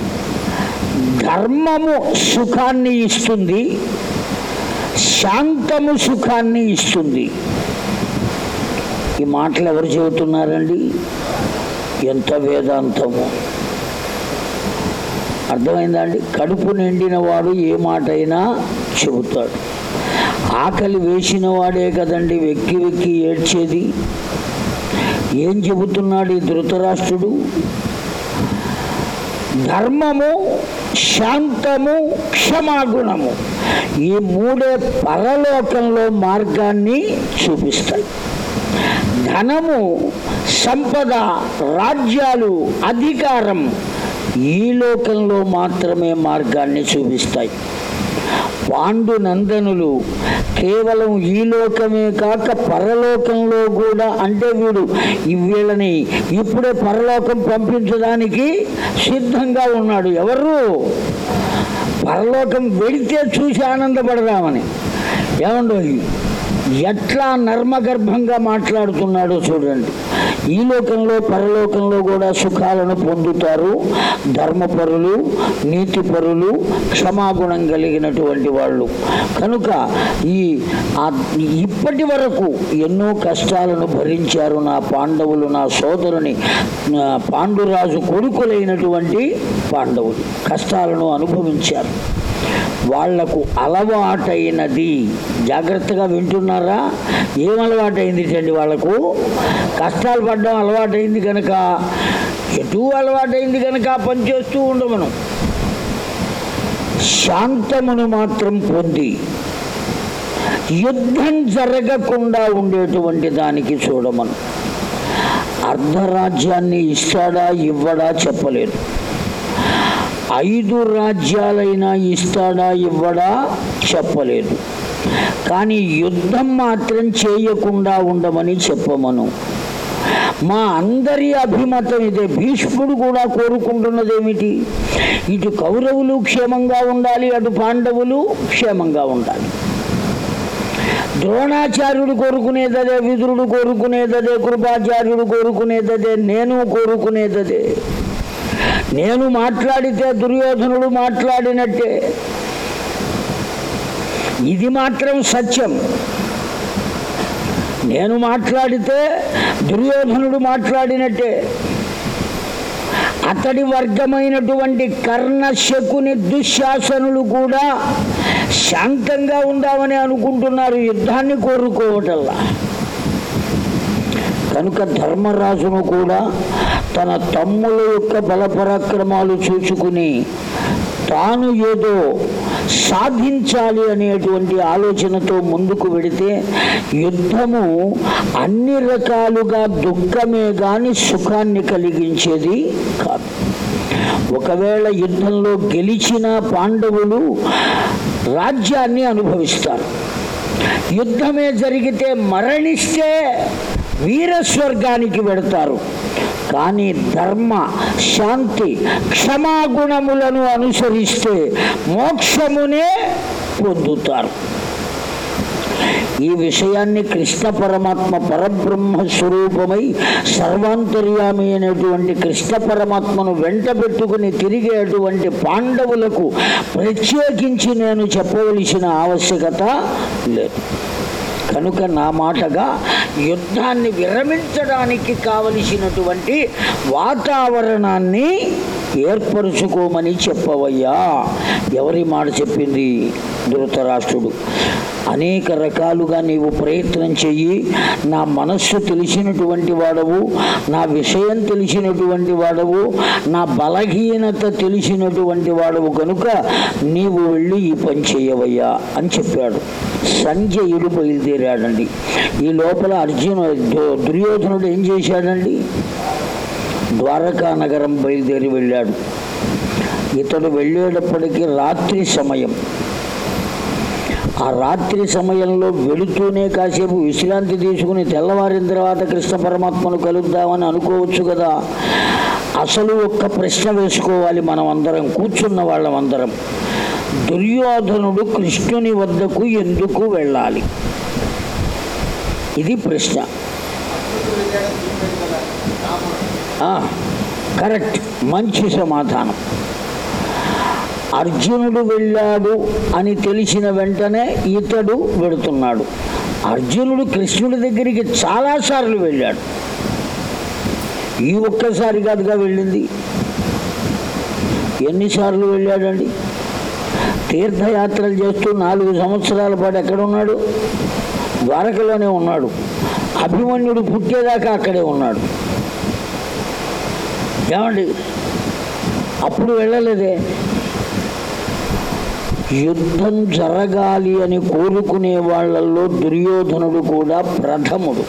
ధర్మము సుఖాన్ని ఇస్తుంది శాంతము సుఖాన్ని ఇస్తుంది. ఈ మాటలు ఎవరు చెబుతున్నారండి? ఎంత వేదాంతము. అర్థమైందా అండి కడుపు నిండిన వాడు ఏ మాట అయినా చెబుతాడు. ఆకలి వేసిన వాడే కదండి వెక్కి వెక్కి ఏడ్చేది. ఏం చెబుతున్నాడు ఈ ధృతరాష్ట్రుడు? ధర్మము శాంతము క్షమాగుణము ఈ మూడే పరలోకంలో మార్గాన్ని చూపిస్తాయి. ధనము సంపద రాజ్యాలు అధికారం ఈ లోకంలో మాత్రమే మార్గాన్ని చూపిస్తాయి. పాండు నందనులు కేవలం ఈ లోకమే కాక పరలోకంలో కూడా అంటే వీడు వీళ్ళని ఇప్పుడే పరలోకం పంపించడానికి సిద్ధంగా ఉన్నాడు. ఎవరు? పరలోకం వెళితే చూసి ఆనందపడదామని. ఏమండో ఎట్లా నర్మగర్భంగా మాట్లాడుతున్నాడో చూడండి. ఈ లోకంలో పరలోకంలో కూడా సుఖాలను పొందుతారు. ధర్మపరులు నీతిపరులు క్షమాగుణం కలిగినటువంటి వాళ్ళు. కనుక ఈ ఇప్పటి వరకు ఎన్నో కష్టాలను భరించారు నా పాండవులు నా సోదరుని. పాండురాజు కొడుకులైనటువంటి పాండవులు కష్టాలను అనుభవించారు. వాళ్ళకు అలవాటైనది. జాగ్రత్తగా వింటున్నారా? ఏం అలవాటైంది అండి వాళ్ళకు? కష్టాలు పడడం అలవాటైంది కనుక ఎటు అలవాటైంది కనుక పనిచేస్తూ పని చేస్తూ ఉండమను. శాంతమును మాత్రం పొంది. యుద్ధం జరగకుండా ఉండేటువంటి దానికి చూడమను. అర్ధరాజ్యాన్ని ఇస్తాడా ఇవ్వడా చెప్పలేదు. ఐదు రాజ్యాలైనా ఇస్తాడా ఇవ్వడా చెప్పలేదు. కానీ యుద్ధం మాత్రం చేయకుండా ఉండమని చెప్పమను. మా అందరి అభిమతం ఇదే. భీష్ముడు కూడా కోరుకుంటున్నదేమిటి? ఇటు కౌరవులు క్షేమంగా ఉండాలి అటు పాండవులు క్షేమంగా ఉండాలి. ద్రోణాచార్యుడు కోరుకునేదదే విదురుడు కోరుకునేదదే కృపాచార్యుడు కోరుకునేదదే నేను కోరుకునేదదే. నేను మాట్లాడితే దుర్యోధనుడు మాట్లాడినట్టే. ఇది మాత్రం సత్యం. నేను మాట్లాడితే దుర్యోధనుడు మాట్లాడినట్టే. అతడి వర్గమైనటువంటి కర్ణ శకుని దుశ్శాసనులు కూడా శాంతంగా ఉందామని అనుకుంటున్నారు యుద్ధాన్ని కోరుకోవటల్లా కనుక ధర్మరాజును కూడా తన తమ్ముల యొక్క బలపరాక్రమాలు చూసుకుని తాను ఏదో సాధించాలి అనేటువంటి ఆలోచనతో ముందుకు వెడితే యుద్ధము అన్ని రకాలుగా దుఃఖమే గాని సుఖాన్ని కలిగించేది కాదు. ఒకవేళ యుద్ధంలో గెలిచిన పాండవులు రాజ్యాన్ని అనుభవిస్తారు. యుద్ధమే జరిగితే మరణిస్తే వీరస్వర్గానికి వెడతారు కానీ ధర్మ శాంతి క్షమాగుణములను అనుసరిస్తే మోక్షమునే పొందుతారు. ఈ విషయాన్ని కృష్ణ పరమాత్మ పరబ్రహ్మ స్వరూపమై సర్వాంతర్యామి అనేటువంటి కృష్ణ పరమాత్మను వెంట పెట్టుకుని తిరిగేటువంటి పాండవులకు ప్రత్యేకించి నేను చెప్పవలసిన ఆవశ్యకత లేదు. కనుక నా మాటగా యుద్ధాన్ని విరమించడానికి కావలసినటువంటి వాతావరణాన్ని ఏర్పరుచుకోమని చెప్పవయ్యా. ఎవరి మాట చెప్పింది? ధృతరాష్ట్రుడు. అనేక రకాలుగా నీవు ప్రయత్నం చెయ్యి. నా మనస్సు తెలిసినటువంటి వాడవు నా విషయం తెలిసినటువంటి వాడవు నా బలహీనత తెలిసినటువంటి వాడవు కనుక నీవు వెళ్ళి ఈ పని చేయవయ్యా అని చెప్పాడు. సంజయుడు బయలుదేరాడండి. ఈ లోపల అర్జును దు- దుర్యోధనుడు ఏం చేశాడండి? ద్వారకా నగరం బయలుదేరి వెళ్ళాడు. ఇతడు వెళ్ళేటప్పటికీ రాత్రి సమయం. ఆ రాత్రి సమయంలో వెళుతూనే కాసేపు విశ్రాంతి తీసుకుని తెల్లవారిన తర్వాత కృష్ణ పరమాత్మను కలుద్దామని అనుకోవచ్చు కదా. అసలు ఒక్క ప్రశ్న వేసుకోవాలి మనం అందరం కూర్చున్న వాళ్ళం అందరం. దుర్యోధనుడు కృష్ణుని వద్దకు ఎందుకు వెళ్ళాలి? ఇది ప్రశ్న. కరెక్ట్. మంచి సమాధానం. అర్జునుడు వెళ్ళాడు అని తెలిసిన వెంటనే ఇతడు వెడుతున్నాడు. అర్జునుడు కృష్ణుడి దగ్గరికి చాలాసార్లు వెళ్ళాడు. ఈ ఒక్కసారి కాదుగా వెళ్ళింది. ఎన్నిసార్లు వెళ్ళాడండి? తీర్థయాత్రలు చేస్తూ నాలుగు సంవత్సరాల పాటు ఎక్కడ ఉన్నాడు ద్వారకలోనే ఉన్నాడు. అభిమన్యుడు పుట్టేదాకా అక్కడే ఉన్నాడు. ఏమండి? అప్పుడు వెళ్ళలేదే. యుద్ధం జరగాలి అని కోరుకునే వాళ్ళల్లో దుర్యోధనుడు కూడా ప్రథముడు.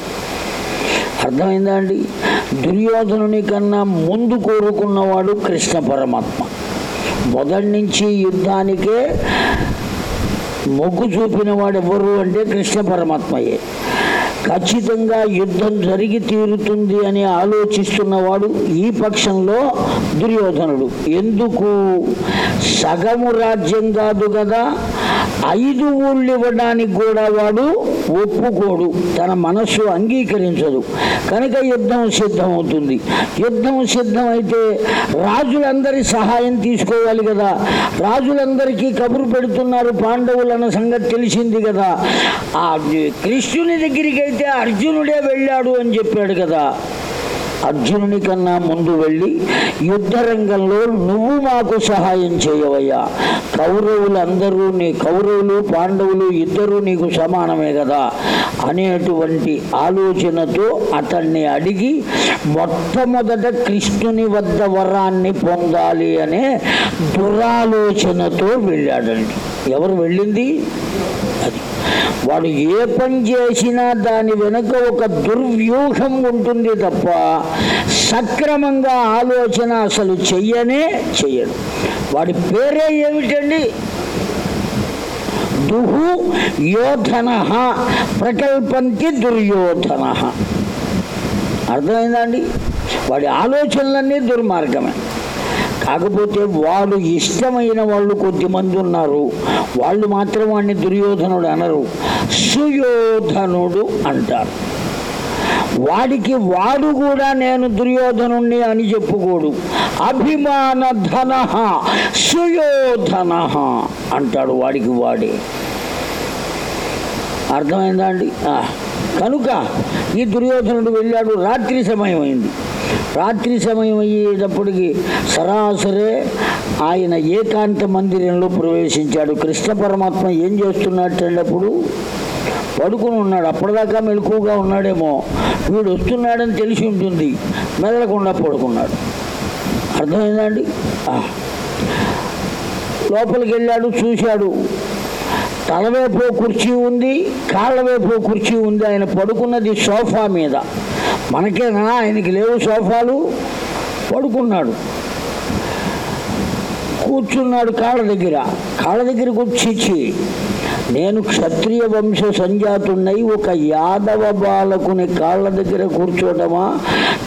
అర్థమైందా అండి దుర్యోధనుని కన్నా ముందు కోరుకున్నవాడు కృష్ణ పరమాత్మ. మొదటి నుంచి యుద్ధానికే మొగ్గు చూపిన వాడు ఎవరు అంటే కృష్ణ పరమాత్మయే. ఖచ్చితంగా యుద్ధం జరిగి తీరుతుంది అని ఆలోచిస్తున్నవాడు ఈ పక్షంలో దుర్యోధనుడు. ఎందుకు? సగము రాజ్యం కాదు కదా ఐదు ఊళ్ళు ఇవ్వడానికి కూడా వాడు ఒప్పుకోడు. తన మనస్సు అంగీకరించదు. కనుక యుద్ధం సిద్ధమవుతుంది. యుద్ధం సిద్ధమైతే రాజులందరి సహాయం తీసుకోవాలి కదా. రాజులందరికీ కబురు పెడుతున్నారు. పాండవులన్న సంగతి తెలిసింది కదా. ఆ కృష్ణుని దగ్గరికి అయితే అర్జునుడే వెళ్ళాడు అని చెప్పాడు కదా. అర్జునుని కన్నా ముందు వెళ్ళి యుద్ధ రంగంలో నువ్వు మాకు సహాయం చేయవయ్యా. కౌరవులందరూ నీ కౌరవులు పాండవులు ఇద్దరు నీకు సమానమే కదా అనేటువంటి ఆలోచనతో అతన్ని అడిగి మొట్టమొదట కృష్ణుని వద్ద వరాన్ని పొందాలి అనే దురాలోచనతో వెళ్ళాడండి. ఎవరు వెళ్ళింది? అది. వాడు ఏ పని చేసినా దాని వెనుక ఒక దుర్వ్యూహం ఉంటుంది తప్ప సక్రమంగా ఆలోచన అసలు చెయ్యనే చెయ్యడు. వాడి పేరే ఏమిటండి? దుహు యోధన ప్రకల్పంతి దుర్యోధన. అర్థమైందండి వాడి ఆలోచనలన్నీ దుర్మార్గమే. కాకపోతే వాడు ఇష్టమైన వాళ్ళు కొద్దిమంది ఉన్నారు. వాళ్ళు మాత్రం వాడిని దుర్యోధనుడు అనరు. సుయోధనుడు అంటారు. వాడికి వాడు కూడా నేను దుర్యోధనుణ్ణి అని చెప్పుకోడు. అభిమాన ధన సుయోధన అంటాడు వాడికి వాడే. అర్థమైందా అండి? కనుక ఈ దుర్యోధనుడు వెళ్ళాడు రాత్రి సమయం అయింది రాత్రి సమయం అయ్యేటప్పటికి సరాసరే ఆయన ఏకాంత మందిరంలో ప్రవేశించాడు. కృష్ణ పరమాత్మ ఏం చేస్తున్నట్టేటప్పుడు పడుకుని ఉన్నాడు. అప్పటిదాకా మెలకువగా ఉన్నాడేమో. వీడు వస్తున్నాడని తెలిసి ఉంటుంది. మెదలకుండా పడుకున్నాడు. అర్థమైందండి? లోపలికి వెళ్ళాడు చూశాడు. తలవైపు కుర్చీ ఉంది కాళ్ళవైపు కుర్చీ ఉంది. ఆయన పడుకున్నది సోఫా మీద. మనకేనా? ఆయనకి లేవు సోఫాలు. పడుకున్నాడు. కూర్చున్నాడు కాళ్ళ దగ్గర. కాళ్ళ దగ్గరకు వచ్చి నేను క్షత్రియ వంశ సంజాతున్నై ఒక యాదవ బాలకుని కాళ్ళ దగ్గర కూర్చోవటమా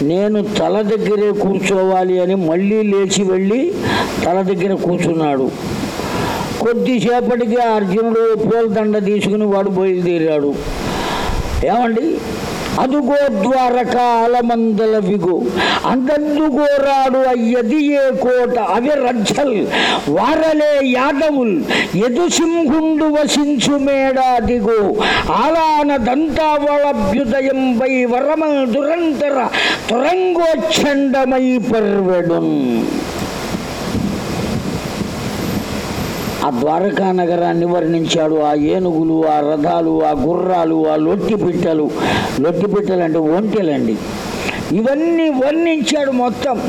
నేను తల దగ్గరే కూర్చోవాలి అని మళ్ళీ లేచి వెళ్ళి తల దగ్గర కూర్చున్నాడు. కొద్దిసేపటికి అర్జునుడు పూలదండ తీసుకుని వాడు బయలుదేరాడు. ఏమండి? అదుగో ద్వారకాలమందల విగు అందందుగోరాడు అయ్యది ఏ కోట అవి రజ్జల్ వారలే యాదవుల్ ఎదు సింహుండు వసించు మేడాదిగో. ఆలాన దంతావళభ్యుదయం వై వరమ దురంతర తురంగోచ్ఛండమై పర్వెడున్. ఆ ద్వారకా నగరాన్ని వర్ణించాడు. ఆ ఏనుగులు ఆ రథాలు ఆ గుర్రాలు ఆ లొట్టి పిట్టలు. లొట్టి పిట్టలు అంటే ఒంటెలండి. ఇవన్నీ వర్ణించాడు మొత్తం.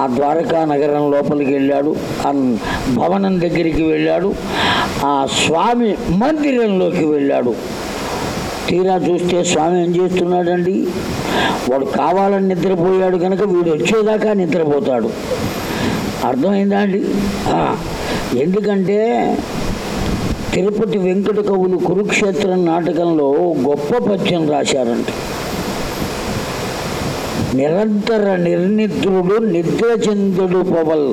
ఆ ద్వారకా నగరం లోపలికి వెళ్ళాడు. ఆ భవనం దగ్గరికి వెళ్ళాడు. ఆ స్వామి మందిరంలోకి వెళ్ళాడు. తీరా చూస్తే స్వామి ఏం చేస్తున్నాడండి? వాడు కావాలని నిద్రపోయాడు కనుక వీడు వచ్చేదాకా నిద్రపోతాడు. అర్థమైందా అండి? ఎందుకంటే తిరుపతి వెంకట కవులు కురుక్షేత్రం నాటకంలో గొప్ప పద్యం రాశారంట. నిరంతర నిర్నిద్రుడు నిద్రచంద్రుడు పవల్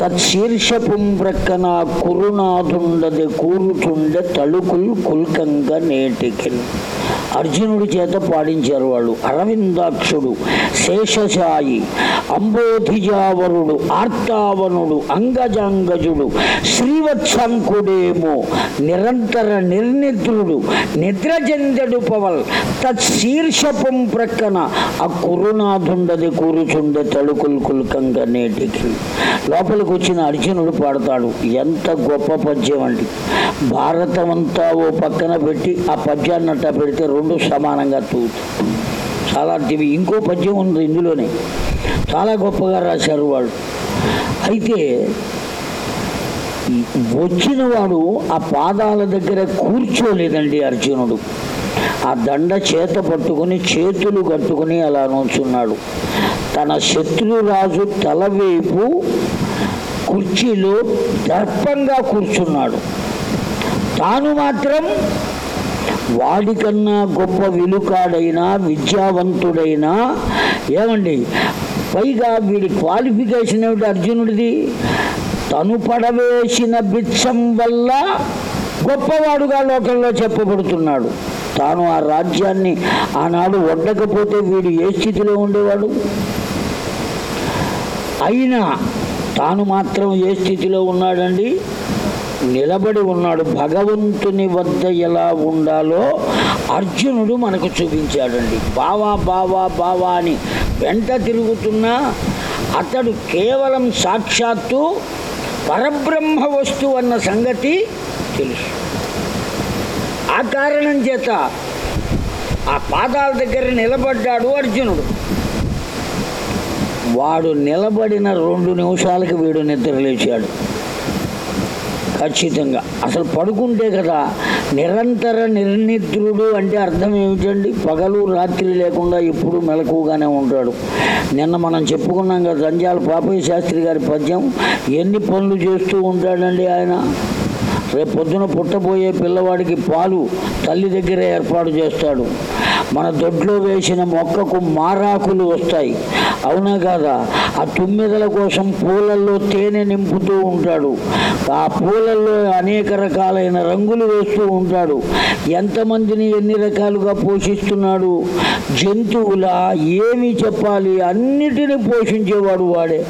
తత్శీర్షపుం ప్రక్కన కురునాథుండది కూరుచుండె తళుకులు కుల్కంగా నేటికి అర్జునుడి చేత పాడించారు వాళ్ళు. అరవిందాక్షుడు శేషశాయి అంబోధిజావరుడు ఆర్తావనుడు అంగజాంగజుడు శ్రీవత్సంకుడేమో నిరంతర నిర్నిద్రుడు నిద్రజందడు పవల్ తత్శీర్షపం ప్రక్కన ఆ కురునాథుండది కూరుచుండె తడుకులు కుల్కంగా నేటికి. లోపలికి వచ్చిన అర్జునుడు పాడతాడు ఎంత గొప్ప పద్యం అండి. భారతం అంతా ఓ పక్కన పెట్టి ఆ పద్యాన్ని పెడితే రెండు సమానంగా తూతు చాలా దివి ఇంకో పద్యం ఉంది ఇందులోనే. చాలా గొప్పగా రాశారు వాళ్ళు. అయితే వచ్చిన వాడు ఆ పాదాల దగ్గర కూర్చోలేదండి అర్జునుడు. ఆ దండ చేత పట్టుకుని చేతులు కట్టుకుని అలా నుంచున్నాడు. తన శత్రురాజు తల వైపు కుర్చీలో దర్పంగా కూర్చున్నాడు. తాను మాత్రం వాడికన్నా గొప్ప విలుకాడైనా విద్యావంతుడైనా ఏమండి? పైగా వీడి క్వాలిఫికేషన్ ఏమిటి అర్జునుడిది? తను పడవేసిన బిచ్చం వల్ల గొప్పవాడుగా లోకంలో చెప్పబడుతున్నాడు. తాను ఆ రాజ్యాన్ని ఆనాడు వడ్డకపోతే వీడు ఏ స్థితిలో ఉండేవాడు? అయినా తాను మాత్రం ఏ స్థితిలో ఉన్నాడండి? నిలబడి ఉన్నాడు. భగవంతుని వద్ద ఎలా ఉండాలో అర్జునుడు మనకు చూపించాడండి. బావా బావా బావా అని వెంట తిరుగుతున్నా అతడు కేవలం సాక్షాత్తు పరబ్రహ్మ వస్తువు అన్న సంగతి తెలుసు. ఆ కారణం చేత ఆ పాదాల దగ్గర నిలబడ్డాడు అర్జునుడు. వాడు నిలబడిన రెండు నిమిషాలకి వీడు నిద్రలేచాడు. ఖచ్చితంగా. అసలు పడుకుంటే కదా నిరంతర నిర్నిద్రుడు అంటే అర్థం ఏమిటండి? పగలు రాత్రి లేకుండా ఎప్పుడు మెలకుగానే ఉంటాడు. నిన్న మనం చెప్పుకున్నాం కదా రంజాల పాపయ్య శాస్త్రి గారి పద్యం ఎన్ని పనులు చేస్తూ ఉంటాడండి ఆయన? రేపు పొద్దున పుట్టబోయే పిల్లవాడికి పాలు తల్లి దగ్గర ఏర్పాటు చేస్తాడు. మన దొడ్లో వేసిన మొక్కకు మారాకులు వస్తాయి. అవునా కాదా? ఆ తుమ్మెదల కోసం పూలల్లో తేనె నింపుతూ ఉంటాడు. ఆ పూలల్లో అనేక రకాలైన రంగులు వేస్తూ ఉంటాడు. ఎంతమందిని ఎన్ని రకాలుగా పోషిస్తున్నాడు? జంతువుల ఏమి చెప్పాలి? అన్నిటిని పోషించేవాడు వాడే.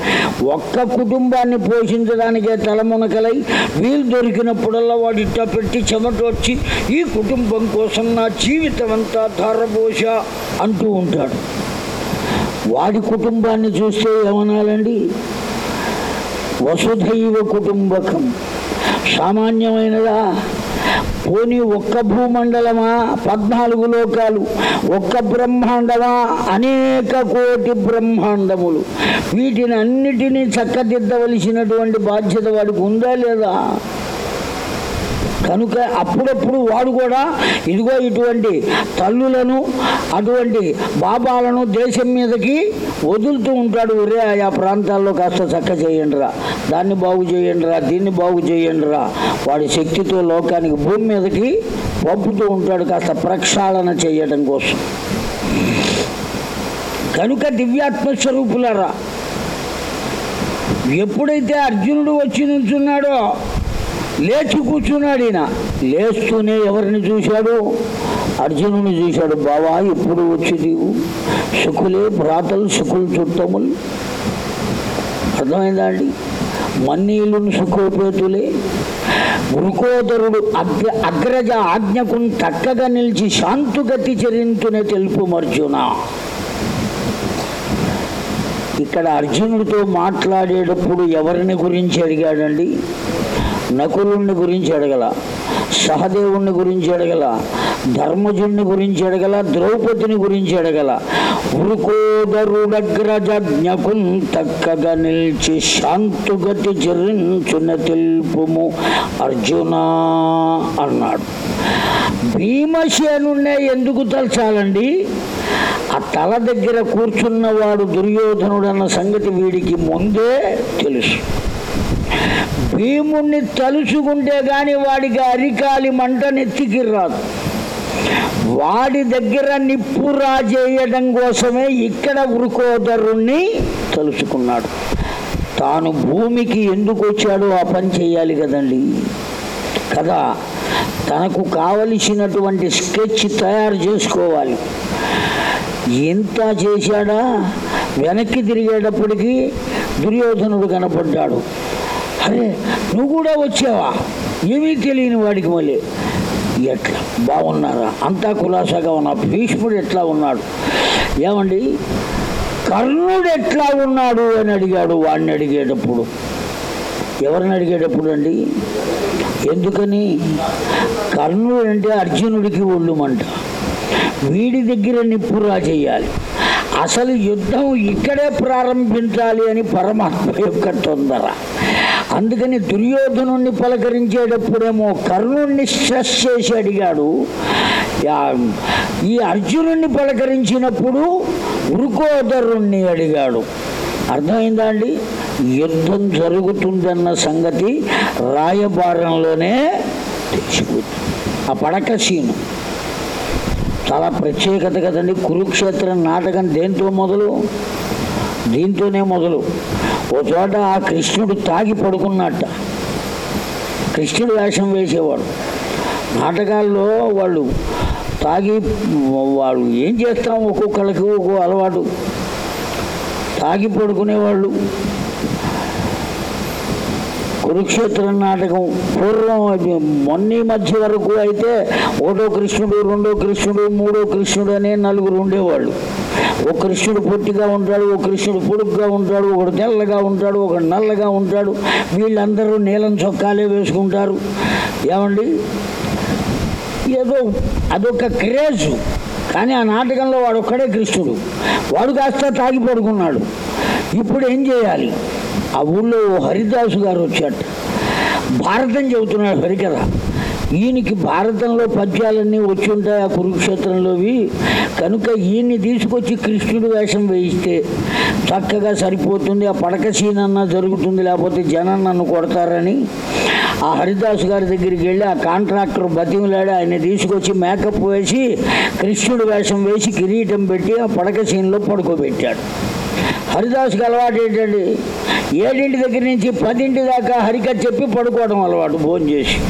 ఒక్క కుటుంబాన్ని పోషించడానికే తలమునకలై వీలు దొరికినప్పుడల్లా వాడిట్ట పెట్టి చెమట వచ్చి ఈ కుటుంబం కోసం నా జీవితం అంతా ధారపోష అంటూ ఉంటాడు. వాడి కుటుంబాన్ని చూస్తే ఏమనాలండి? వసుధైవ కుటుంబకం. సామాన్యమైనదా? పోనీ ఒక్క భూమండలమా? పద్నాలుగు లోకాలు. ఒక్క బ్రహ్మాండమా? అనేక కోటి బ్రహ్మాండములు. వీటిని అన్నిటినీ చక్కదిద్దవలసినటువంటి బాధ్యత వాడికి ఉందా లేదా? కనుక అప్పుడప్పుడు వాడు కూడా ఇదిగో ఇటువంటి తల్లులను అటువంటి బాబాలను దేశం మీదకి వదులుతూ ఉంటాడు. ఒరే ఆయా ప్రాంతాల్లో కాస్త చక్క చేయండిరా దాన్ని బాగు చేయండిరా దీన్ని బాగు చేయండిరా. వాడి శక్తితో లోకానికి భూమి మీదకి పంపుతూ ఉంటాడు కాస్త ప్రక్షాళన చేయడం కోసం. కనుక దివ్యాత్మ స్వరూపులరా ఎప్పుడైతే అర్జునుడు వచ్చి నుంచున్నాడో లేచి కూర్చున్నాడు ఈయన. లేస్తూనే ఎవరిని చూశాడు? అర్జునుని చూశాడు. బావా ఎప్పుడు వచ్చి నీవు సుఖులే భ్రాతలు సుఖులు చుట్టములు. అర్థమైందా అండి? మన్నీలును సుఖోపేతులే వృకోదరుడు అగ్ర అగ్రజ ఆజ్ఞకు తక్కగా నిలిచి శాంతుగతి చరింతునే తెలుపు అర్జున ఇక్కడ అర్జునుడితో మాట్లాడేటప్పుడు ఎవరిని గురించి అడిగాడండి? నకులుణ్ణి గురించి అడగల సహదేవుణ్ణి గురించి అడగల ధర్మజుణ్ణి గురించి అడగల ద్రౌపదిని గురించి అడగల. ఉరుకోదరుడగ్రజజ్ఞకున్ తక్కగా నిలిచి శాంతుగతి జరించున తెలుపుము. అర్జున అన్నాడు. భీమసేనున్నే ఎందుకు తలచాలండి? ఆ తల దగ్గర కూర్చున్నవాడు దుర్యోధనుడన్న సంగతి వీడికి ముందే తెలుసు. భీముణ్ణి తలుచుకుంటే గాని వాడికి అరికాలి మంట నెత్తికి రాదు. వాడి దగ్గర నిప్పు రాజేయడం కోసమే ఇక్కడ వృకోదరుణ్ణి తలుచుకున్నాడు. తాను భూమికి ఎందుకు వచ్చాడో ఆ పని చేయాలి కదండి. కదా తనకు కావలసినటువంటి స్కెచ్ తయారు చేసుకోవాలి. ఎంత చేశాడా? వెనక్కి తిరిగేటప్పటికీ దుర్యోధనుడు కనపడ్డాడు. అరే నువ్వు కూడా వచ్చావా? ఏమీ తెలియని వాడికి మళ్ళీ. ఎట్లా? బాగున్నారా? అంతా కులాసాగా ఉన్నా. భీష్ముడు ఎట్లా ఉన్నాడు? ఏమండి? కర్ణుడు ఎట్లా ఉన్నాడు అని అడిగాడు వాడిని అడిగేటప్పుడు. ఎవరిని అడిగేటప్పుడు అండి? ఎందుకని? కర్ణుడు అంటే అర్జునుడికి ఒళ్ళుమంట. వీడి దగ్గర నిప్పురా చేయాలి అసలు యుద్ధం ఇక్కడే ప్రారంభించాలి అని పరమాత్మ యొక్క తొందర. అందుకని దుర్యోధనుణ్ణి పలకరించేటప్పుడేమో కర్ణుణ్ణి స్ట్రెస్ చేసి అడిగాడు. యా- ఈ అర్జునుణ్ణి పలకరించినప్పుడు వృకోదరుణ్ణి అడిగాడు. అర్థమైందా అండి? యుద్ధం జరుగుతుందన్న సంగతి రాయబారంలోనే తెచ్చిపోతుంది. ఆ పడక సీను. చాలా ప్రత్యేకత కదండి. కురుక్షేత్రం నాటకం దేంతో మొదలు? దీంతోనే మొదలు. ఓ చోట ఆ కృష్ణుడు తాగి పడుకున్నట్ట. కృష్ణుడు వేషం వేసేవాడు. నాటకాల్లో వాళ్ళు తాగి వాళ్ళు ఏం చేస్తాం ఒక్కొక్కళ్ళకి ఒక్కో అలవాటు. తాగి పడుకునేవాళ్ళు. కురుక్షేత్ర నాటకం పూర్వం అది మొన్న మధ్య వరకు అయితే ఒకటో కృష్ణుడు రెండో కృష్ణుడు మూడో కృష్ణుడు అనే నలుగురు ఉండేవాళ్ళు. ఒక కృష్ణుడు పొట్టిగా ఉంటాడు ఒక కృష్ణుడు పొడుగ్గా ఉంటాడు ఒకడు తెల్లగా ఉంటాడు ఒకడు నల్లగా ఉంటాడు. వీళ్ళందరూ నీలం చొక్కాలే వేసుకుంటారు. ఏమండి? ఏదో అదొక క్రేజు. కానీ ఆ నాటకంలో వాడు ఒక్కడే కృష్ణుడు. వాడు కాస్త తాగి పడుకున్నాడు. ఇప్పుడు ఏం చేయాలి? ఆ ఊళ్ళో హరిదాసు గారు వచ్చాట భారతం చెబుతున్నాడు హరికథ. ఈయనకి భారతంలో పద్యాలన్నీ వచ్చి ఉంటాయి ఆ కురుక్షేత్రంలోవి. కనుక ఈయన్ని తీసుకొచ్చి కృష్ణుడు వేషం వేయిస్తే చక్కగా సరిపోతుంది. ఆ పడక సీనన్నా జరుగుతుంది లేకపోతే జనం నన్ను కొడతారని. ఆ హరిదాస్ గారి దగ్గరికి వెళ్ళి ఆ కాంట్రాక్టర్ బతిమలాడి ఆయన తీసుకొచ్చి మేకప్ వేసి కృష్ణుడు వేషం వేసి కిరీటం పెట్టి ఆ పడక సీన్లో పడుకోబెట్టాడు. హరిదాసుకి అలవాటు ఏంటండి? ఏడింటి దగ్గర నుంచి పదింటి దాకా హరికథ చెప్పి పడుకోవడం అలవాటు భోజనం చేసి.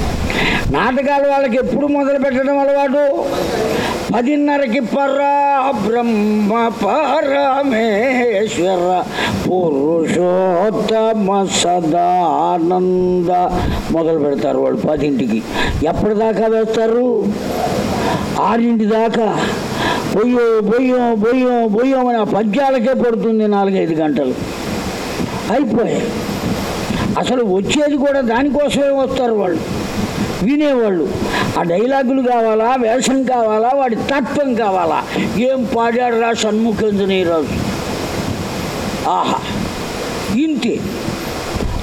నాటకాలు వాళ్ళకి ఎప్పుడు మొదలు పెట్టడం అలవాటు? పదిన్నరకి పరా బ్రహ్మ పరమేశ్వర పురుషోత్తమ సదానంద మొదలు పెడతారు వాళ్ళు పదింటికి. ఎప్పటిదాకా వేస్తారు? ఆరింటి దాకా పొయ్యో పొయ్యో పొయ్యో పొయ్యో అని ఆ పద్యాలకే పడుతుంది నాలుగైదు గంటలు. అయిపోయాయి. అసలు వచ్చేది కూడా దానికోసమే వస్తారు వాళ్ళు. వినేవాళ్ళు. ఆ డైలాగులు కావాలా వేషం కావాలా వాడి తత్వం కావాలా? ఏం పాడాడు రా షణ్ముఖేంద్రనీరాజు ఆహా! ఇంతే.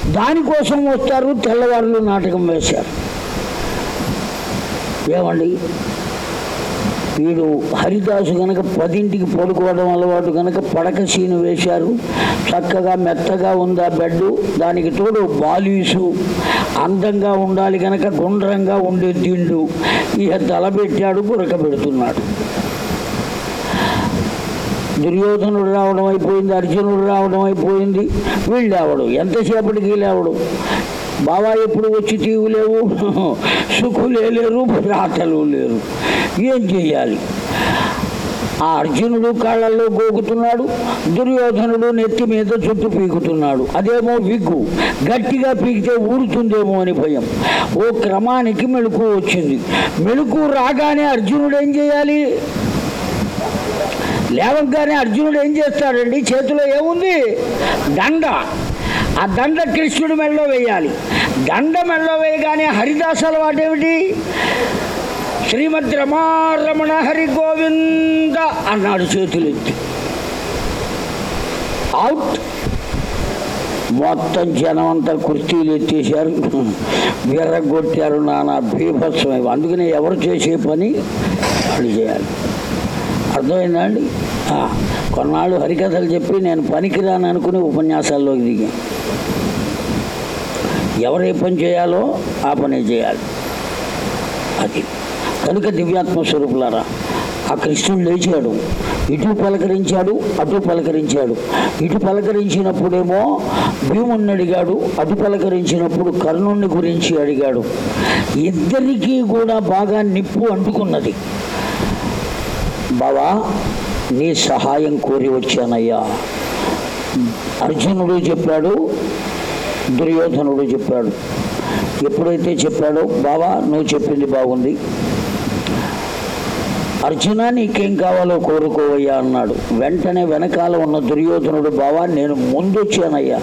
దానికోసం వస్తారు తెల్లవారులు నాటకం వేశారు. ఏమండి? వీడు హరిదాసు గనక పదింటికి పడుకోవడం అలవాటు గనక పడక సీను వేశారు. చక్కగా మెత్తగా ఉంది ఆ బెడ్ దానికి తోడు బాలీసు. అందంగా ఉండాలి గనక గుండ్రంగా ఉండే దిండు ఇక తలబెట్టాడు పెడుతున్నాడు. దుర్యోధనుడు రావడం అయిపోయింది అర్జునుడు రావడం అయిపోయింది. వీళ్ళు లేవడు. ఎంతసేపటికి లేవడు? బాబా ఎప్పుడు వచ్చి తీవు లేవు? సుఖులే లేరు రాతలు లేరు. ఏం చేయాలి? ఆ అర్జునుడు కాళ్ళల్లో గోకుతున్నాడు దుర్యోధనుడు నెత్తి మీద చుట్టూ పీకుతున్నాడు. అదేమో విగ్గు. గట్టిగా పీకితే ఊరుతుందేమో అని భయం. ఓ క్రమానికి మెళుకు వచ్చింది. మెళుకు రాగానే అర్జునుడు ఏం చేయాలి? లేవగానే అర్జునుడు ఏం చేస్తాడండి? చేతిలో ఏముంది? దండ. ఆ దండ కృష్ణుడు మెడలో వేయాలి. దండ మెడలో వేయగానే హరిదాస్ అలవాటు ఏమిటి? శ్రీమద్ రమారమణ హరి గోవింద అన్నాడు చేతులు ఎత్తి అవుట్ మొత్తం జనం అంతా కుర్చీలు ఎత్తేసారు విర్రగొట్టారు నానా బీభత్సం అందుకనే ఎవరు చేసే పని వాళ్ళు చేయాలి. అర్థమైందా అండి కొన్నాళ్ళు హరికథలు చెప్పి నేను పనికిరాను అనుకుని ఉపన్యాసాల్లోకి దిగాను. ఎవరు ఏ పని చేయాలో ఆ పని చేయాలి. అది. కనుక దివ్యాత్మ స్వరూపులారా ఆ కృష్ణుడు లేచాడు. ఇటు పలకరించాడు అటు పలకరించాడు. ఇటు పలకరించినప్పుడేమో భీముణ్ణి అడిగాడు అటు పలకరించినప్పుడు కర్ణుణ్ణి గురించి అడిగాడు. ఇద్దరికీ కూడా బాగా నిప్పు అంటుకున్నది. బావా నీ సహాయం కోరి వచ్చానయ్యా. అర్జునుడు చెప్పాడు దుర్యోధనుడు చెప్పాడు. ఎప్పుడైతే చెప్పాడో బావా నువ్వు చెప్పింది బాగుంది. అర్జున నీకేం కావాలో కోరుకోవయ్యా అన్నాడు. వెంటనే వెనకాల ఉన్న దుర్యోధనుడు బావా నేను ముందు వచ్చానయ్యా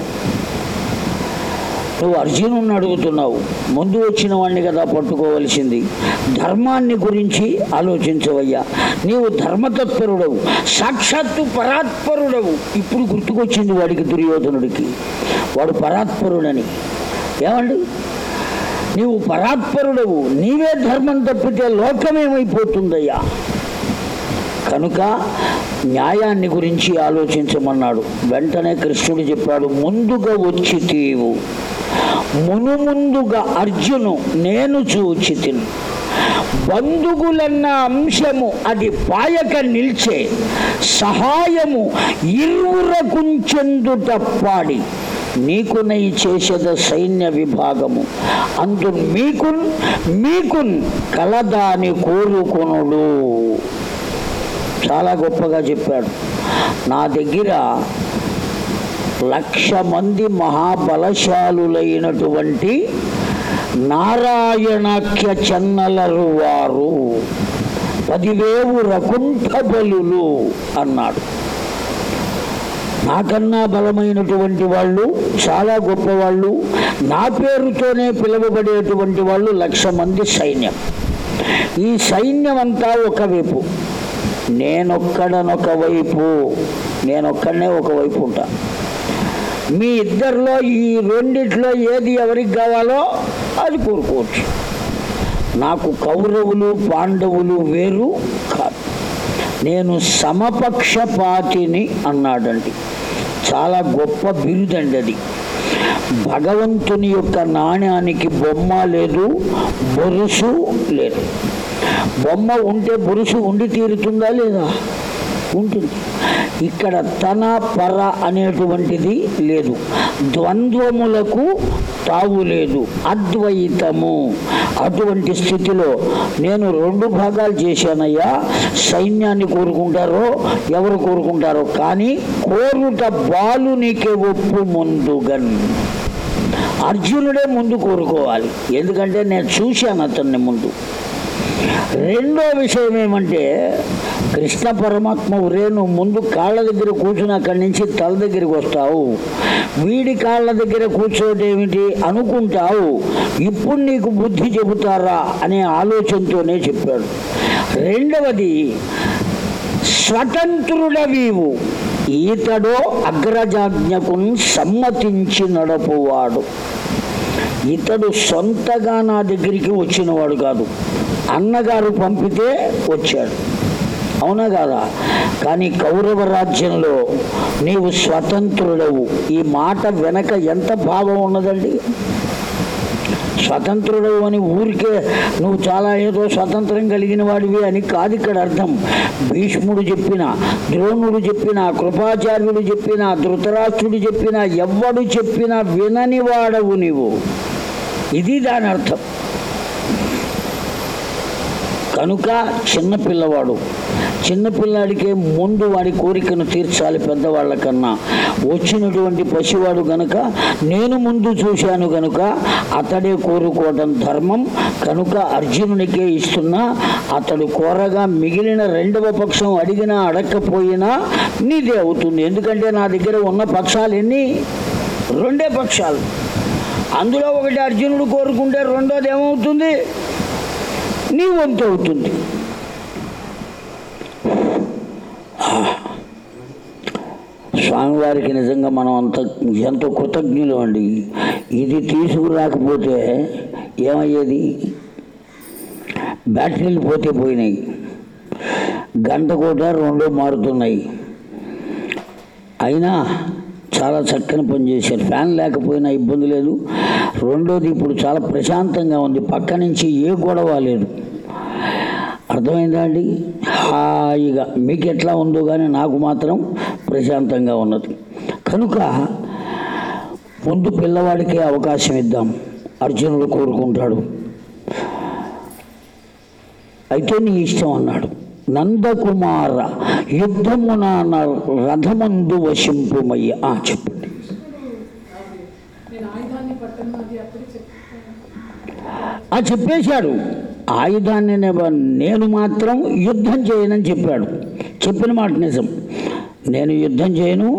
నువ్వు అర్జునుడిని అడుగుతున్నావు. ముందు వచ్చిన వాడిని కదా పట్టుకోవలసింది. ధర్మాన్ని గురించి ఆలోచించవయ్యా. నీవు ధర్మతత్పరుడవు. సాక్షాత్తు పరాత్పరుడవు. ఇప్పుడు గుర్తుకొచ్చింది వాడికి దుర్యోధనుడికి. వాడు పరాత్పరుడని. ఏమండి? నీవు పరాత్పరుడవు. నీవే ధర్మం తప్పితే లోకమేమైపోతుందయ్యా? కనుక న్యాయాన్ని గురించి ఆలోచించమన్నాడు. వెంటనే కృష్ణుడు చెప్పాడు ముందుగా వచ్చి తీవు. మును ముందుగా అర్జును నేను చూచి తిను. బంధుగులన్న అంశము అది పాయక నిల్చే. సహాయము ఇరువురకుంచెందుట పాడి. నీకునై చేసేద సైన్య విభాగము. అందు మీకున్ మీకున్ కలదాని కోరుకొనుడు. చాలా గొప్పగా చెప్పాడు. నా దగ్గర లక్ష మంది మహాబలశాలులైనటువంటి నారాయణాఖ్య చెన్నలరు వారు పదివేవు రకుంఠ బలులు అన్నాడు. నాకన్నా బలమైనటువంటి వాళ్ళు చాలా గొప్పవాళ్ళు నా పేరుతోనే పిలువబడేటువంటి వాళ్ళు లక్ష మంది సైన్యం. ఈ సైన్యం అంతా ఒకవైపు. నేనొక్కడనొక వైపు నేనొక్కడనే ఒకవైపు ఉంటా. మీ ఇద్దరిలో ఈ రెండిట్లో ఏది ఎవరికి కావాలో అది కోరుకోవచ్చు. నాకు కౌరవులు పాండవులు వేరు కాదు. నేను సమపక్షపాతిని అన్నాడండి. చాలా గొప్ప బిరుదండి అది భగవంతుని యొక్క నాణ్యానికి బొమ్మ లేదు బొరుసు లేదు. బొమ్మ ఉంటే పురుషు ఉండి తీరుతుందా లేదా? ఉంటుంది. ఇక్కడ తన పర అనేటువంటిది లేదు. ద్వంద్వములకు తావు లేదు. అద్వైతము. అటువంటి స్థితిలో నేను రెండు భాగాలు చేశానయ్యా. సైన్యాన్ని కోరుకుంటారో ఎవరు కోరుకుంటారో. కానీ కోరుట బాలునికే ఒప్పు ముందుగన్. అర్జునుడే ముందు కోరుకోవాలి. ఎందుకంటే నేను చూశాను అతన్ని ముందు. రెండో విషయం ఏమంటే కృష్ణ పరమాత్మ ఒరే నువ్వు ముందు కాళ్ళ దగ్గర కూర్చుని అక్కడి నుంచి తల దగ్గరికి వస్తావు. వీడి కాళ్ళ దగ్గర కూర్చోటేమిటి అనుకుంటావు. ఇప్పుడు నీకు బుద్ధి చెబుతారా అనే ఆలోచనతోనే చెప్పాడు. రెండవది స్వతంత్రుడవీవు. ఈతడో అగ్రజాజ్ఞకు సమ్మతించి నడపువాడు. ఇతడు సొంతగా నా దగ్గరికి వచ్చినవాడు కాదు. అన్నగారు పంపితే వచ్చాడు అవునా కాదా? కానీ కౌరవ రాజ్యంలో నీవు స్వతంత్రుడవు. ఈ మాట వెనక ఎంత భావం ఉన్నదండి? స్వతంత్రుడు అని ఊరికే నువ్వు చాలా ఏదో స్వతంత్రం కలిగిన వాడివి అని కాదు ఇక్కడ అర్థం. భీష్ముడు చెప్పిన ద్రోణుడు చెప్పిన కృపాచార్యుడు చెప్పిన ధృతరాష్ట్రుడు చెప్పిన ఎవ్వడు చెప్పినా వినని వాడవు నీవు. ఇది దాని అర్థం. కనుక చిన్నపిల్లవాడు చిన్నపిల్లాడికే ముందు వాడి కోరికను తీర్చాలి పెద్దవాళ్ళ కన్నా. వచ్చినటువంటి పసివాడు గనుక నేను ముందు చూశాను గనుక అతడే కోరుకోవడం ధర్మం. కనుక అర్జునునికే ఇస్తున్నా అతడు కోరగా మిగిలిన రెండవ పక్షం అడిగినా అడగకపోయినా నీదే అవుతుంది. ఎందుకంటే నా దగ్గర ఉన్న పక్షాలు ఎన్ని? రెండే పక్షాలు. అందులో ఒకటి అర్జునుడు కోరుకుంటే రెండోది ఏమవుతుంది? నీ వంతు అవుతుంది. స్వామివారికి నిజంగా మనం అంత ఎంతో కృతజ్ఞులు అండి. ఇది తీసుకురాకపోతే ఏమయ్యేది? బ్యాటరీలు పోతే పోయినాయి. గంట కూడా రెండు మారుతున్నాయి. అయినా చాలా చక్కని పని చేశారు. ఫ్యాన్ లేకపోయినా ఇబ్బంది లేదు. రెండోది ఇప్పుడు చాలా ప్రశాంతంగా ఉంది. పక్క నుంచి ఏ గొడవ లేదు. అర్థమైందా అండి? హాయిగా. మీకు ఎట్లా ఉందో కానీ నాకు మాత్రం ప్రశాంతంగా ఉన్నది. కనుక ముందు పిల్లవాడికే అవకాశం ఇద్దాం. అర్జునుడు కోరుకుంటాడు. అయితే నీ ఇష్టం అన్నాడు. నందకుమార యుద్ధమున నా రథమందు వశింపుమయ్య. ఆ చెప్పండి. ఆ చెప్పేశాడు. ఆయుధాన్ని నేను మాత్రం యుద్ధం చేయనని చెప్పాడు. చెప్పిన మాట నిజం. నేను యుద్ధం చేయను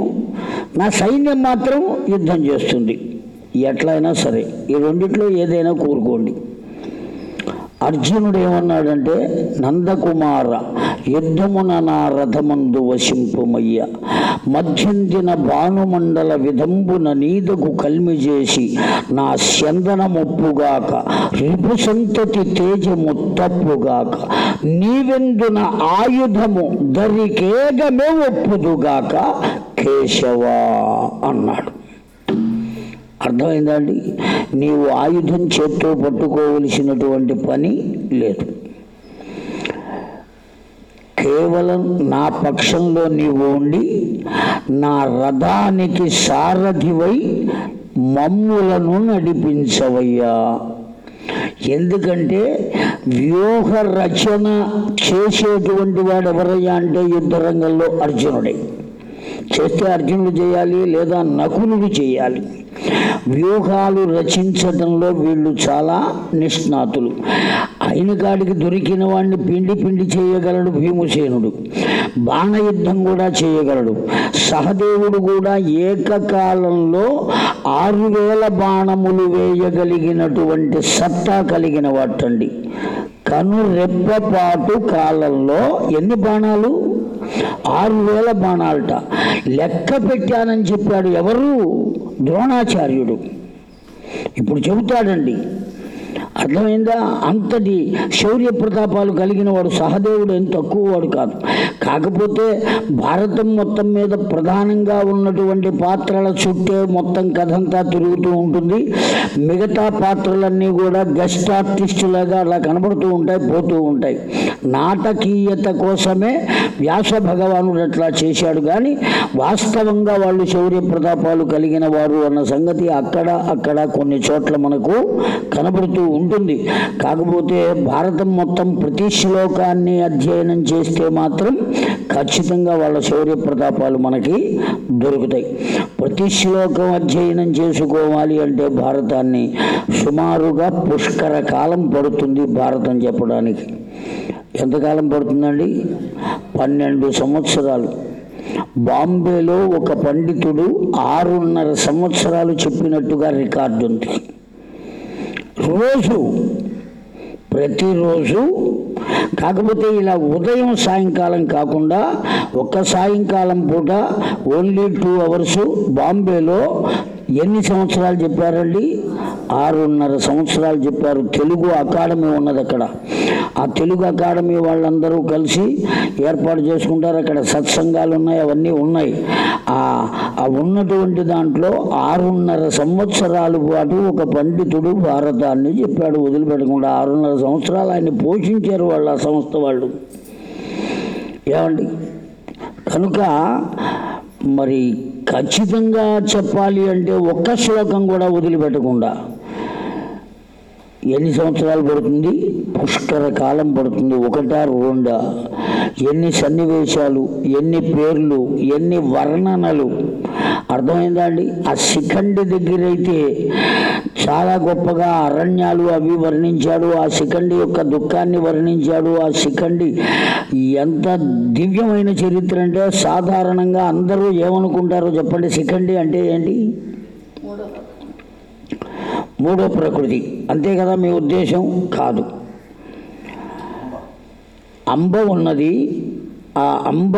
నా సైన్యం మాత్రం యుద్ధం చేస్తుంది. ఎట్లయినా సరే ఈ రెండిట్లో ఏదైనా కోరుకోండి. అర్జునుడు ఏమన్నాడంటే నందకుమార యుద్ధమున నా రథమందు వశింపుమయ్య. మధ్యందిన భానుమండల విధంబున నీదకు కల్మి చేసి నా స్యందనమొప్పుగాక రిపు సంతతి తేజము తప్పుగాక నీవెందున ఆయుధము దరికేగమే ఒప్పుదుగాక కేశవా అన్నాడు. అర్థమైందా అండి నీవు ఆయుధం చేత్తో పట్టుకోవలసినటువంటి పని లేదు. కేవలం నా పక్షంలో నీవు ఉండి నా రథానికి సారథివై మమ్ములను నడిపించవయ్యా. ఎందుకంటే వ్యూహ రచన చేసేటువంటి వాడు ఎవరయ్యా అంటే యుద్ధ రంగంలో అర్జునుడే. చేస్తే అర్జునుడు చేయాలి లేదా నకులుడు చేయాలి. వ్యూహాలు రచించడంలో వీళ్ళు చాలా నిష్ణాతులు. అయిన కాడికి దొరికిన వాడిని పిండి పిండి చేయగలడు భీమసేనుడు. బాణయుద్ధం కూడా చేయగలడు. సహదేవుడు కూడా ఏకకాలంలో ఆరు వేల బాణములు వేయగలిగినటువంటి సత్తా కలిగిన వాటండి కను రెప్పపాటు కాలంలో ఎన్ని బాణాలు? ఆరు వేల బాణాలట. లెక్క పెట్టానని చెప్పాడు ఎవరు? ద్రోణాచార్యుడు. ఇప్పుడు చెబుతాడండి అర్థమైందా? అంతటి శౌర్య ప్రతాపాలు కలిగిన వాడు సహదేవుడు ఏం తక్కువ వాడు కాదు. కాకపోతే భారతం మొత్తం మీద ప్రధానంగా ఉన్నటువంటి పాత్రల చుట్టే మొత్తం కథంతా తిరుగుతూ ఉంటుంది. మిగతా పాత్రలన్నీ కూడా గెస్ట్ ఆర్టిస్టులాగా అలా కనబడుతూ ఉంటాయి పోతూ ఉంటాయి. నాటకీయత కోసమే వ్యాస భగవానుడు అట్లా చేశాడు. కానీ వాస్తవంగా వాళ్ళు శౌర్య ప్రతాపాలు కలిగిన వారు అన్న సంగతి అక్కడ అక్కడ కొన్ని చోట్ల మనకు కనబడుతూ ఉంటుంది కాకపోతే భారతం మొత్తం ప్రతి శ్లోకాన్ని అధ్యయనం చేస్తే మాత్రం ఖచ్చితంగా వాళ్ళ శౌర్య ప్రతాపాలు మనకి దొరుకుతాయి. ప్రతి శ్లోకం అధ్యయనం చేసుకోవాలి అంటే భారతాన్ని సుమారుగా పుష్కర కాలం పడుతుంది భారతం చెప్పడానికి. ఎంతకాలం పడుతుందండి? పన్నెండు సంవత్సరాలు. బాంబేలో ఒక పండితుడు ఆరున్నర సంవత్సరాలు చెప్పినట్టుగా రికార్డు ఉంది. రోజు ప్రతిరోజు కాకపోతే ఇలా ఉదయం సాయంకాలం కాకుండా ఒక్క సాయంకాలం పూట ఓన్లీ టూ అవర్స్ బాంబేలో ఎన్ని సంవత్సరాలు చెప్పారండి? ఆరున్నర సంవత్సరాలు చెప్పారు. తెలుగు అకాడమీ ఉన్నది అక్కడ. ఆ తెలుగు అకాడమీ వాళ్ళందరూ కలిసి ఏర్పాటు చేసుకుంటారు. అక్కడ సత్సంగాలు ఉన్నాయి అవన్నీ ఉన్నాయి. ఆ ఉన్నటువంటి దాంట్లో ఆరున్నర సంవత్సరాల పాటు ఒక పండితుడు భారతాన్ని చెప్పాడు వదిలిపెట్టకుండా. ఆరున్నర సంవత్సరాలు ఆయన పోషించారు వాళ్ళు ఆ సంస్థ వాళ్ళు. ఏమండి? కనుక మరి ఖచ్చితంగా చెప్పాలి అంటే ఒక్క శ్లోకం కూడా వదిలిపెట్టకుండా. ఎన్ని సంవత్సరాలు పడుతుంది? పుష్కర కాలం పడుతుంది. ఒకటా రెండా? ఎన్ని సన్నివేశాలు ఎన్ని పేర్లు ఎన్ని వర్ణనలు? అర్థమైందా అండి? ఆ శిఖండి దగ్గర అయితే చాలా గొప్పగా అరణ్యాలు అవి వర్ణించాడు. ఆ శిఖండి యొక్క దుఃఖాన్ని వర్ణించాడు. ఆ శిఖండి ఎంత దివ్యమైన చరిత్ర అంటే సాధారణంగా అందరూ ఏమనుకుంటారో చెప్పండి. శిఖండి అంటే ఏంటి? మూడో ప్రకృతి. అంతే కదా మీ ఉద్దేశం? కాదు. అంబ ఉన్నది. ఆ అంబ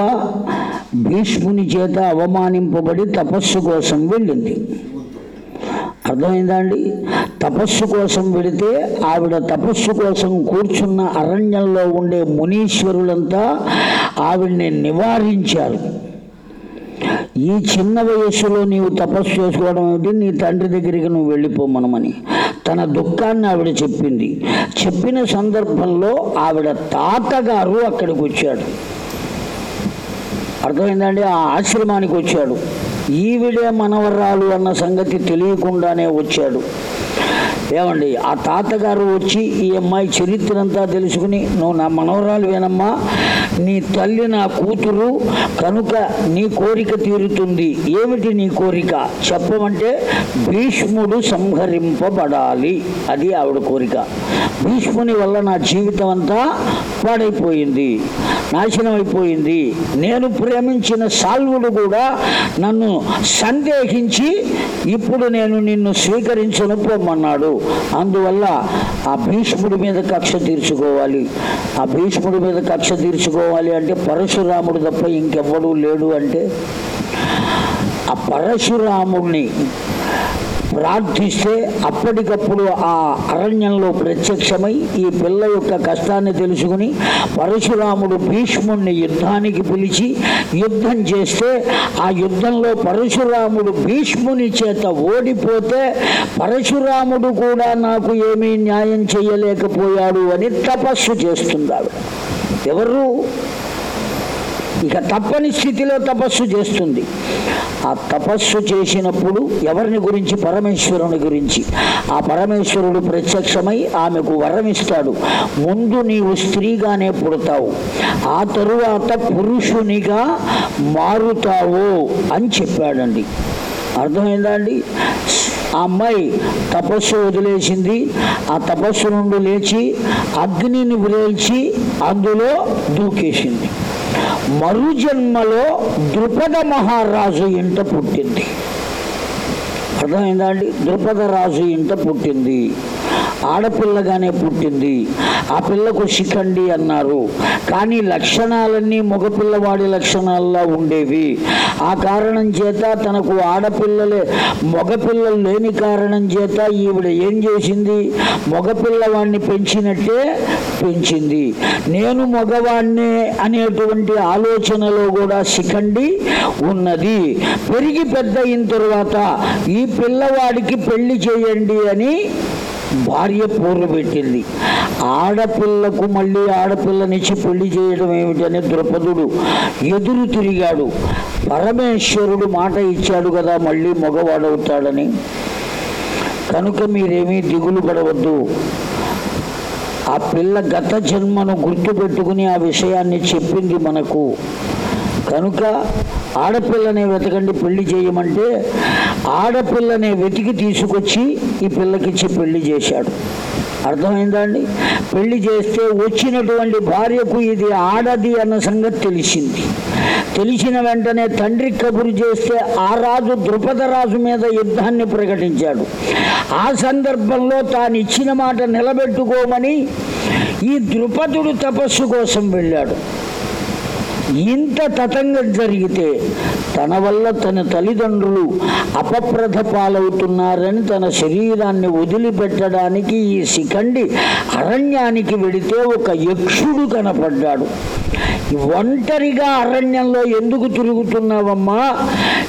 భీష్ముని చేత అవమానింపబడి తపస్సు కోసం వెళ్ళింది. అర్థమైందా అండి తపస్సు కోసం వెళితే ఆవిడ తపస్సు కోసం కూర్చున్న అరణ్యంలో ఉండే మునీశ్వరులంతా ఆవిడ్ని నివారించారు. ఈ చిన్న వయస్సులో నీవు తపస్సు చేసుకోవడం ఏమిటి? నీ తండ్రి దగ్గరికి నువ్వు వెళ్ళిపోమనమని తన దుఃఖాన్ని ఆవిడ చెప్పింది. చెప్పిన సందర్భంలో ఆవిడ తాతగారు అక్కడికి వచ్చాడు. అర్థమైందండి? ఆ ఆశ్రమానికి వచ్చాడు. ఈవిడే మనవరాలు అన్న సంగతి తెలియకుండానే వచ్చాడు. ఏమండి ఆ తాతగారు వచ్చి ఈ అమ్మాయి చరిత్ర అంతా తెలుసుకుని నువ్వు నా మనవరాలు వేనమ్మా నీ తల్లి నా కూతురు కనుక నీ కోరిక తీరుతుంది. ఏమిటి నీ కోరిక? చెప్పమంటే భీష్ముడు సంహరింపబడాలి. అది ఆవిడ కోరిక. భీష్ముని వల్ల నా జీవితం అంతా పాడైపోయింది నాశనం అయిపోయింది. నేను ప్రేమించిన సాల్వుడు కూడా నన్ను సందేహించి ఇప్పుడు నేను నిన్ను స్వీకరించను పొమ్మన్నాడు. అందువల్ల ఆ భీష్ముడి మీద కక్ష తీర్చుకోవాలి. ఆ భీష్ముడి మీద కక్ష తీర్చుకోవాలి అంటే పరశురాముడు తప్ప ఇంకెవ్వడూ లేడు అంటే ఆ పరశురాముడిని ప్రార్థిస్తే అప్పటికప్పుడు ఆ అరణ్యంలో ప్రత్యక్షమై ఈ పిల్ల యొక్క కష్టాన్ని తెలుసుకుని పరశురాముడు భీష్ముణ్ణి యుద్ధానికి పిలిచి యుద్ధం చేస్తే ఆ యుద్ధంలో పరశురాముడు భీష్ముని చేత ఓడిపోతే పరశురాముడు కూడా నాకు ఏమీ న్యాయం చేయలేకపోయాడు అని తపస్సు చేస్తుంది ఎవరు? ఇక తప్పని స్థితిలో తపస్సు చేస్తుంది. ఆ తపస్సు చేసినప్పుడు ఎవరిని గురించి? పరమేశ్వరుని గురించి. ఆ పరమేశ్వరుడు ప్రత్యక్షమై ఆమెకు వరమిస్తాడు. ముందు నీవు స్త్రీగానే పుడతావు. ఆ తరువాత పురుషునిగా మారుతావు అని చెప్పాడండి. అర్థమైందా అండి? ఆ అమ్మాయి తపస్సు వదిలేసింది. ఆ తపస్సు నుండి లేచి అగ్నిని విరేల్చి అందులో దూకేసింది. మరుజన్మలో ద్రుపద మహారాజు ఇంట పుట్టింది. అర్థమైందా అండి? ద్రుపద రాజు ఇంట పుట్టింది. ఆడపిల్లగానే పుట్టింది. ఆ పిల్లకు శిఖండి అన్నారు. కానీ లక్షణాలన్నీ మగపిల్లవాడి లక్షణాల్లో ఉండేవి. ఆ కారణం చేత తనకు ఆడపిల్లలే మగపిల్లలు లేని కారణం చేత ఈవిడ ఏం చేసింది? మగపిల్లవాడిని పెంచినట్టే పెంచింది. నేను మగవాణ్ణే అనేటువంటి ఆలోచనలో కూడా శిఖండి ఉన్నది. పెరిగి పెద్ద అయిన తరువాత ఈ పిల్లవాడికి పెళ్ళి చేయండి అని భార్య పూర్లు పెట్టింది. ఆడపిల్లకు మళ్ళీ ఆడపిల్లనిచ్చి పెళ్ళి చేయడం ఏమిటని ద్రుపదుడు ఎదురు తిరిగాడు. పరమేశ్వరుడు మాట ఇచ్చాడు కదా మళ్ళీ మగవాడవుతాడని. కనుక మీరేమీ దిగులు పడవద్దు. ఆ పిల్ల గత జన్మను గుర్తుపెట్టుకుని ఆ విషయాన్ని చెప్పింది మనకు. కనుక ఆడపిల్లనే వెతకండి పెళ్ళి చేయమంటే ఆడపిల్లనే వెతికి తీసుకొచ్చి ఈ పిల్లకిచ్చి పెళ్ళి చేశాడు. అర్థమైందా అండి? పెళ్ళి చేస్తే వచ్చినటువంటి భార్యకు ఇది ఆడది అన్న సంగతి తెలిసింది. తెలిసిన వెంటనే తండ్రి కబురు చేస్తే ఆ రాజు ద్రుపద రాజు మీద యుద్ధాన్ని ప్రకటించాడు. ఆ సందర్భంలో తాను ఇచ్చిన మాట నిలబెట్టుకోమని ఈ ద్రుపదుడు తపస్సు కోసం వెళ్ళాడు. ఇంత తతంగం జరిగితే తన వల్ల తన తల్లిదండ్రులు అపప్రథ పాలవుతున్నారని తన శరీరాన్ని వదిలిపెట్టడానికి ఈ శిఖండి అరణ్యానికి వెడితే ఒక యక్షుడు కనపడ్డాడు. ఒంటరిగా అరణ్యంలో ఎందుకు తిరుగుతున్నావమ్మా?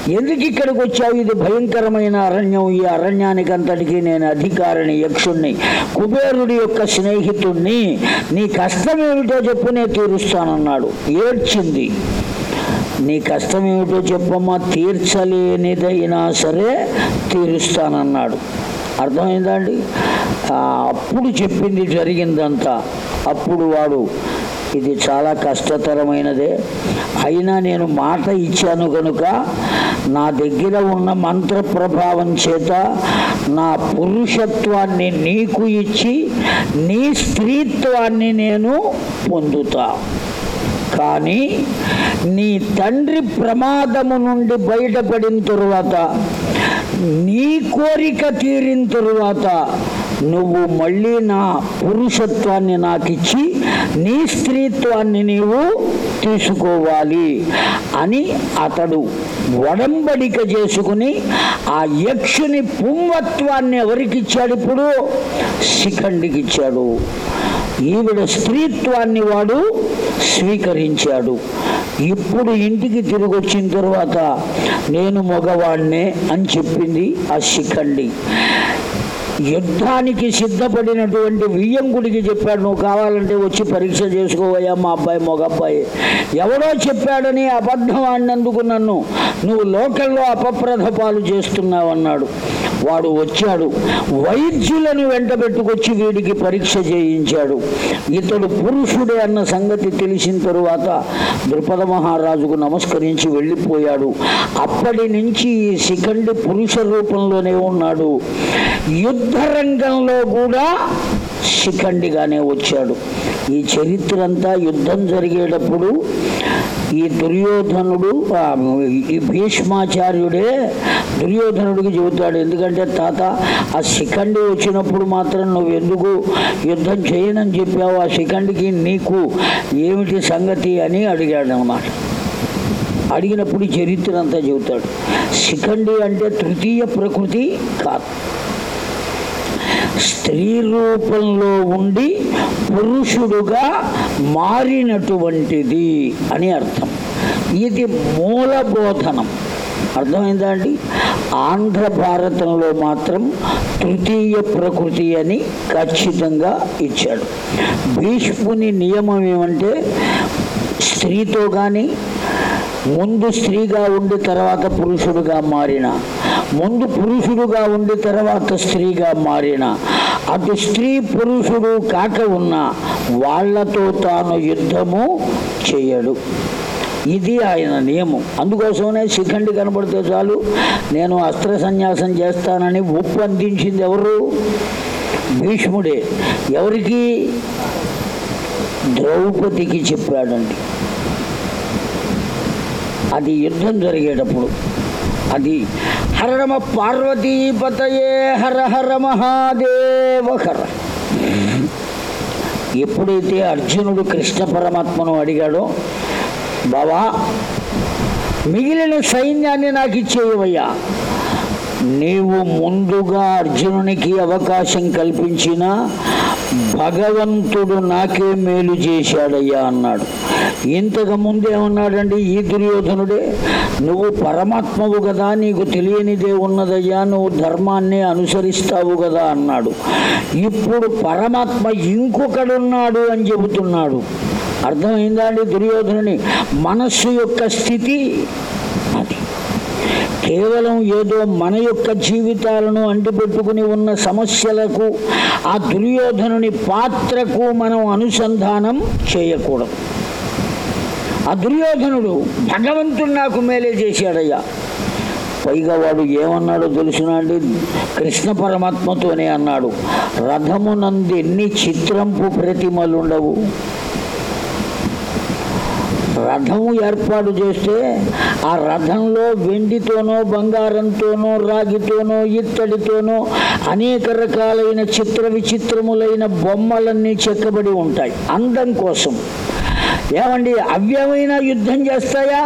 ఎందుకు ఇక్కడికి వచ్చావు? ఇది భయంకరమైన అరణ్యం. ఈ అరణ్యానికి అంతటికి నేను అధికారిని యక్షుణ్ణి కుబేరుడి యొక్క స్నేహితుణ్ణి. నీ కష్టం ఏమిటో చెప్పు నేను తీరుస్తానన్నాడు. ఏడ్చింది. నీ కష్టం ఏమిటో చెప్పమ్మా తీర్చలేనిదైనా సరే తీరుస్తానన్నాడు. అర్థమైందా అండి అప్పుడు చెప్పింది జరిగిందంతా. అప్పుడు వాడు ఇది చాలా కష్టతరమైనదే. అయినా నేను మాట ఇచ్చాను కనుక నా దగ్గర ఉన్న మంత్ర ప్రభావం చేత నా పురుషత్వాన్ని నీకు ఇచ్చి నీ స్త్రీత్వాన్ని నేను పొందుతా. కానీ నీ తండ్రి ప్రమాదము నుండి బయటపడిన తరువాత నీ కోరిక తీరిన తరువాత నువ్వు మళ్ళీ నా పురుషత్వాన్ని నాకిచ్చి నీ స్త్రీత్వాన్ని నీవు తీసుకోవాలి అని అతడు వడంబడిక చేసుకుని ఆ యక్షుని పుంవత్వాన్ని ఎవరికిచ్చాడు ఇప్పుడు? శిఖండికిచ్చాడు. ఈవిడ స్త్రీత్వాన్ని వాడు స్వీకరించాడు. ఇప్పుడు ఇంటికి తిరిగి వచ్చిన తర్వాత నేను మగవాణ్ణే అని చెప్పింది ఆ శిఖండి. యుద్ధానికి సిద్ధపడినటువంటి వియ్యంకుడికి చెప్పాడు నువ్వు కావాలంటే వచ్చి పరీక్ష చేసుకోవయ్యా మా అబ్బాయి మగ అబ్బాయి ఎవడో చెప్పాడని అబద్ధం ఆడినందుకు నన్ను నువ్వు లోకల్లో అపప్రథ పాలు చేస్తున్నావు అన్నాడు వాడు వచ్చాడు. వైద్యులను వెంట పెట్టుకొచ్చి వీడికి పరీక్ష చేయించాడు. ఇతడు పురుషుడే అన్న సంగతి తెలిసిన తరువాత ద్రుపద మహారాజుకు నమస్కరించి వెళ్ళిపోయాడు. అప్పటి నుంచి ఈ శిఖండి పురుష రూపంలోనే ఉన్నాడు. యుద్ధ రంగంలో కూడా శిఖండిగానే వచ్చాడు. ఈ చరిత్ర అంతా యుద్ధం జరిగేటప్పుడు ఈ దుర్యోధనుడు ఈ భీష్మాచార్యుడే దుర్యోధనుడికి చెబుతాడు ఎందుకంటే తాత ఆ శిఖండి వచ్చినప్పుడు మాత్రం నువ్వు ఎందుకు యుద్ధం చేయనని చెప్పావు? ఆ శిఖండికి నీకు ఏమిటి సంగతి? అని అడిగాడు అనమాట అడిగినప్పుడు చరిత్ర అంతా చెబుతాడు. శిఖండి అంటే తృతీయ ప్రకృతి కాదు. స్త్రీ రూపంలో ఉండి పురుషుడుగా మారినటువంటిది అని అర్థం. ఇది మూల బోధనం అర్థమైందా అండి ఆంధ్ర భారతంలో మాత్రం తృతీయ ప్రకృతి అని ఖచ్చితంగా ఇచ్చాడు. భీష్ముని నియమం ఏమంటే స్త్రీతో కానీ ముందు స్త్రీగా ఉండి తర్వాత పురుషుడుగా మారిన ముందు పురుషుడుగా ఉండి తర్వాత స్త్రీగా మారిన అటు స్త్రీ పురుషుడు కాక ఉన్న వాళ్ళతో తాను యుద్ధము చేయడు. ఇది ఆయన నియమం. అందుకోసమే శిఖండి కనబడితే చాలు నేను అస్త్ర సన్యాసం చేస్తానని ఉప్పు అందించింది ఎవరు? భీష్ముడే. ఎవరికి? ద్రౌపదికి చెప్పాడండి. అది యుద్ధం జరిగేటప్పుడు. అది హర పార్వతీపతయే హర హర మహాదేవ హర. ఎప్పుడైతే అర్జునుడు కృష్ణ పరమాత్మను అడిగాడో బావా మిగిలిన సైన్యాన్ని నాకు ఇచ్చేయవయ్యా. నీవు ముందుగా అర్జునునికి అవకాశం కల్పించిన భగవంతుడు నాకే మేలు చేశాడయ్యా అన్నాడు. ఇంతకు ముందేమన్నాడండి ఈ దుర్యోధనుడే నువ్వు పరమాత్మవు కదా నీకు తెలియనిదే ఉన్నదయ్యా నువ్వు ధర్మాన్ని అనుసరిస్తావు కదా అన్నాడు. ఇప్పుడు పరమాత్మ ఇంకొకడున్నాడు అని చెబుతున్నాడు. అర్థమైందా అండి దుర్యోధనుని? మనస్సు యొక్క స్థితి అది. కేవలం ఏదో మన యొక్క జీవితాలను అంటిపెట్టుకుని ఉన్న సమస్యలకు ఆ దుర్యోధనుని పాత్రకు మనం అనుసంధానం చేయకూడదు. ఆ దుర్యోధనుడు భగవంతుడు నాకు మేలే చేశాడయ్యా. పైగా వాడు ఏమన్నాడో తెలుసునా అండి? కృష్ణ పరమాత్మతోనే అన్నాడు. రథమునందు ఎన్ని చిత్రంపు ప్రతిమలుండవు? రథము ఏర్పాటు చేస్తే ఆ రథంలో వెండితోనో బంగారంతోనో రాగితోనో ఇత్తడితోనో అనేక రకాలైన చిత్ర విచిత్రములైన బొమ్మలన్నీ చెక్కబడి ఉంటాయి అందం కోసం. ఏమండి అవ్యమైన యుద్ధం చేస్తాయా?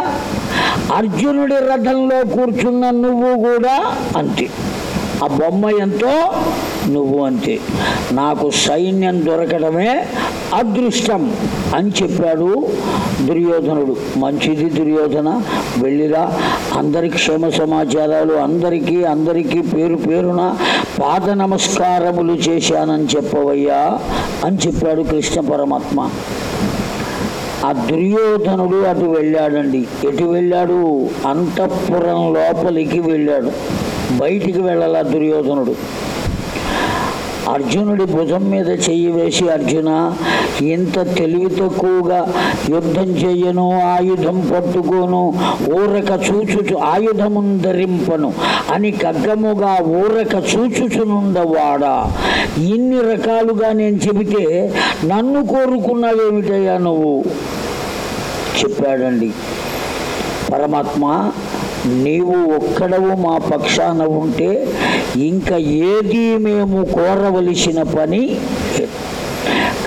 అర్జునుడి రథంలో కూర్చున్న నువ్వు కూడా అంతే. ఆ బొమ్మ ఎంతో? నువ్వు అంతే. నాకు సైన్యం దొరకడమే అదృష్టం అని చెప్పాడు దుర్యోధనుడు. మంచిది దుర్యోధన వెళ్ళిరా. అందరి క్షేమ సమాచారాలు అందరికీ అందరికీ పేరు పేరున పాద నమస్కారములు చేశానని చెప్పవయ్యా అని చెప్పాడు కృష్ణ పరమాత్మ. ఆ దుర్యోధనుడు అటు వెళ్ళాడండి. ఎటు వెళ్ళాడు? అంతఃపురం లోపలికి వెళ్ళాడు. బయటికి వెళ్ళాల దుర్యోధనుడు? అర్జునుడి భుజం మీద చెయ్యి వేసి అర్జున ఇంత తెలివి తక్కువగా యుద్ధం చెయ్యను ఆయుధం పట్టుకోను ఊరక చూచుచు ఆయుధమున్ ధరింపను అని కగ్గముగా ఊరక చూచుచునుండవాడా? ఇన్ని రకాలుగా నేను చెబితే నన్ను కోరుకున్నావేమిటయ్యా నువ్వు? చెప్పాడండి పరమాత్మ. నీవు ఒక్కడవు మా పక్షాన ఉంటే ఇంకా ఏది మేము కోరవలసిన పని?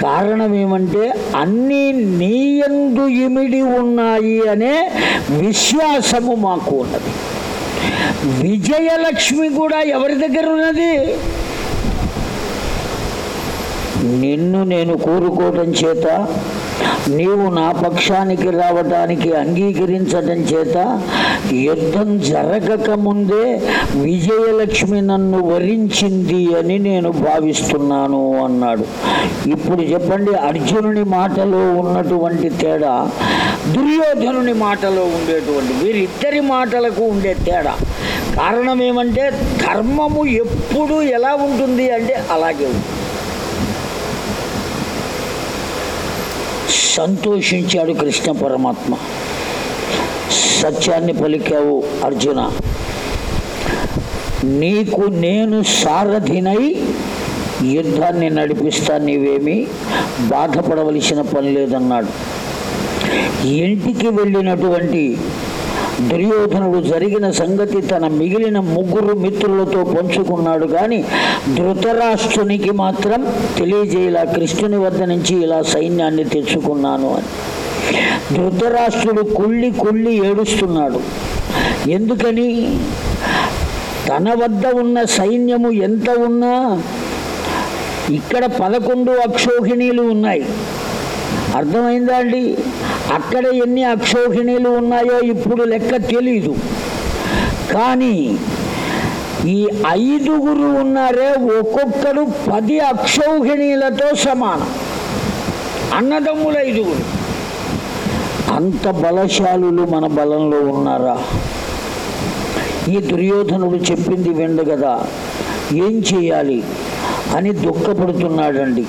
కారణం ఏమంటే అన్నీ నీయందు ఇమిడి ఉన్నాయి అనే విశ్వాసము మాకు ఉన్నది. విజయలక్ష్మి కూడా ఎవరి దగ్గర ఉన్నది? నిన్ను నేను కోరుకోవడం చేత నీవు నా పక్షానికి రావటానికి అంగీకరించటం చేత యుద్ధం జరగక ముందే విజయలక్ష్మి నన్ను వరించింది అని నేను భావిస్తున్నాను అన్నాడు. ఇప్పుడు చెప్పండి అర్జునుని మాటలో ఉన్నటువంటి తేడా దుర్యోధనుని మాటలో ఉండేటువంటి వీరిద్దరి మాటలకు ఉండే తేడా. కారణం ఏమంటే ధర్మము ఎప్పుడు ఎలా ఉంటుంది అంటే అలాగే ఉంటుంది. సంతోషించాడు కృష్ణ పరమాత్మ. సత్యాన్ని పలికావు అర్జున. నీకు నేను సారథినై యుద్ధాన్ని నడిపిస్తా నీవేమీ బాధపడవలసిన పని లేదన్నాడు. ఇంటికి వెళ్ళినటువంటి దుర్యోధనుడు జరిగిన సంగతి తన మిగిలిన ముగ్గురు మిత్రులతో పంచుకున్నాడు. కానీ ధృతరాష్ట్రునికి మాత్రం తెలియజేయలా కృష్ణుని వద్ద నుంచి ఇలా సైన్యాన్ని తెచ్చుకున్నాను అని. ధృతరాష్ట్రుడు కుళ్ళి కుళ్ళి ఏడుస్తున్నాడు. ఎందుకని? తన వద్ద ఉన్న సైన్యము ఎంత ఉన్నా ఇక్కడ పదకొండు అక్షోహిణీలు ఉన్నాయి. అర్థమైందా అండి? అక్కడ ఎన్ని అక్షోహిణీలు ఉన్నాయో ఇప్పుడు లెక్క తెలీదు. కానీ ఈ ఐదుగురు ఉన్నారే ఒక్కొక్కరు పది అక్షౌహిణీలతో సమానం. అన్నదమ్ముల ఐదుగురు. అంత బలశాలులు మన బలంలో ఉన్నారా? ఈ దుర్యోధనుడు చెప్పింది విండు కదా ఏం చేయాలి అని దుఃఖపడుతున్నాడండి.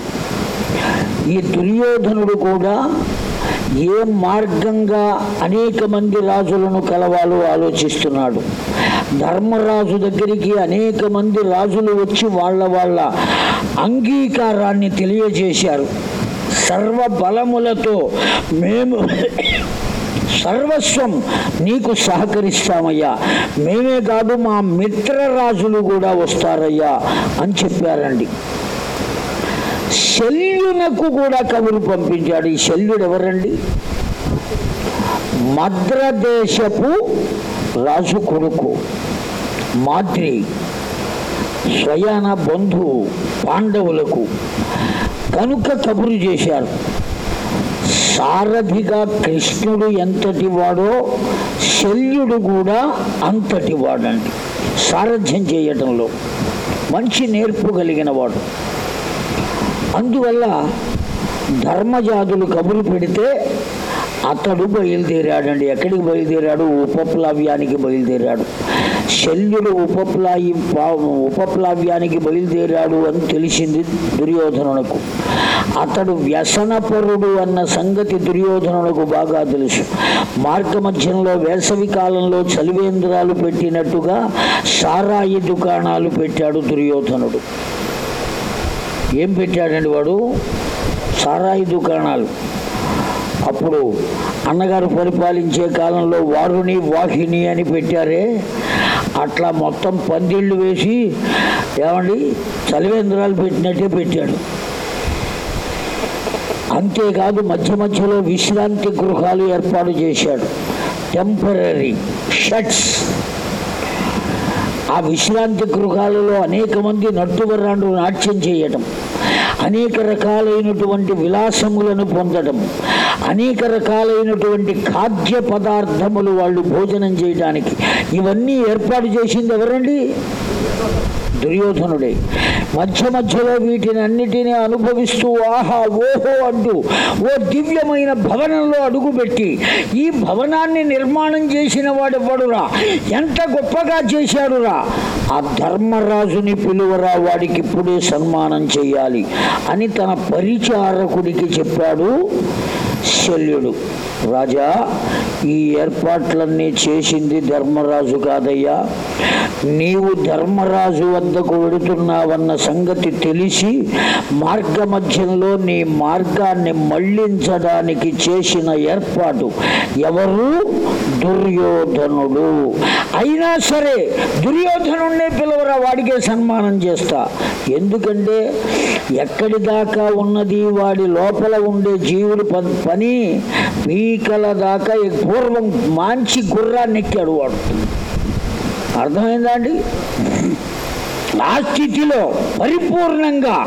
ఈ దుర్యోధనుడు కూడా ఏ మార్గంగా అనేక మంది రాజులను కలవాలో ఆలోచిస్తున్నాడు. ధర్మరాజు దగ్గరికి అనేక మంది రాజులు వచ్చి వాళ్ళ వాళ్ళ అంగీకారాన్ని తెలియజేశారు. సర్వ బలములతో మేము సర్వస్వం నీకు సహకరిస్తామయ్యా. మేమే కాదు మా మిత్రరాజులు కూడా వస్తారయ్యా అని చెప్పారండి. శల్యునకు కూడా కబురు పంపించాడు. ఈ శల్యుడు ఎవరండి? మద్రదేశపు రాజు కొడుకు మాద్రి స్వయాన బంధు పాండవులకు కనుక కబురు చేశారు. సారథిగా కృష్ణుడు ఎంతటి వాడో శల్యుడు కూడా అంతటి వాడండి. సారథ్యం చేయటంలో మంచి నేర్పు కలిగిన వాడు. అందువల్ల ధర్మజాతులు కబురు పెడితే అతడు బయలుదేరాడండి. ఎక్కడికి బయలుదేరాడు? ఉపప్లవ్యానికి బయలుదేరాడు. శల్యుడు ఉపప్లాయి ఉపప్లవ్యానికి బయలుదేరాడు అని తెలిసింది దుర్యోధనునకు అతడు వ్యసనపరుడు అన్న సంగతి దుర్యోధనునకు బాగా తెలుసు. మార్గ మధ్యంలో వేసవి కాలంలో చలివేంద్రాలు పెట్టినట్టుగా సారాయి దుకాణాలు పెట్టాడు దుర్యోధనుడు. ఏం పెట్టాడండి వాడు? సారాయి దుకాణాలు. అప్పుడు అన్నగారు పరిపాలించే కాలంలో వారుని వాహిని అని పెట్టారే. అట్లా మొత్తం పందిళ్ళు వేసి ఏమండి చలివేంద్రాలు పెట్టినట్టే పెట్టాడు. అంతేకాదు మధ్య మధ్యలో విశ్రాంతి గృహాలు ఏర్పాటు చేశాడు. టెంపరీ షట్స్ ఆ విశ్రాంతి గృహాలలో అనేక మంది నట్టుబర్రాండు నాట్యం చేయటం అనేక రకాలైనటువంటి విలాసములను పొందడం అనేక రకాలైనటువంటి ఖాద్య పదార్థములు వాళ్ళు భోజనం చేయడానికి ఇవన్నీ ఏర్పాటు చేసింది ఎవరండి? దుర్యోధనుడే. మధ్య మధ్యలో వీటిని అన్నిటినీ అనుభవిస్తూ ఆహా ఓహో అంటూ ఓ దివ్యమైన భవనంలో అడుగుపెట్టి ఈ భవనాన్ని నిర్మాణం చేసిన వాడెవడురా ఎంత గొప్పగా చేశాడురా? ఆ ధర్మరాజుని పిలువరా వాడికి ఇప్పుడే సన్మానం చేయాలి అని తన పరిచారకుడికి చెప్పాడు శల్యుడు. రాజా ఈ ఏర్పాట్లన్నీ చేసింది ధర్మరాజు కాదయ్యా. నీవు ధర్మరాజు వద్దకు వెడుతున్నావన్న సంగతి తెలిసి మార్గ మధ్యంలో నీ మార్గాన్ని మళ్ళించడానికి చేసిన ఏర్పాటు ఎవరు? దుర్యోధనుడు. అయినా సరే దుర్యోధనుడినే పిలవరా వాడికే సన్మానం చేస్తా. ఎందుకంటే ఎక్కడి దాకా ఉన్నది వాడి లోపల ఉండే జీవుడు ప- పని పీకల దాకా పూర్వం మంచి గుర్రాన్ని ఎక్కాడు వాడు. అర్థమైందా అండి ఆ స్థితిలో పరిపూర్ణంగా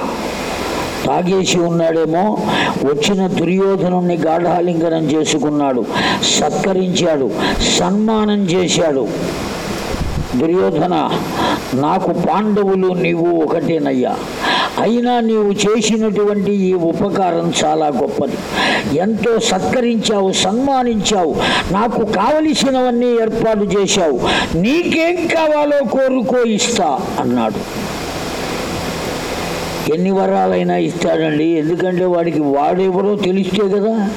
తాగేసి ఉన్నాడేమో వచ్చిన దుర్యోధనుణ్ణి గాఢాలింగనం చేసుకున్నాడు సత్కరించాడు సన్మానం చేశాడు. దుర్యోధన నాకు పాండవులు నీవు ఒకటేనయ్యా. అయినా నీవు చేసినటువంటి ఈ ఉపకారం చాలా గొప్పది. ఎంతో సత్కరించావు సన్మానించావు నాకు కావలసినవన్నీ ఏర్పాటు చేశావు. నీకేం కావాలో కోరుకో ఇస్తా అన్నాడు. ఎన్ని వరాలైనా ఇస్తాడండి ఎందుకంటే వాడికి వాడెవరో తెలిస్తే కదా.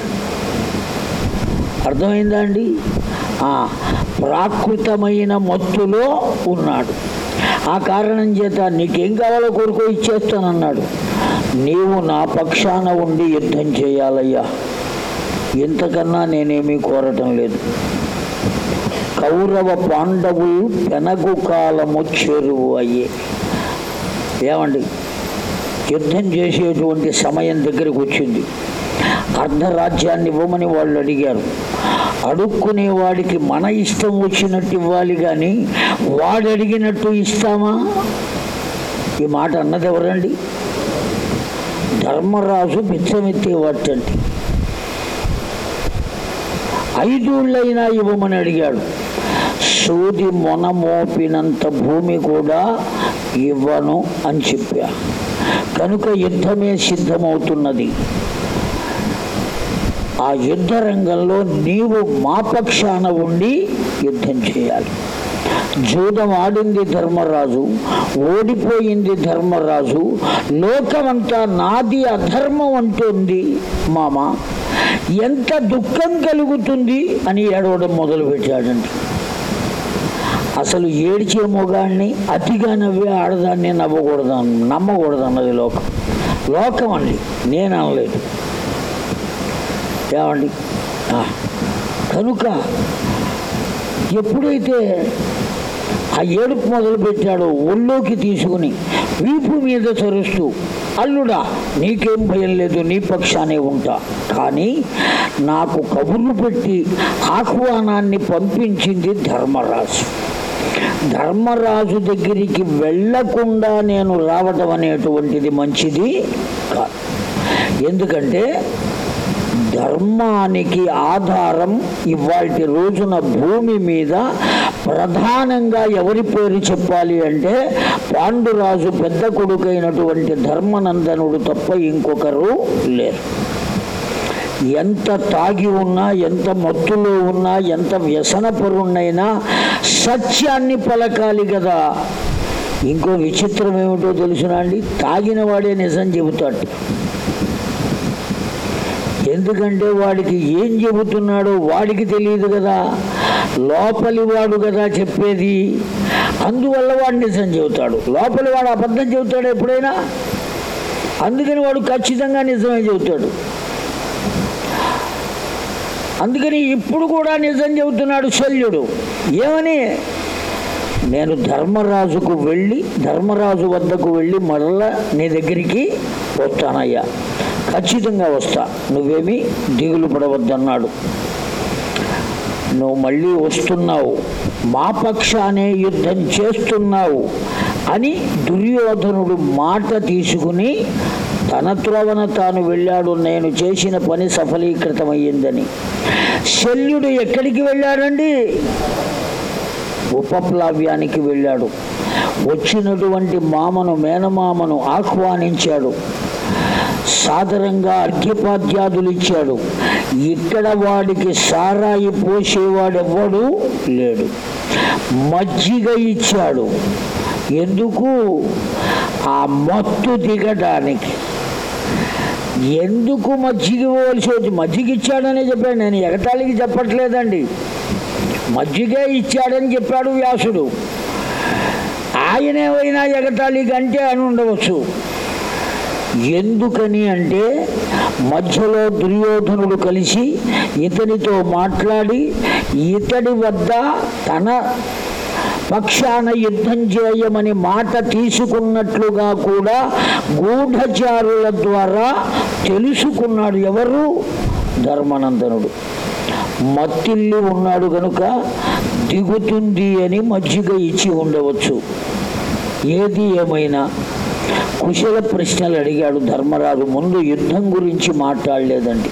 అర్థమైందా అండి? ప్రాకృతమైన మత్తులో ఉన్నాడు. ఆ కారణం చేత నీకేం కావాలో కోరుకో ఇచ్చేస్తానన్నాడు. నీవు నా పక్షాన ఉండి యుద్ధం చేయాలయ్యా. ఇంతకన్నా నేనేమీ కోరటం లేదు. కౌరవ పాండవులు పెనగు కాలము చెరువు అయ్యే. ఏమండి? యుద్ధం చేసేటువంటి సమయం దగ్గరకు వచ్చింది. అర్ధరాజ్యాన్ని ఇవ్వమని వాళ్ళు అడిగారు. అడుక్కునే వాడికి మన ఇష్టం వచ్చినట్టు ఇవ్వాలి కానీ వాడు అడిగినట్టు ఇస్తామా? ఈ మాట అన్నది ఎవరండి? ధర్మరాజు బిచ్చమెత్తేవాటండి ఐదుళ్ళైనా ఇవ్వమని అడిగాడు. సూది మొన మోపినంత భూమి కూడా ఇవ్వను అని చెప్పా. కనుక యుద్ధమే సిద్ధమవుతున్నది. ఆ యుద్ధ రంగంలో నీవు మా పక్షాన ఉండి యుద్ధం చేయాలి. జూదం ఆడింది ధర్మరాజు ఓడిపోయింది ధర్మరాజు లోకమంతా నాది అధర్మం అంటుంది మామ. ఎంత దుఃఖం కలుగుతుంది అని ఏడవడం మొదలుపెట్టాడండి అసలు ఏడ్చే మొగాడిని అతిగా నవ్వే ఆడదాన్ని నవ్వకూడదు నమ్మకూడదు అన్నది లోకం. లోకం అండి నేను అనలేదు. ఏమండి? కనుక ఎప్పుడైతే ఆ ఏడుపు మొదలు పెట్టాడో ఒళ్ళోకి తీసుకుని వీపు మీద చరుస్తూ అల్లుడా నీకేం భయం లేదు నీ పక్షానే ఉంటా. కానీ నాకు కబుర్లు పెట్టి ఆహ్వానాన్ని పంపించింది ధర్మరాజు. ధర్మరాజు దగ్గరికి వెళ్ళకుండా నేను రావటం అనేటువంటిది మంచిది కాదు. ఎందుకంటే ధర్మానికి ఆధారం ఇవాటి రోజున భూమి మీద ప్రధానంగా ఎవరి పేరు చెప్పాలి అంటే పాండురాజు పెద్ద కొడుకైనటువంటి ధర్మనందనుడు తప్ప ఇంకొకరు లేరు. ఎంత తాగి ఉన్నా ఎంత మత్తులో ఉన్నా ఎంత వ్యసనపరుణ్ణైనా సత్యాన్ని పలకాలి కదా. ఇంకో విచిత్రం ఏమిటో తెలుసునా అండి? తాగిన వాడే నిజం చెబుతాడు. ఎందుకంటే వాడికి ఏం చెబుతున్నాడో వాడికి తెలియదు కదా. లోపలి వాడు కదా చెప్పేది. అందువల్ల వాడు నిజం చెబుతాడు. లోపలి వాడు అబద్ధం చెబుతాడు ఎప్పుడైనా? అందుకని వాడు ఖచ్చితంగా నిజమే చెబుతాడు. అందుకని ఇప్పుడు కూడా నిజం చెబుతున్నాడు శల్యుడు. ఏమని? నేను ధర్మరాజుకు వెళ్ళి ధర్మరాజు వద్దకు వెళ్ళి మరలా నీ దగ్గరికి వస్తానయ్యా ఖచ్చితంగా వస్తా. నువ్వేమి దిగులు పడవద్దన్నాడు. నువ్వు మళ్ళీ వస్తున్నావు. మా పక్షానే యుద్ధం చేస్తున్నావు అని దుర్యోధనుడు మాట తీసుకుని తన త్రోవన తాను వెళ్ళాడు. నేను చేసిన పని సఫలీకృతమయ్యిందని. శల్యుడు ఎక్కడికి వెళ్ళాడండి? ఉపప్లావ్యానికి వెళ్ళాడు. వచ్చినటువంటి మామను మేనమామను ఆహ్వానించాడు. సాదరంగా అర్ఘ్యపాద్యాదులు ఇచ్చాడు. ఇక్కడ వాడికి సారాయి పోసేవాడెవ్వడు లేడు. మజ్జిగ ఇచ్చాడు. ఎందుకు? ఆ మత్తు దిగడానికి. ఎందుకు మజ్జిగ ఇవ్వవలసి వచ్చి మజ్జిగ ఇచ్చాడనే చెప్పాడు. నేను ఎగతాళికి చెప్పట్లేదండి. మజ్జిగే ఇచ్చాడని చెప్పాడు వ్యాసుడు. ఆయనేమైనా ఎగతాళికి అంటే అని ఉండవచ్చు. ఎందుకని అంటే మధ్యలో దుర్యోధనుడు కలిసి ఇతనితో మాట్లాడి ఇతడి వద్ద తన పక్షాన యుద్ధం చేయమని మాట తీసుకున్నట్లుగా కూడా గూఢచారుల ద్వారా తెలుసుకున్నాడు ఎవరు? ధర్మనందనుడు. మత్తిల్లి ఉన్నాడు కనుక దిగుతుంది అని మజ్జిగ ఇచ్చి ఉండవచ్చు. ఏది ఏమైనా? కుశల ప్రశ్నలు అడిగాడు ధర్మరాజు. ముందు యుద్ధం గురించి మాట్లాడలేదండి.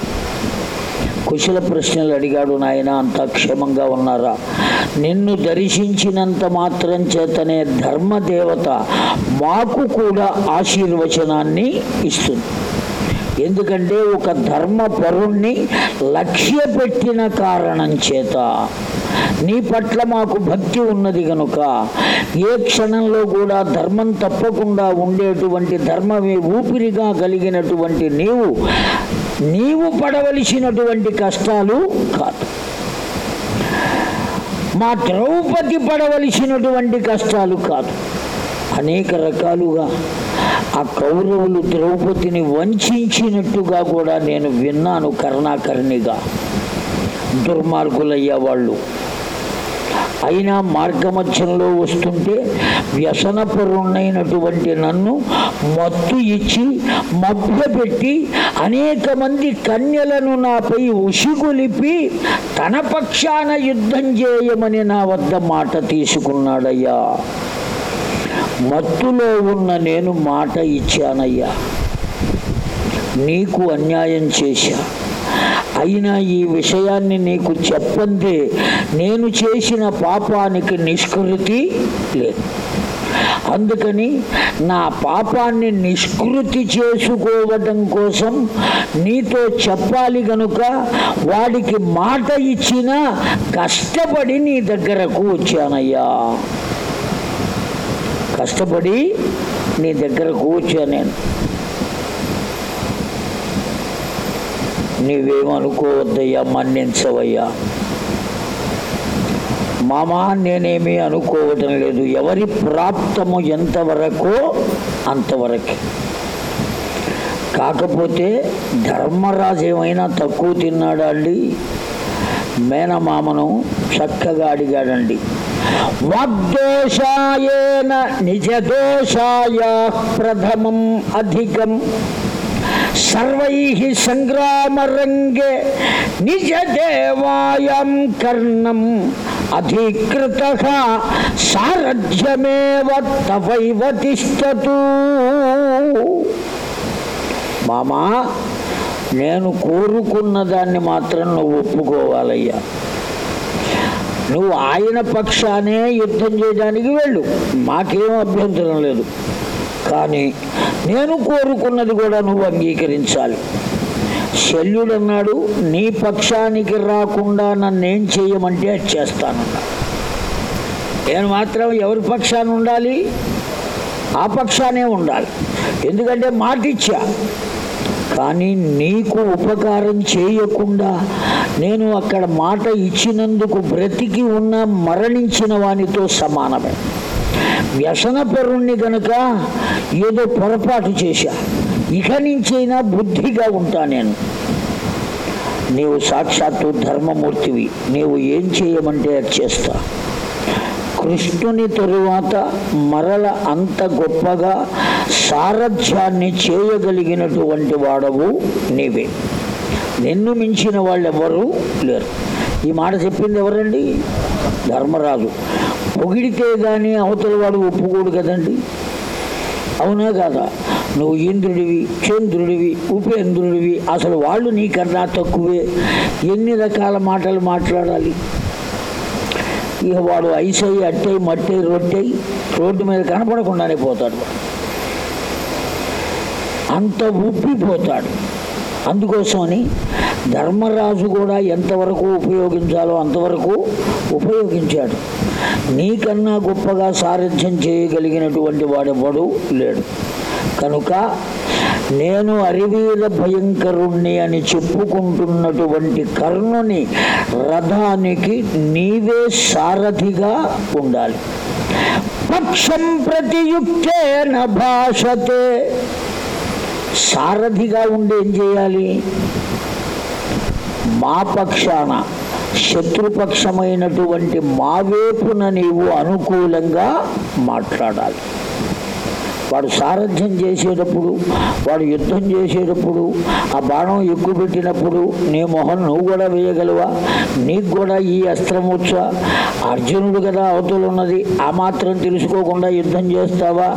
కుశల ప్రశ్నలు అడిగాడు నాయన అంత క్షేమంగా ఉన్నారా? నిన్ను దర్శించినంత మాత్రం చేతనే ధర్మదేవత మాకు కూడా ఆశీర్వచనాన్ని ఇస్తుంది. ఎందుకంటే ఒక ధర్మపరుణ్ణి లక్ష్య పెట్టిన కారణం చేత నీ పట్ల మాకు భక్తి ఉన్నది కనుక ఏ క్షణంలో కూడా ధర్మం తప్పకుండా ఉండేటువంటి ధర్మమే ఊపిరిగా కలిగినటువంటి నీవు నీవు పడవలసినటువంటి కష్టాలు కాదు. మా ద్రౌపది పడవలసినటువంటి కష్టాలు కాదు. అనేక రకాలుగా ఆ కౌరవులు ద్రౌపదిని వంచినట్టుగా కూడా నేను విన్నాను కర్ణాకర్ణిగా. దుర్మార్గులయ్యా వాళ్ళు అయినా మార్గమధ్యంలో వస్తుంటే వ్యసనపరుణైనటువంటి నన్ను మత్తు ఇచ్చి మభ్యపెట్టి అనేక మంది కన్యలను నాపై ఉసిగొలిపి తన పక్షాన యుద్ధం చేయమని నా వద్ద మాట తీసుకున్నాడయ్యా. మత్తులో ఉన్న నేను మాట ఇచ్చానయ్యా. నీకు అన్యాయం చేశా. అయినా ఈ విషయాన్ని నీకు చెప్పందే నేను చేసిన పాపానికి నిష్కృతి లేదు. అందుకని నా పాపాన్ని నిష్కృతి చేసుకోవడం కోసం నీతో చెప్పాలి గనుక వాడికి మాట ఇచ్చినా కష్టపడి నీ దగ్గరకు వచ్చానయ్యా. కష్టపడి నీ దగ్గరకు వచ్చాను నేను. నీవేమనుకోవద్దయ్యా మన్నించవయ్యా. మామా నేనేమీ అనుకోవటం లేదు. ఎవరి ప్రాప్తము ఎంతవరకో అంతవరకే. కాకపోతే ధర్మరాజు ఏమైనా తక్కువ తిన్నాడా అండి? మేనమామను చక్కగా అడిగాడండి. వాగ్దోషాయేన నిజదోషాయ ప్రథమం అధికం. సర్వై సంగ్రామరంగే నిజ దేవాయం కర్ణం అధికృత సారథ్యమేవ తవైవ తిష్టతు. మామా నేను కోరుకున్న దాన్ని మాత్రం నువ్వు ఒప్పుకోవాలయ్యా. నువ్వు ఆయన పక్షానే యుద్ధం చేయడానికి వెళ్ళు. మాకేం అభ్యంతరం లేదు. కానీ నేను కోరుకున్నది కూడా నువ్వు అంగీకరించాలి. శల్యుడు అన్నాడు నీ పక్షానికి రాకుండా నన్నేం చేయమంటే అది చేస్తానన్నా నేను మాత్రం ఎవరి పక్షాన ఉండాలి? ఆ పక్షానే ఉండాలి. ఎందుకంటే మాటిచ్చా. కానీ నీకు ఉపకారం చేయకుండా నేను అక్కడ మాట ఇచ్చినందుకు బ్రతికి ఉన్న మరణించిన వానితో సమానమే. వ్యసనపరుణ్ణి గనుక ఏదో పొరపాటు చేశా. ఇక నుంచైనా బుద్ధిగా ఉంటా నేను. నీవు సాక్షాత్తు ధర్మమూర్తివి. నీవు ఏం చేయమంటే అది చేస్తా. కృష్ణుని తరువాత మరల అంత గొప్పగా సారథ్యాన్ని చేయగలిగినటువంటి వాడవు నీవే. నిన్ను మించిన వాళ్ళు ఎవరు లేరు. ఈ మాట చెప్పింది ఎవరండి? ధర్మరాజు. పొగిడితే కానీ అవతల వాడు ఒప్పుకోడు కదండి. అవునా కాదా? నువ్వు ఇంద్రుడివి చంద్రుడివి ఉపేంద్రుడివి అసలు వాళ్ళు నీకన్నా తక్కువే. ఎన్ని రకాల మాటలు మాట్లాడాలి? ఇక వాడు ఐసై అట్టై మట్టై రొట్టై రోడ్డు మీద కనపడకుండానే పోతాడు అంత ఉప్పిపోతాడు అందుకోసమని ధర్మరాజు కూడా ఎంతవరకు ఉపయోగించాలో అంతవరకు ఉపయోగించాడు. నీకన్నా గొప్పగా సారథ్యం చేయగలిగినటువంటి వాడెవడు లేడు. కనుక నేను అరివీర భయంకరుణ్ణి అని చెప్పుకుంటున్నటువంటి కర్ణుని రథానికి నీవే సారథిగా ఉండాలి. పక్షం ప్రతియుక్తేన భాషతే. సారథిగా ఉండి ఏం చేయాలి? మా పక్షాన శత్రుపక్షమైనటువంటి మా వైపున నీవు అనుకూలంగా మాట్లాడాలి. వాడు సారథ్యం చేసేటప్పుడు వాడు యుద్ధం చేసేటప్పుడు ఆ బాణం ఎక్కువ పెట్టినప్పుడు నీ మొహం నువ్వు కూడా వేయగలవా? నీకు కూడా ఈ అస్త్రం వచ్చా? అర్జునుడు కదా అవతల ఉన్నది ఆ మాత్రం తెలుసుకోకుండా యుద్ధం చేస్తావా?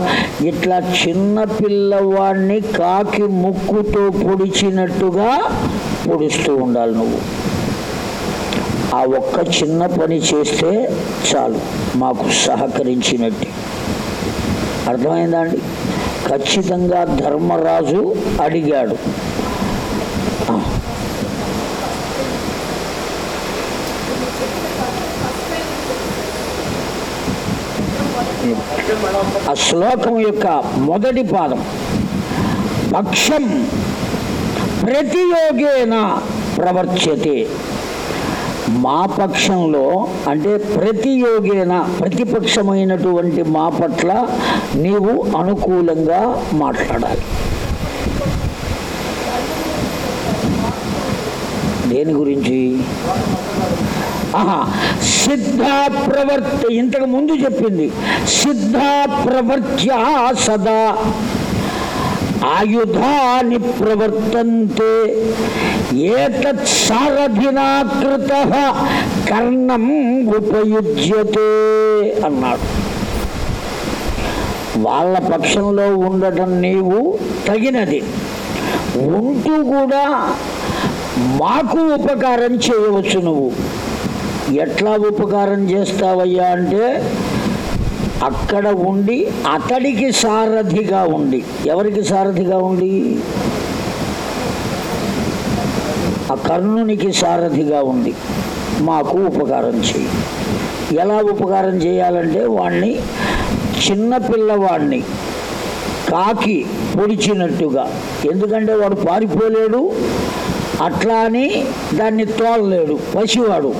ఇట్లా చిన్న పిల్లవాడిని కాకి ముక్కుతో పొడిచినట్టుగా పొడుస్తూ ఉండాలి నువ్వు. ఆ ఒక్క చిన్న పని చేస్తే చాలు మాకు సహకరించినట్టు. అర్థమైందా అండి ఖచ్చితంగా ధర్మరాజు అడిగాడు. ఆ. శ్లోకం యొక్క మొదటి పాదం. పక్షం ప్రతియోగేన ప్రవర్చ్యతే. మా పక్షంలో అంటే ప్రతియోగేన ప్రతిపక్షమైనటువంటి మా పట్ల నీవు అనుకూలంగా మాట్లాడాలి. దేని గురించి? ఆహా సిద్ధ ప్రవర్త ఇంతకు ముందు చెప్పింది. సిద్ధ ప్రవర్త్య సదా. ఆయుధాని ప్రవర్తంతే. ఏతత్ సారథినా కృత కర్ణం ఉపయుజ్యతే అన్నాడు. వాళ్ళ పక్షంలో ఉండటం నీవు తగినది. ఉంటూ కూడా మాకు ఉపకారం చేయవచ్చు నువ్వు. ఎట్లా ఉపకారం చేస్తావయ్యా అంటే అక్కడ ఉండి అతడికి సారథిగా ఉండి. ఎవరికి సారథిగా ఉండి? ఆ కర్ణునికి సారథిగా ఉండి మాకు ఉపకారం చేయి ఎలా ఉపకారం చేయాలంటే వాణ్ణి చిన్నపిల్లవాడిని కాకి పొడిచినట్టుగా. ఎందుకంటే వాడు పారిపోలేడు అట్లా అని దాన్ని తోలలేడు పసివాడు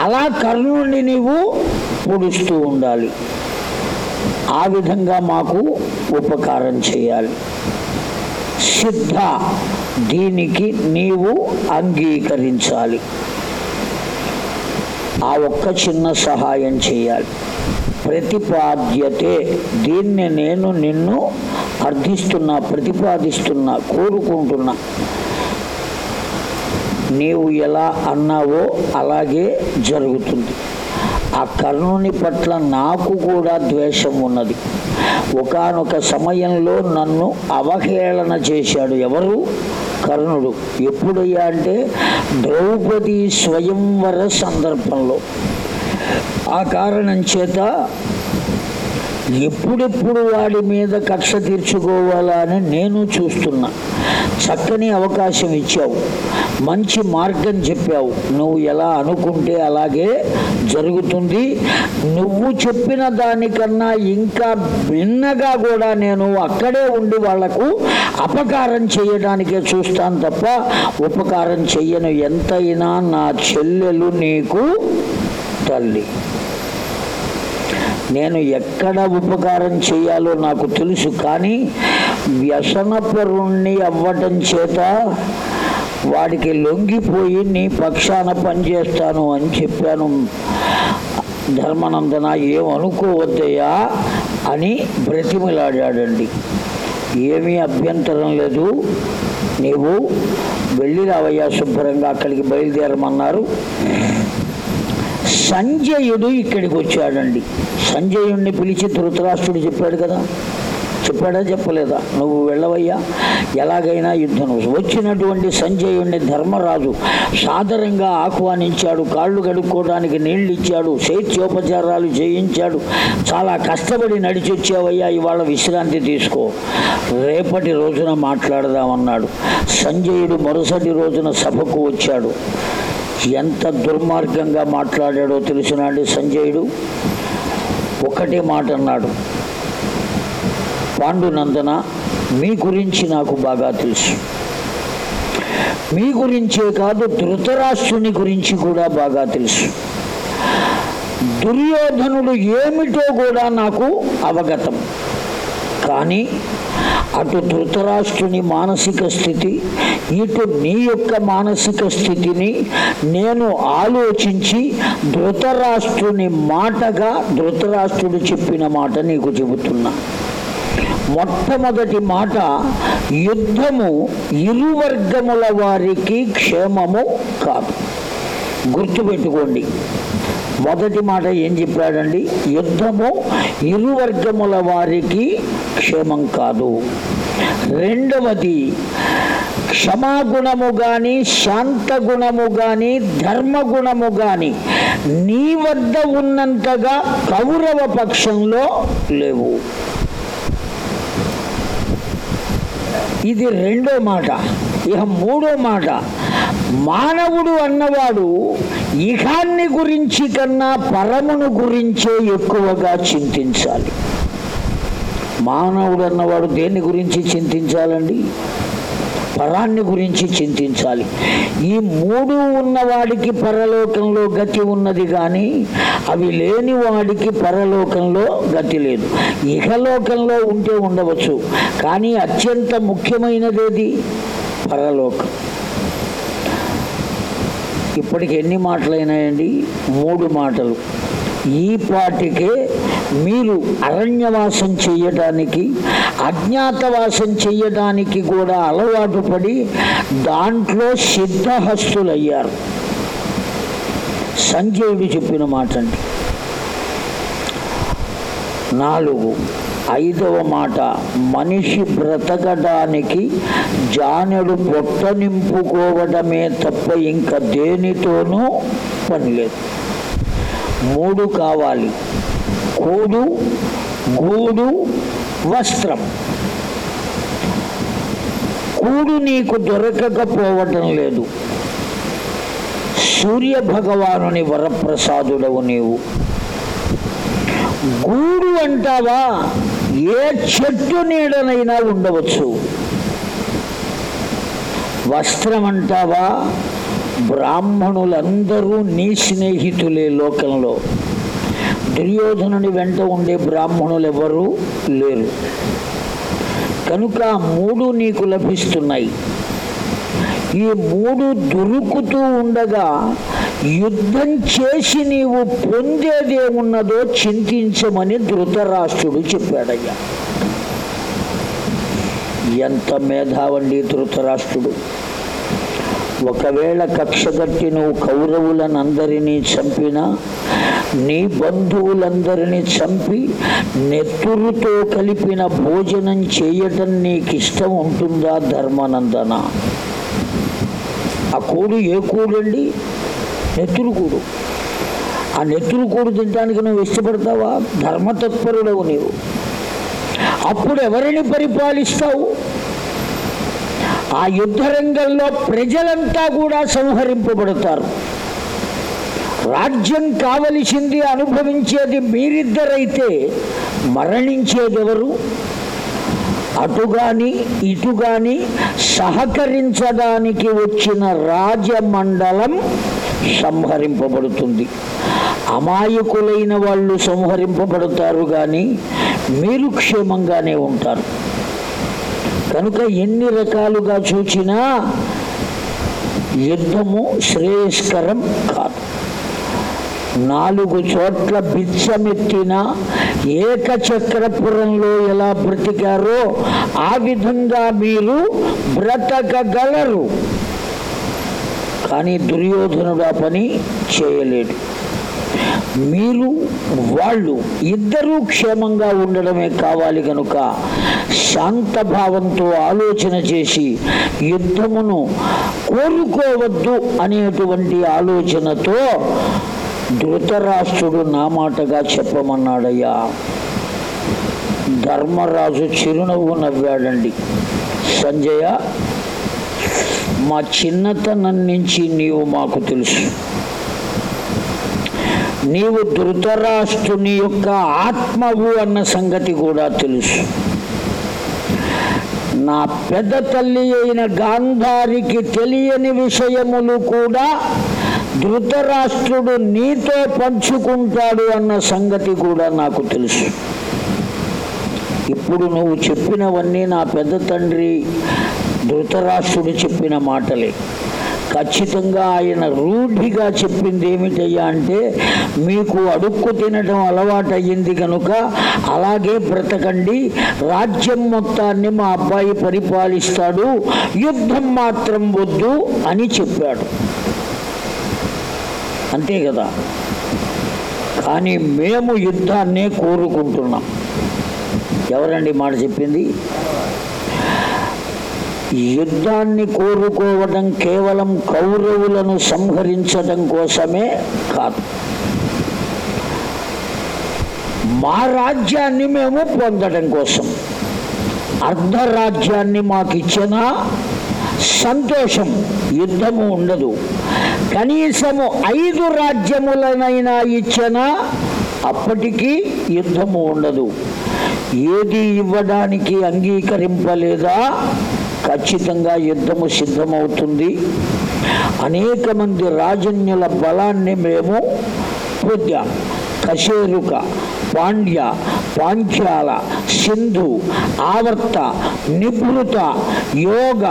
అలా కర్ణుడిని నీవు పొడుస్తూ ఉండాలి. ఆ విధంగా మాకు ఉపకారం చేయాలి. సిద్ధ దీనికి నీవు అంగీకరించాలి. ఆ ఒక్క చిన్న సహాయం చేయాలి. ప్రతిపాద్యతే దీన్ని నేను నిన్ను అర్థిస్తున్నా ప్రతిపాదిస్తున్నా కోరుకుంటున్నా. నీవు ఎలా అన్నావో అలాగే జరుగుతుంది. ఆ కర్ణుని పట్ల నాకు కూడా ద్వేషం ఉన్నది. ఒకానొక సమయంలో నన్ను అవహేళన చేశాడు ఎవరు? కర్ణుడు. ఎప్పుడయ్యా అంటే ద్రౌపది స్వయంవర సందర్భంలో. ఆ కారణం చేత ఎప్పుడెప్పుడు వాడి మీద కక్ష తీర్చుకోవాలా అని నేను చూస్తున్నా. చక్కని అవకాశం ఇచ్చావు. మంచి మార్గం చెప్పావు. నువ్వు ఎలా అనుకుంటే అలాగే జరుగుతుంది. నువ్వు చెప్పిన దానికన్నా ఇంకా భిన్నగా కూడా నేను అక్కడే ఉండి వాళ్ళకు అపకారం చేయడానికే చూస్తాను తప్ప ఉపకారం చెయ్యను. ఎంతైనా నా చెల్లెలు నీకు తల్లి. నేను ఎక్కడ ఉపకారం చేయాలో నాకు తెలుసు కానీ వ్యసనపరుణ్ణి అవ్వటం చేత వాడికి లొంగిపోయి నీ పక్షాన పనిచేస్తాను అని చెప్పాను. ధర్మనందన ఏమనుకోవద్దయ్యా అని బ్రతిమలాడాడండి. ఏమీ అభ్యంతరం లేదు. నీవు వెళ్ళి రావయ్యా శుభ్రంగా అక్కడికి బయలుదేరమన్నారు. సంజయుడు ఇక్కడికి వచ్చాడండి. సంజయుణ్ణి పిలిచి ధృతరాష్ట్రుడు చెప్పాడు కదా. చెప్పాడా? చెప్పలేదా? నువ్వు వెళ్ళవయ్యా. ఎలాగైనా యుద్ధం. వచ్చినటువంటి సంజయుణ్ణి ధర్మరాజు సాదరంగా ఆహ్వానించాడు. కాళ్ళు కడుక్కోవడానికి నీళ్ళు ఇచ్చాడు శైత్యోపచారాలు చేయించాడు. చాలా కష్టపడి నడిచొచ్చావయ్యా. ఇవాళ విశ్రాంతి తీసుకో. రేపటి రోజున మాట్లాడదామన్నాడు. సంజయుడు మరుసటి రోజున సభకు వచ్చాడు. ఎంత దుర్మార్గంగా మాట్లాడాడో తెలిసినాడు సంజయుడు? ఒకటే మాట అన్నాడు. పాండునందన మీ గురించి నాకు బాగా తెలుసు. మీ గురించే కాదు ధృతరాష్ట్రుని గురించి కూడా బాగా తెలుసు. దుర్యోధనుడు ఏమిటో కూడా నాకు అవగతం. కానీ అటు ధృతరాష్ట్రుని మానసిక స్థితి. ఇటు నీ యొక్క మానసిక స్థితిని నేను ఆలోచించి ధృతరాష్ట్రుని మాటగా ధృతరాష్ట్రుడు చెప్పిన మాట నీకు చెబుతున్నా. మొట్టమొదటి మాట యుద్ధము ఇరువర్గముల వారికి క్షేమము కాదు. గుర్తుపెట్టుకోండి. మొదటి మాట ఏం చెప్పాడండి? యుద్ధము ఇరు వర్గముల వారికి క్షేమం కాదు. రెండవది క్షమాగుణము కానీ శాంతగుణము కానీ ధర్మగుణము కానీ నీ వద్ద ఉన్నంతగా కౌరవ పక్షంలో లేవు. ఇది రెండో మాట. ఇక మూడో మాట. మానవుడు అన్నవాడు ఇహాన్ని గురించి కన్నా పరమును గురించే ఎక్కువగా చింతించాలి. మానవుడు అన్నవాడు దేని గురించి చింతించాలండి? పరాన్ని గురించి చింతించాలి. ఈ మూడు ఉన్నవాడికి పరలోకంలో గతి ఉన్నది కానీ అవి లేని వాడికి పరలోకంలో గతి లేదు. ఇహలోకంలో ఉంటే ఉండవచ్చు కానీ అత్యంత ముఖ్యమైనదేది పరలోకం. ఇప్పటికి ఎన్ని మాటలైనాయండి? మూడు మాటలు. ఈ పాటికే మీరు అరణ్యవాసం చేయడానికి అజ్ఞాతవాసం చెయ్యడానికి కూడా అలవాటు పడి దాంట్లో సిద్ధహస్తులయ్యారు. సంజయుడు చెప్పిన మాట అండి నాలుగు. ఐదవ మాట మనిషి బ్రతకడానికి జానెడు పొట్ట నింపుకోవడమే తప్ప ఇంకా దేనితోనూ పనిలేదు మూడు కావాలి. కూడు గూడు వస్త్రం. కూడు నీకు దొరకకపోవటం లేదు. సూర్య భగవానుని వరప్రసాదుడవు నీవు. గూడు అంటావా? ఏ చెట్టు నీడనైనా ఉండవచ్చు. వస్త్రం అంటావా బ్రాహ్మణులందరూ నీ స్నేహితులే లోకంలో. దుర్యోధనుని వెంట ఉండే బ్రాహ్మణులు ఎవరు లేరు. కనుక మూడు నీకు లభిస్తున్నాయి. ఈ మూడు దొరుకుతూ ఉండగా యుద్ధం చేసి నీవు పొందేదేమున్నదో చింతించమని ధృతరాష్ట్రుడు చెప్పాడయ్యా. ఎంత మేధావండి ధృతరాష్ట్రుడు. ఒకవేళ కక్షగట్టి నువ్వు కౌరవులనందరినీ చంపినా నీ బంధువులందరినీ చంపి నెత్తురుతో కలిపిన భోజనం చేయటం నీకు ఇష్టం ఉంటుందా ధర్మానందన? ఆ కూడు ఏ కూడండి? నెత్తురు కూడు. ఆ నెత్తురు కూడు తినడానికి నువ్వు ఇష్టపడతావా? ధర్మతత్పరుడవు నీవు. అప్పుడు ఎవరిని పరిపాలిస్తావు? ఆ యుద్ధ రంగంలో ప్రజలంతా కూడా సంహరింపబడతారు. రాజ్యం కావలసింది అనుభవించేది మీరిద్దరైతే మరణించేదెవరు? అటు గాని ఇటు గాని సహకరించడానికి వచ్చిన రాజమండలం సంహరింపబడుతుంది. అమాయకులైన వాళ్ళు సంహరింపబడతారు కానీ మీరు క్షేమంగానే ఉంటారు. కనుక ఎన్ని రకాలుగా చూచినా యుద్ధము శ్రేయస్కరం కాదు. నాలుగు చోట్ల బిచ్చమెత్తిన ఏకచక్రపురంలో ఎలా బ్రతికారో ఆ విధంగా మీరు బ్రతకగలరు. కానీ దుర్యోధనుడు ఆ పని చేయలేడు. మీరు వాళ్ళు ఇద్దరూ క్షేమంగా ఉండడమే కావాలి కనుక శాంత భావంతో ఆలోచన చేసి యుద్ధమును కోరుకోవద్దు అనేటువంటి ఆలోచనతో ధృతరాష్ట్రుడు నా మాటగా చెప్పమన్నాడయ్యా. ధర్మరాజు చిరునవ్వు నవ్వాడండి. సంజయ మా చిన్నతనం నుంచి నీవు మాకు తెలుసు. నీవు ధృతరాష్ట్రుని యొక్క ఆత్మవు అన్న సంగతి కూడా తెలుసు. నా పెద్ద తల్లి అయిన గాంధారికి తెలియని విషయములు కూడా ధృతరాష్ట్రుడు నీతో పంచుకుంటాడు అన్న సంగతి కూడా నాకు తెలుసు. ఇప్పుడు నువ్వు చెప్పినవన్నీ నా పెద్ద తండ్రి ధృతరాష్ట్రుడు చెప్పిన మాటలే. ఖచ్చితంగా ఆయన రూఢిగా చెప్పింది ఏమిటయ్యా అంటే మీకు అడుక్కు తినడం అలవాటు అయ్యింది కనుక అలాగే బ్రతకండి. రాజ్యం మొత్తాన్ని మా అబ్బాయి పరిపాలిస్తాడు. యుద్ధం మాత్రం వద్దు అని చెప్పాడు. అంతే కదా? కానీ మేము యుద్ధాన్నే కోరుకుంటున్నాం. ఎవరండి మాట చెప్పింది? యుద్ధాన్ని కోరుకోవడం కేవలం కౌరవులను సంహరించడం కోసమే కాదు. మా రాజ్యాన్ని మేము పొందడం కోసం అర్ధరాజ్యాన్ని మాకు ఇచ్చిన సంతోషం యుద్ధము ఉండదు. కనీసము ఐదు రాజ్యములనైనా ఇచ్చిన అప్పటికీ యుద్ధము ఉండదు. ఏది ఇవ్వడానికి అంగీకరింపలేదా? ఖచ్చితంగా యుద్ధము సిద్ధమవుతుంది. అనేక మంది రాజన్యుల బలాన్ని మేము పొద్దాం కశేరుక పాండ్య పాంచాల సింధు ఆవర్త నిభృత యోగ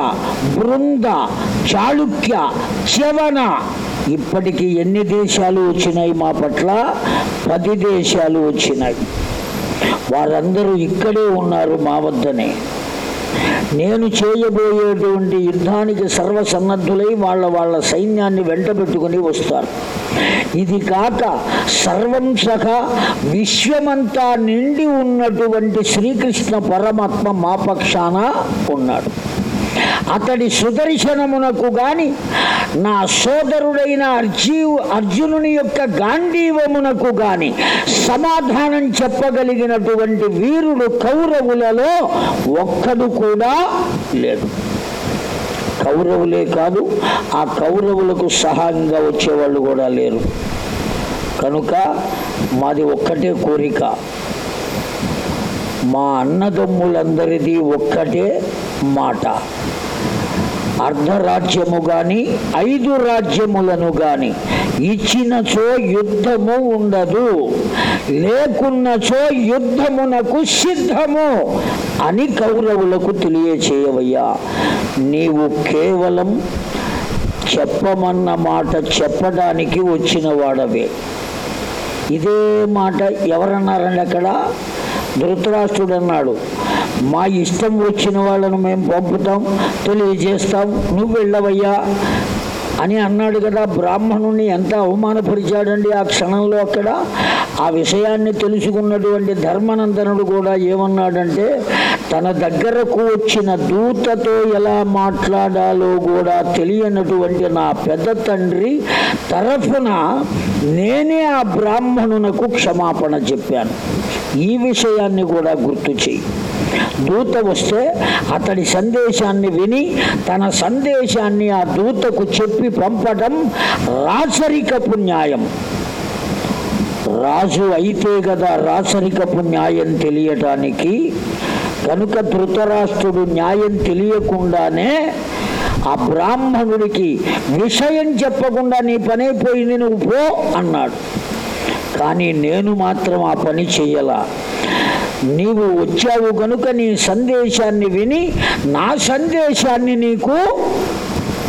బృంద చాళుక్య చవన ఇప్పటికి ఎన్ని దేశాలు వచ్చినాయి మా పట్ల? పది దేశాలు వచ్చినాయి. వారందరూ ఇక్కడే ఉన్నారు మా వద్దనే. నేను చేయబోయేటువంటి యుద్ధానికి సర్వసన్నద్ధులై వాళ్ళ వాళ్ళ సైన్యాన్ని వెంట పెట్టుకుని వస్తారు. ఇది కాక సర్వం సహ విశ్వమంతా నిండి ఉన్నటువంటి శ్రీకృష్ణ పరమాత్మ మా పక్షాన ఉన్నాడు. అతడి సుదర్శనమునకు గాని నా సోదరుడైన అర్జీవు అర్జునుని యొక్క గాంధీవమునకు గాని సమాధానం చెప్పగలిగినటువంటి వీరుడు కౌరవులలో ఒక్కడు కూడా లేడు కౌరవులే కాదు ఆ కౌరవులకు సహాయంగా వచ్చేవాళ్ళు కూడా లేరు. కనుక మాది ఒక్కటే కోరిక. మా అన్నదమ్ములందరిది ఒక్కటే మాట. అర్ధరాజ్యము గాని ఐదు రాజ్యములను గాని ఇచ్చినచో యుద్ధము ఉండదు. లేకున్నచో యుద్ధమునకు సిద్ధము అని కౌరవులకు తెలియచేయవయ్యా. నీవు కేవలం చెప్పమన్న మాట చెప్పడానికి వచ్చిన వాడవే. ఇదే మాట ఎవరన్నారండి అక్కడ? ధృతరాష్ట్రుడు అన్నాడు మా ఇష్టం వచ్చిన వాళ్ళను మేము పంపుతాం తెలియజేస్తాం. నువ్వు వెళ్ళవయ్యా అని అన్నాడు కదా. బ్రాహ్మణుని ఎంత అవమానపరిచాడండి ఆ క్షణంలో అక్కడ? ఆ విషయాన్ని తెలుసుకున్నటువంటి ధర్మనందనుడు కూడా ఏమన్నాడంటే తన దగ్గరకు వచ్చిన దూతతో ఎలా మాట్లాడాలో కూడా తెలియనటువంటి నా పెద్ద తండ్రి తరఫున నేనే ఆ బ్రాహ్మణునకు క్షమాపణ చెప్పాను. ఈ విషయాన్ని కూడా గుర్తు చేయి దూత వస్తే అతడి సందేశాన్ని విని తన సందేశాన్ని ఆ దూతకు చెప్పి పంపడం రాచరికపు న్యాయం రాజు అయితే కదా రాచరికపు న్యాయం తెలియటానికి కనుక ధృతరాష్ట్రుడు న్యాయం తెలియకుండానే ఆ బ్రాహ్మణుడికి విషయం చెప్పకుండా నీ పనైపోయింది నువ్వు పో అన్నాడు. కానీ నేను మాత్రం ఆ పని చెయ్యలా. నీవు వచ్చావు కనుక నీ సందేశాన్ని విని నా సందేశాన్ని నీకు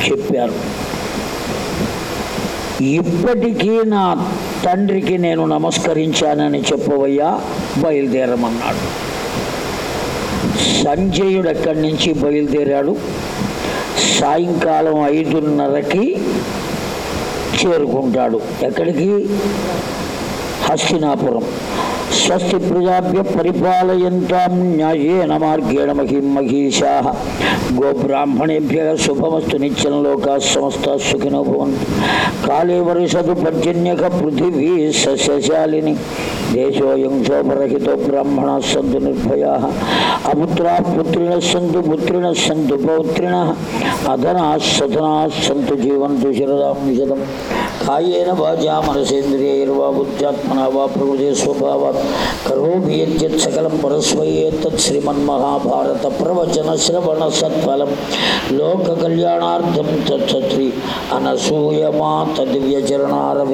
చెప్పారు. ఇప్పటికీ నా తండ్రికి నేను నమస్కరించానని చెప్పవయ్యా బయలుదేరమన్నాడు. సంజయుడు అక్కడి నుంచి బయలుదేరాడు. సాయంకాలం ఐదున్నరకి చేరుకుంటాడు. ఎక్కడికి? హస్తినాపురం. స్వస్తి ప్రజాభ్య పరిపాలయంతాం న్యాయేన మార్గేణ మహిం మహిషా. గోబ్రాహ్మణేభ్య శుభమస్తు నిత్యం లోకా సమస్త సుఖినో భవంతు. కాళే వర్షదు పర్జన్యక పృథివీ సస్యశాలిని. దేశోయం శోభరహితో బ్రాహ్మణ సంతు నిర్భయా. అపుత్రా పుత్రిణ సంతు పుత్రిణ సంతు పౌత్రిణ. అధనా సధనా సంతు జీవంతు శరదాం నిషదం. కాయేన వాజా మనసేంద్రియైర్వా బుద్ధ్యాత్మన వా ప్రకృతి స్వభావాత్ కరోమి యద్యత్ సకలం పరస్మయే తత్ శ్రీమన్మహాభారత ప్రవచన శ్రవణ సత్ఫలం లోక కళ్యాణార్థం తత్సత్రి అనసూయమా తద్వ్యచరణారవి